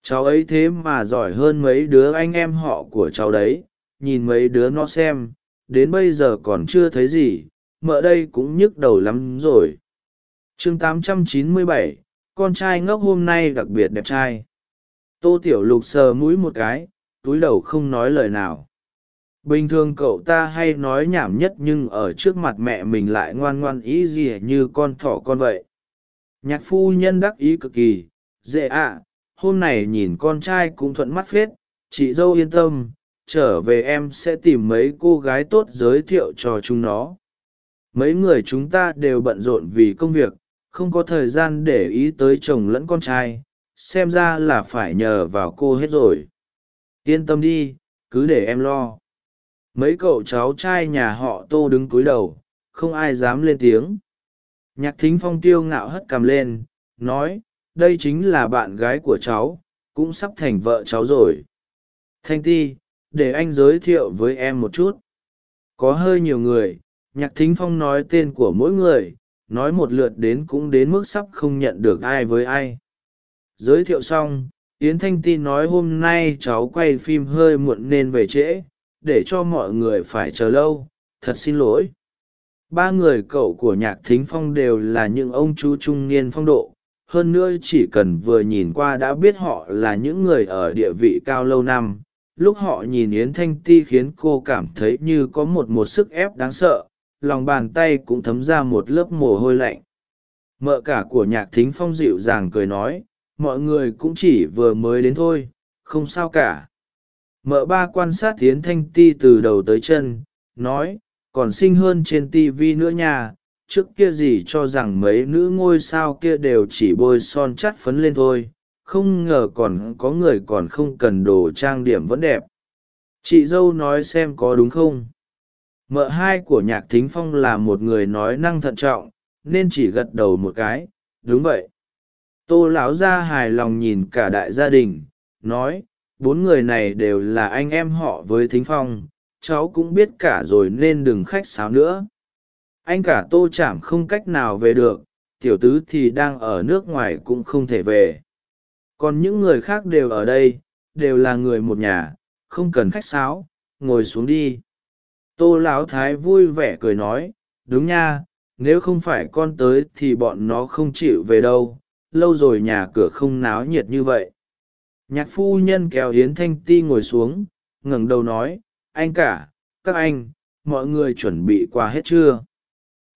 cháu ấy thế mà giỏi hơn mấy đứa anh em họ của cháu đấy nhìn mấy đứa nó xem đến bây giờ còn chưa thấy gì mợ đây cũng nhức đầu lắm rồi. Chương 897, con trai ngốc hôm nay đặc biệt đẹp trai. Tô tiểu lục sờ mũi một cái túi đầu không nói lời nào. Bình thường cậu ta hay nói nhảm nhất nhưng ở trước mặt mẹ mình lại ngoan ngoan ý gì như con thỏ con vậy. Nhạc phu nhân đắc ý cực kỳ dễ ạ hôm này nhìn con trai cũng thuận mắt phết, chị dâu yên tâm, trở về em sẽ tìm mấy cô gái tốt giới thiệu cho chúng nó. Mấy người chúng ta đều bận rộn vì công việc, không có thời gian để ý tới chồng lẫn con trai, xem ra là phải nhờ vào cô hết rồi. Yên tâm đi, cứ để em lo. Mấy cậu cháu trai nhà họ tô đứng cúi đầu, không ai dám lên tiếng. Nhạc thính phong tiêu ngạo hất cằm lên, nói đây chính là bạn gái của cháu, cũng sắp thành vợ cháu rồi. Thanh ti, để anh giới thiệu với em một chút. Có hơi nhiều người, nhạc thính phong nói tên của mỗi người, nói một lượt đến cũng đến mức sắp không nhận được ai với ai. Giới thiệu xong, yến thanh ti nói hôm nay cháu quay phim hơi muộn nên về trễ, để cho mọi người phải chờ lâu. Thật xin lỗi. Ba người cậu của nhạc thính phong đều là những ông chú trung niên phong độ hơn nữa chỉ cần vừa nhìn qua đã biết họ là những người ở địa vị cao lâu năm. Lúc họ nhìn yến thanh ti khiến cô cảm thấy như có một một sức ép đáng sợ, lòng bàn tay cũng thấm ra một lớp mồ hôi lạnh. Mợ cả của nhạc thính phong dịu dàng cười nói, mọi người cũng chỉ vừa mới đến thôi, không sao cả. Mợ ba quan sát yến thanh ti từ đầu tới chân, nói, còn xinh hơn trên tivi nữa nha trước kia gì cho rằng mấy nữ ngôi sao kia đều chỉ bôi son chắt phấn lên thôi, không ngờ còn có người còn không cần đồ trang điểm vẫn đẹp. Chị dâu nói xem có đúng không? Mợ hai của nhạc thính phong là một người nói năng thận trọng, nên chỉ gật đầu một cái, đúng vậy. Tô lão gia hài lòng nhìn cả đại gia đình, nói, bốn người này đều là anh em họ với thính phong, cháu cũng biết cả rồi nên đừng khách sáo nữa anh cả tô chảm không cách nào về được, tiểu tứ thì đang ở nước ngoài cũng không thể về. Còn những người khác đều ở đây, đều là người một nhà, không cần khách sáo, ngồi xuống đi. Tô lão thái vui vẻ cười nói, đúng nha, nếu không phải con tới thì bọn nó không chịu về đâu, lâu rồi nhà cửa không náo nhiệt như vậy. Nhạc phu nhân kéo hiến thanh ti ngồi xuống, ngẩng đầu nói, anh cả, các anh, mọi người chuẩn bị qua hết chưa?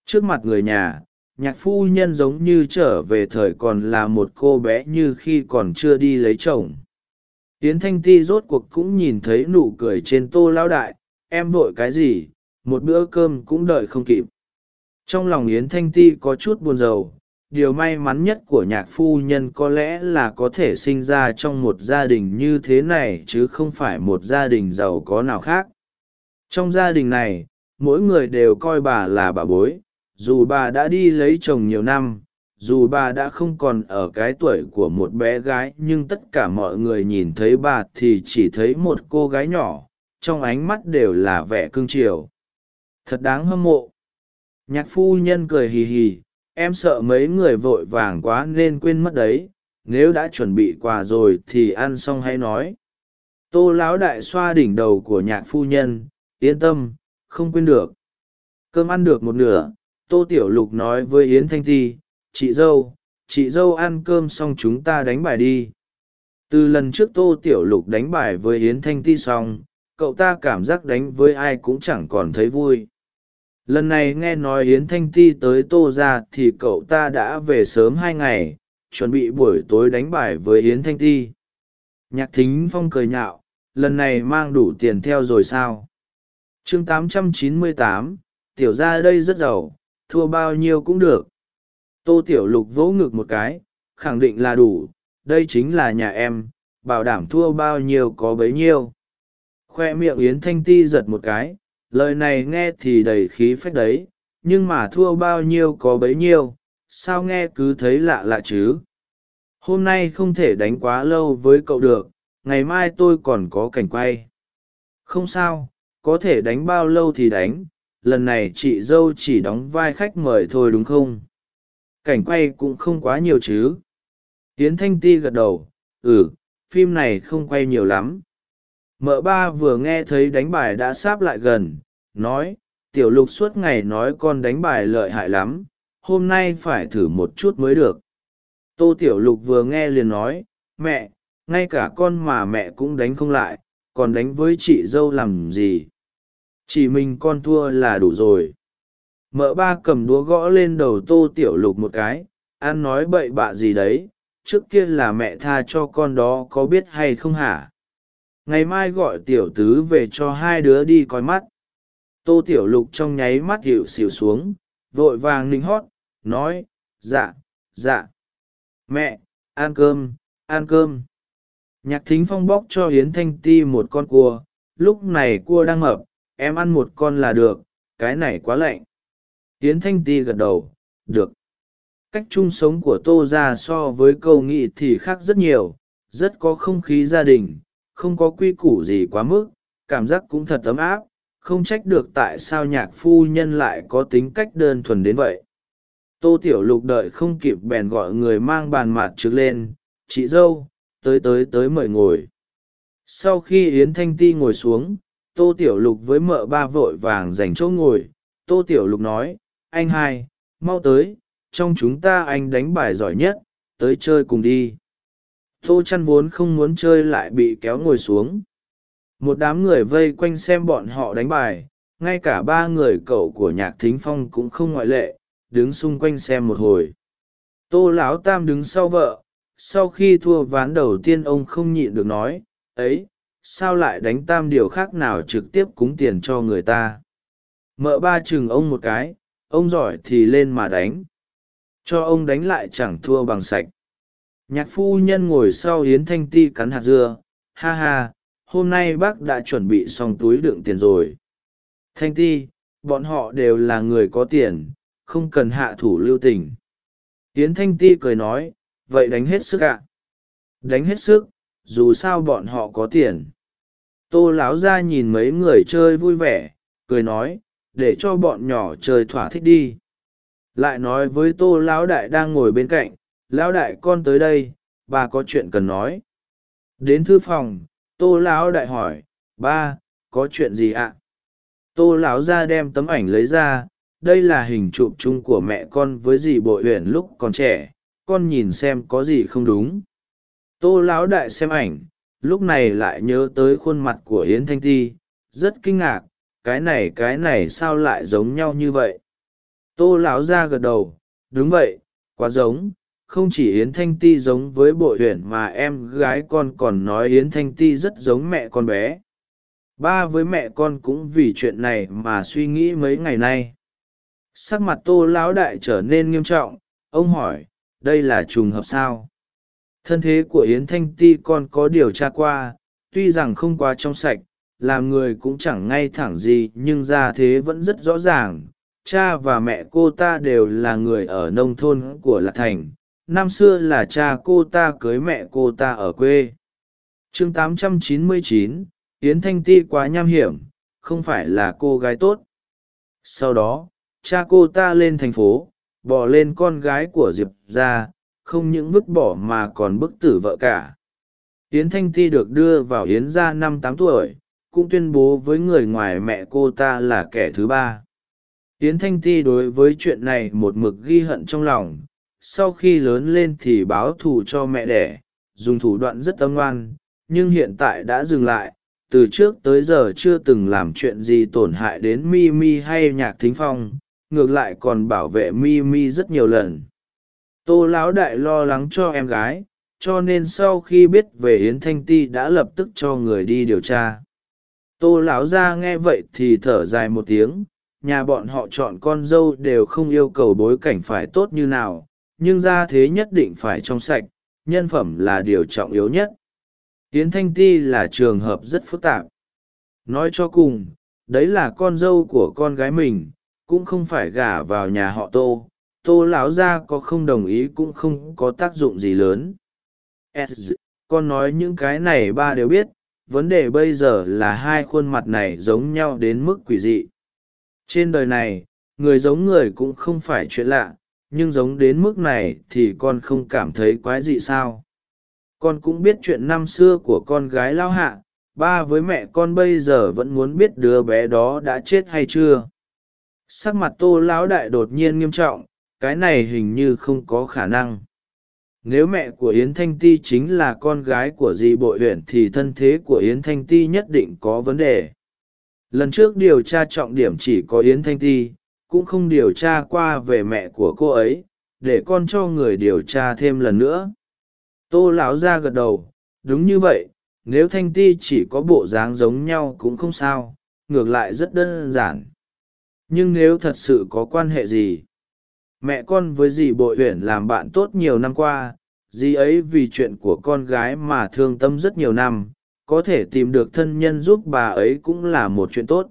Trước mặt người nhà, nhạc phu nhân giống như trở về thời còn là một cô bé như khi còn chưa đi lấy chồng. Yến thanh ti rốt cuộc cũng nhìn thấy nụ cười trên tô lão đại, em vội cái gì? Một bữa cơm cũng đợi không kịp. Trong lòng yến thanh ti có chút buồn rầu, điều may mắn nhất của nhạc phu nhân có lẽ là có thể sinh ra trong một gia đình như thế này chứ không phải một gia đình giàu có nào khác. Trong gia đình này, mỗi người đều coi bà là bà bối dù bà đã đi lấy chồng nhiều năm, dù bà đã không còn ở cái tuổi của một bé gái, nhưng tất cả mọi người nhìn thấy bà thì chỉ thấy một cô gái nhỏ, trong ánh mắt đều là vẻ cương triều thật đáng hâm mộ. Nhạc phu nhân cười hì hì, em sợ mấy người vội vàng quá nên quên mất đấy, nếu đã chuẩn bị quà rồi thì ăn xong hãy nói. Tô lão đại xoa đỉnh đầu của nhạc phu nhân, yên tâm, không quên được. Cơm ăn được một nửa tô tiểu lục nói với yến thanh ti chị dâu chị dâu ăn cơm xong chúng ta đánh bài đi. Từ lần trước tô tiểu lục đánh bài với yến thanh ti xong cậu ta cảm giác đánh với ai cũng chẳng còn thấy vui. Lần này nghe nói yến thanh ti tới tô ra thì cậu ta đã về sớm hai ngày chuẩn bị buổi tối đánh bài với yến thanh ti. Nhạc thính phong cười nhạo lần này mang đủ tiền theo rồi sao? Chương 898, tiểu ra đây rất giàu thua bao nhiêu cũng được. Tô tiểu lục vỗ ngực một cái, khẳng định là đủ, đây chính là nhà em, bảo đảm thua bao nhiêu có bấy nhiêu. Khoe miệng yến thanh ti giật một cái, lời này nghe thì đầy khí phách đấy, nhưng mà thua bao nhiêu có bấy nhiêu, sao nghe cứ thấy lạ lạ chứ? Hôm nay không thể đánh quá lâu với cậu được, ngày mai tôi còn có cảnh quay. Không sao, có thể đánh bao lâu thì đánh lần này chị dâu chỉ đóng vai khách mời thôi đúng không? Cảnh quay cũng không quá nhiều chứ. Tiến thanh ti gật đầu ừ phim này không quay nhiều lắm. Mợ ba vừa nghe thấy đánh bài đã sáp lại gần, nói, tiểu lục suốt ngày nói con đánh bài lợi hại lắm, hôm nay phải thử một chút mới được. Tô tiểu lục vừa nghe liền nói, mẹ, ngay cả con mà mẹ cũng đánh không lại, còn đánh với chị dâu làm gì? Chỉ mình con thua là đủ rồi. Mợ ba cầm đúa gõ lên đầu tô tiểu lục một cái an nói bậy bạ gì đấy, trước kia là mẹ tha cho con đó có biết hay không hả? Ngày mai gọi tiểu tứ về cho hai đứa đi coi mắt. Tô tiểu lục trong nháy mắt hiệu xỉu xuống, vội vàng ninh hót, nói dạ dạ. Mẹ, ăn cơm ăn cơm. Nhạc thính phong bóc cho hiến thanh ti một con cua, lúc này cua đang mập em ăn một con là được, cái này quá lạnh. Hiến thanh ti gật đầu, được. Cách chung sống của tô ra so với câu nghị thì khác rất nhiều, rất có không khí gia đình, không có quy củ gì quá mức, cảm giác cũng thật ấm áp, không trách được tại sao nhạc phu nhân lại có tính cách đơn thuần đến vậy. Tô tiểu lục đợi không kịp bèn gọi người mang bàn mặt trước lên, chị dâu, tới tới tới mời ngồi. Sau khi yến thanh ti ngồi xuống tô tiểu lục với mợ ba vội vàng dành chỗ ngồi. Tô tiểu lục nói, anh hai, mau tới, trong chúng ta anh đánh bài giỏi nhất, tới chơi cùng đi. Tô chăn vốn không muốn chơi lại bị kéo ngồi xuống. Một đám người vây quanh xem bọn họ đánh bài, ngay cả ba người cậu của nhạc thính phong cũng không ngoại lệ, đứng xung quanh xem một hồi. Tô lão tam đứng sau vợ, sau khi thua ván đầu tiên ông không nhịn được nói, ấy sao lại đánh tam điều khác nào trực tiếp cúng tiền cho người ta? Mợ ba chừng ông một cái, ông giỏi thì lên mà đánh. Cho ông đánh lại chẳng thua bằng sạch. Nhạc phu nhân ngồi sau hiến thanh ti cắn hạt dưa. Ha ha, hôm nay bác đã chuẩn bị xong túi đựng tiền rồi. Thanh ti, bọn họ đều là người có tiền, không cần hạ thủ lưu tình. Hiến thanh ti cười nói, vậy đánh hết sức ạ. Đánh hết sức, dù sao bọn họ có tiền tô láo ra nhìn mấy người chơi vui vẻ, cười nói, để cho bọn nhỏ chơi thỏa thích đi. Lại nói với tô lão đại đang ngồi bên cạnh lão đại, con tới đây, bà có chuyện cần nói. Đến thư phòng, tô lão đại hỏi, ba, có chuyện gì ạ? Tô lão ra đem tấm ảnh lấy ra, đây là hình chụp chung của mẹ con với dì bội huyền lúc còn trẻ, con nhìn xem có gì không đúng. Tô lão đại xem ảnh lúc này lại nhớ tới khuôn mặt của yến thanh ti, rất kinh ngạc, cái này cái này sao lại giống nhau như vậy? Tô lão ra gật đầu, đúng vậy, quá giống, không chỉ yến thanh ti giống với bội huyền mà em gái con còn nói yến thanh ti rất giống mẹ con bé. Ba với mẹ con cũng vì chuyện này mà suy nghĩ mấy ngày nay. Sắc mặt tô lão đại trở nên nghiêm trọng, ông hỏi, đây là trùng hợp sao? Thân thế của yến thanh ti con có điều tra qua tuy rằng không quá trong sạch làm người cũng chẳng ngay thẳng gì nhưng ra thế vẫn rất rõ ràng. Cha và mẹ cô ta đều là người ở nông thôn của lạc thành. Năm xưa là cha cô ta cưới mẹ cô ta ở quê. Chương 899, yến thanh ti quá nham hiểm không phải là cô gái tốt. Sau đó cha cô ta lên thành phố bỏ lên con gái của diệp ra không những vứt bỏ mà còn bức tử vợ cả. Yến thanh ti được đưa vào yến gia năm tám tuổi, cũng tuyên bố với người ngoài mẹ cô ta là kẻ thứ ba. Yến thanh ti đối với chuyện này một mực ghi hận trong lòng, sau khi lớn lên thì báo thù cho mẹ đẻ, dùng thủ đoạn rất tâm ngoan nhưng hiện tại đã dừng lại, từ trước tới giờ chưa từng làm chuyện gì tổn hại đến mi mi hay nhạc thính phong, ngược lại còn bảo vệ mi mi rất nhiều lần tô lão đại lo lắng cho em gái, cho nên sau khi biết về yến thanh ti đã lập tức cho người đi điều tra. Tô lão ra nghe vậy thì thở dài một tiếng, nhà bọn họ chọn con dâu đều không yêu cầu bối cảnh phải tốt như nào, nhưng ra thế nhất định phải trong sạch, nhân phẩm là điều trọng yếu nhất. Yến thanh ti là trường hợp rất phức tạp. Nói cho cùng, đấy là con dâu của con gái mình, cũng không phải gả vào nhà họ tô tô lão gia có không đồng ý cũng không có tác dụng gì lớn. Con nói những cái này ba đều biết, vấn đề bây giờ là hai khuôn mặt này giống nhau đến mức quỷ dị. Trên đời này, người giống người cũng không phải chuyện lạ, nhưng giống đến mức này thì con không cảm thấy quái dị sao. Con cũng biết chuyện năm xưa của con gái lao hạ, ba với mẹ con bây giờ vẫn muốn biết đứa bé đó đã chết hay chưa. Sắc mặt tô lão đại đột nhiên nghiêm trọng cái này hình như không có khả năng. Nếu mẹ của yến thanh ti chính là con gái của dì bội huyện thì thân thế của yến thanh ti nhất định có vấn đề. Lần trước điều tra trọng điểm chỉ có yến thanh ti, cũng không điều tra qua về mẹ của cô ấy, để con cho người điều tra thêm lần nữa. Tô lão ra gật đầu, đúng như vậy, nếu thanh ti chỉ có bộ dáng giống nhau cũng không sao, ngược lại rất đơn giản. Nhưng nếu thật sự có quan hệ gì? Mẹ con với dì bội uyển làm bạn tốt nhiều năm qua, dì ấy vì chuyện của con gái mà thương tâm rất nhiều năm, có thể tìm được thân nhân giúp bà ấy cũng là một chuyện tốt.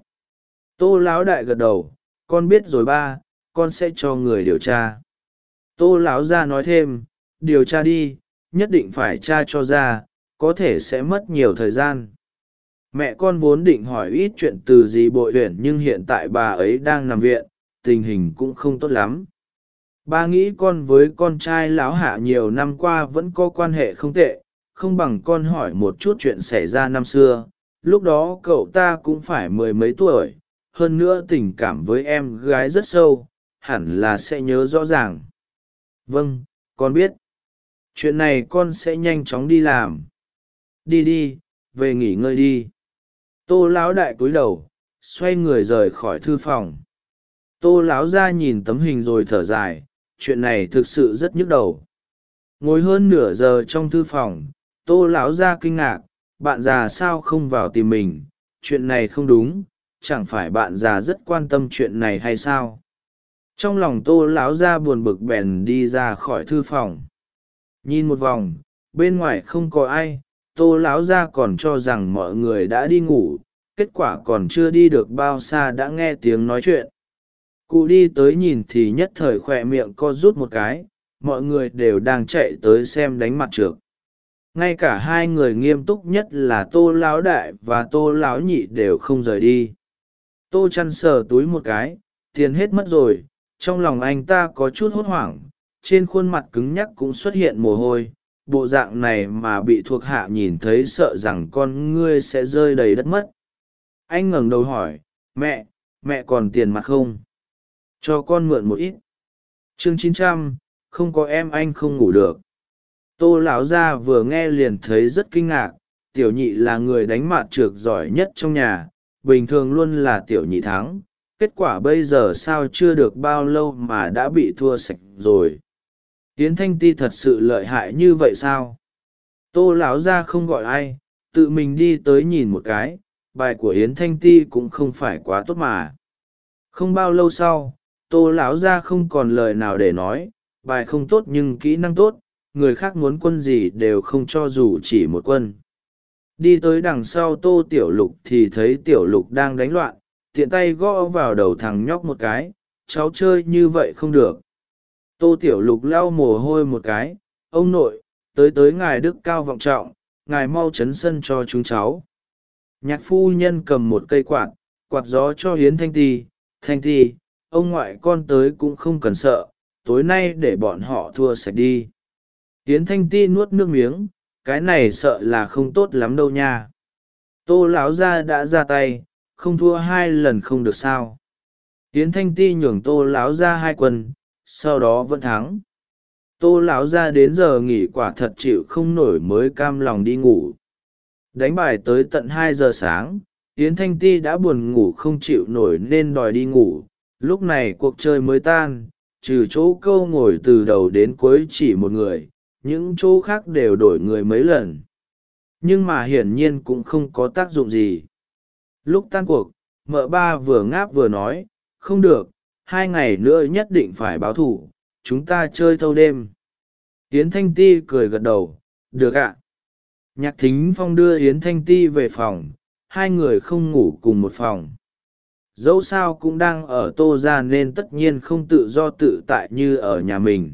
Tô lão đại gật đầu, con biết rồi ba, con sẽ cho người điều tra. Tô lão gia nói thêm, điều tra đi, nhất định phải tra cho ra, có thể sẽ mất nhiều thời gian. Mẹ con vốn định hỏi ít chuyện từ dì bội uyển nhưng hiện tại bà ấy đang nằm viện, tình hình cũng không tốt lắm ba nghĩ con với con trai lão hạ nhiều năm qua vẫn có quan hệ không tệ, không bằng con hỏi một chút chuyện xảy ra năm xưa. Lúc đó cậu ta cũng phải mười mấy tuổi, hơn nữa tình cảm với em gái rất sâu, hẳn là sẽ nhớ rõ ràng. Vâng con biết. Chuyện này con sẽ nhanh chóng đi làm. Đi đi, về nghỉ ngơi đi. Tô lão đại cúi đầu, xoay người rời khỏi thư phòng. Tô lão ra nhìn tấm hình rồi thở dài chuyện này thực sự rất nhức đầu. Ngồi hơn nửa giờ trong thư phòng, tô lão ra kinh ngạc, bạn già sao không vào tìm mình? Chuyện này không đúng, chẳng phải bạn già rất quan tâm chuyện này hay sao? Trong lòng tô lão ra buồn bực bèn đi ra khỏi thư phòng. Nhìn một vòng, bên ngoài không có ai, tô lão ra còn cho rằng mọi người đã đi ngủ, kết quả còn chưa đi được bao xa đã nghe tiếng nói chuyện cụ đi tới nhìn thì nhất thời khoe miệng co rút một cái, mọi người đều đang chạy tới xem đánh mặt trượt ngay cả hai người nghiêm túc nhất là tô lão đại và tô lão nhị đều không rời đi. Tô chăn sờ túi một cái, tiền hết mất rồi, trong lòng anh ta có chút hốt hoảng, trên khuôn mặt cứng nhắc cũng xuất hiện mồ hôi, bộ dạng này mà bị thuộc hạ nhìn thấy sợ rằng con ngươi sẽ rơi đầy đất mất. Anh ngẩng đầu hỏi, mẹ mẹ còn tiền mặt không? Cho con mượn một ít. Chương chín trăm, không có em anh không ngủ được. Tô lão gia vừa nghe liền thấy rất kinh ngạc, tiểu nhị là người đánh mạt trược giỏi nhất trong nhà, bình thường luôn là tiểu nhị thắng. Kết quả bây giờ sao chưa được bao lâu mà đã bị thua sạch rồi? Tiến thanh ti thật sự lợi hại như vậy sao? Tô lão gia không gọi ai, tự mình đi tới nhìn một cái, bài của yến thanh ti cũng không phải quá tốt mà. Không bao lâu sau tô lão gia không còn lời nào để nói, bài không tốt nhưng kỹ năng tốt, người khác muốn quân gì đều không cho dù chỉ một quân. Đi tới đằng sau tô tiểu lục thì thấy tiểu lục đang đánh loạn, tiện tay gõ vào đầu thằng nhóc một cái, cháu chơi như vậy không được. Tô tiểu lục lau mồ hôi một cái, ông nội, tới tới ngài đức cao vọng trọng, ngài mau chấn sân cho chúng cháu. Nhạc phu nhân cầm một cây quạt quạt gió cho hiến thanh ti thanh ti ông ngoại con tới cũng không cần sợ, tối nay để bọn họ thua sạch đi. Tiến thanh ti nuốt nước miếng, cái này sợ là không tốt lắm đâu nha. Tô lão gia đã ra tay, không thua hai lần không được sao. Tiến thanh ti nhường tô lão gia hai quân sau đó vẫn thắng. Tô lão gia đến giờ nghỉ quả thật chịu không nổi mới cam lòng đi ngủ. Đánh bài tới tận hai giờ sáng, yến thanh ti đã buồn ngủ không chịu nổi nên đòi đi ngủ lúc này cuộc chơi mới tan, trừ chỗ câu ngồi từ đầu đến cuối chỉ một người, những chỗ khác đều đổi người mấy lần. Nhưng mà hiển nhiên cũng không có tác dụng gì. Lúc tan cuộc, mợ ba vừa ngáp vừa nói, không được, hai ngày nữa nhất định phải báo thủ, chúng ta chơi thâu đêm. Yến thanh ti cười gật đầu, được ạ. Nhạc thính phong đưa yến thanh ti về phòng, hai người không ngủ cùng một phòng dẫu sao cũng đang ở tô ra nên tất nhiên không tự do tự tại như ở nhà mình.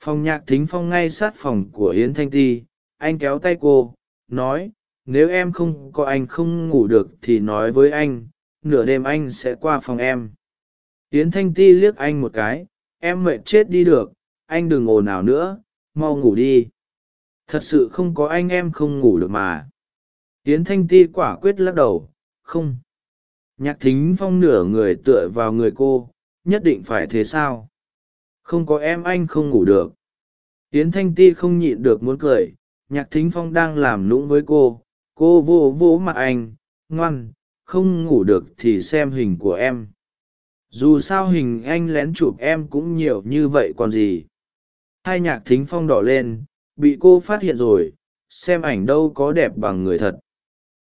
Phòng nhạc thính phong ngay sát phòng của yến thanh ti, anh kéo tay cô, nói, nếu em không có anh không ngủ được thì nói với anh, nửa đêm anh sẽ qua phòng em. Yến thanh ti liếc anh một cái, em mệt chết đi được, anh đừng ồn ào nữa, mau ngủ đi. Thật sự không có anh em không ngủ được mà. Yến thanh ti quả quyết lắc đầu, không nhạc thính phong nửa người tựa vào người cô, nhất định phải thế sao? Không có em anh không ngủ được. Yến thanh ti không nhịn được muốn cười, nhạc thính phong đang làm lũng với cô. Cô vô vô mặt anh, ngoan, không ngủ được thì xem hình của em. Dù sao hình anh lén chụp em cũng nhiều như vậy còn gì. Hai nhạc thính phong đỏ lên, bị cô phát hiện rồi, xem ảnh đâu có đẹp bằng người thật.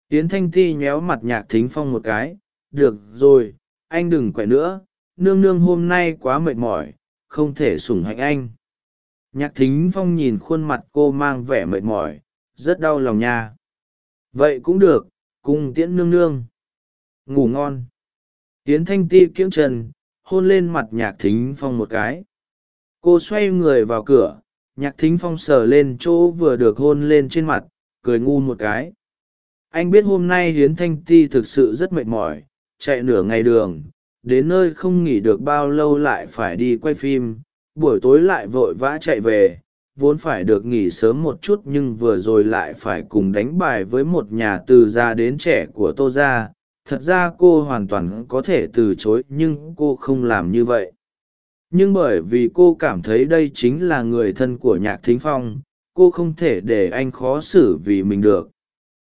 Yến thanh ti nhéo mặt nhạc thính phong một cái được rồi, anh đừng quậy nữa. Nương nương hôm nay quá mệt mỏi, không thể sủng hạnh anh. Nhạc thính phong nhìn khuôn mặt cô mang vẻ mệt mỏi, rất đau lòng nha. Vậy cũng được, cùng tiễn nương nương. Ngủ ngon. Tiến thanh ti kiễng trần, hôn lên mặt nhạc thính phong một cái. Cô xoay người vào cửa, nhạc thính phong sờ lên chỗ vừa được hôn lên trên mặt, cười ngu một cái. Anh biết hôm nay hiến thanh ti thực sự rất mệt mỏi chạy nửa ngày đường, đến nơi không nghỉ được bao lâu lại phải đi quay phim, buổi tối lại vội vã chạy về, vốn phải được nghỉ sớm một chút nhưng vừa rồi lại phải cùng đánh bài với một nhà từ già đến trẻ của tô ra thật ra cô hoàn toàn có thể từ chối nhưng cô không làm như vậy. Nhưng bởi vì cô cảm thấy đây chính là người thân của nhạc thính phong, cô không thể để anh khó xử vì mình được.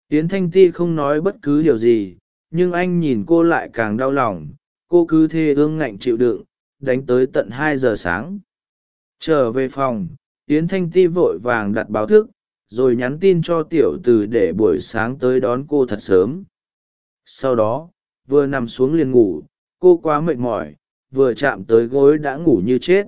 Yến thanh ti không nói bất cứ điều gì nhưng anh nhìn cô lại càng đau lòng, cô cứ thê ương ngạnh chịu đựng, đánh tới tận hai giờ sáng. Trở về phòng, yến thanh ti vội vàng đặt báo thức, rồi nhắn tin cho tiểu từ để buổi sáng tới đón cô thật sớm. Sau đó, vừa nằm xuống liền ngủ, cô quá mệt mỏi, vừa chạm tới gối đã ngủ như chết.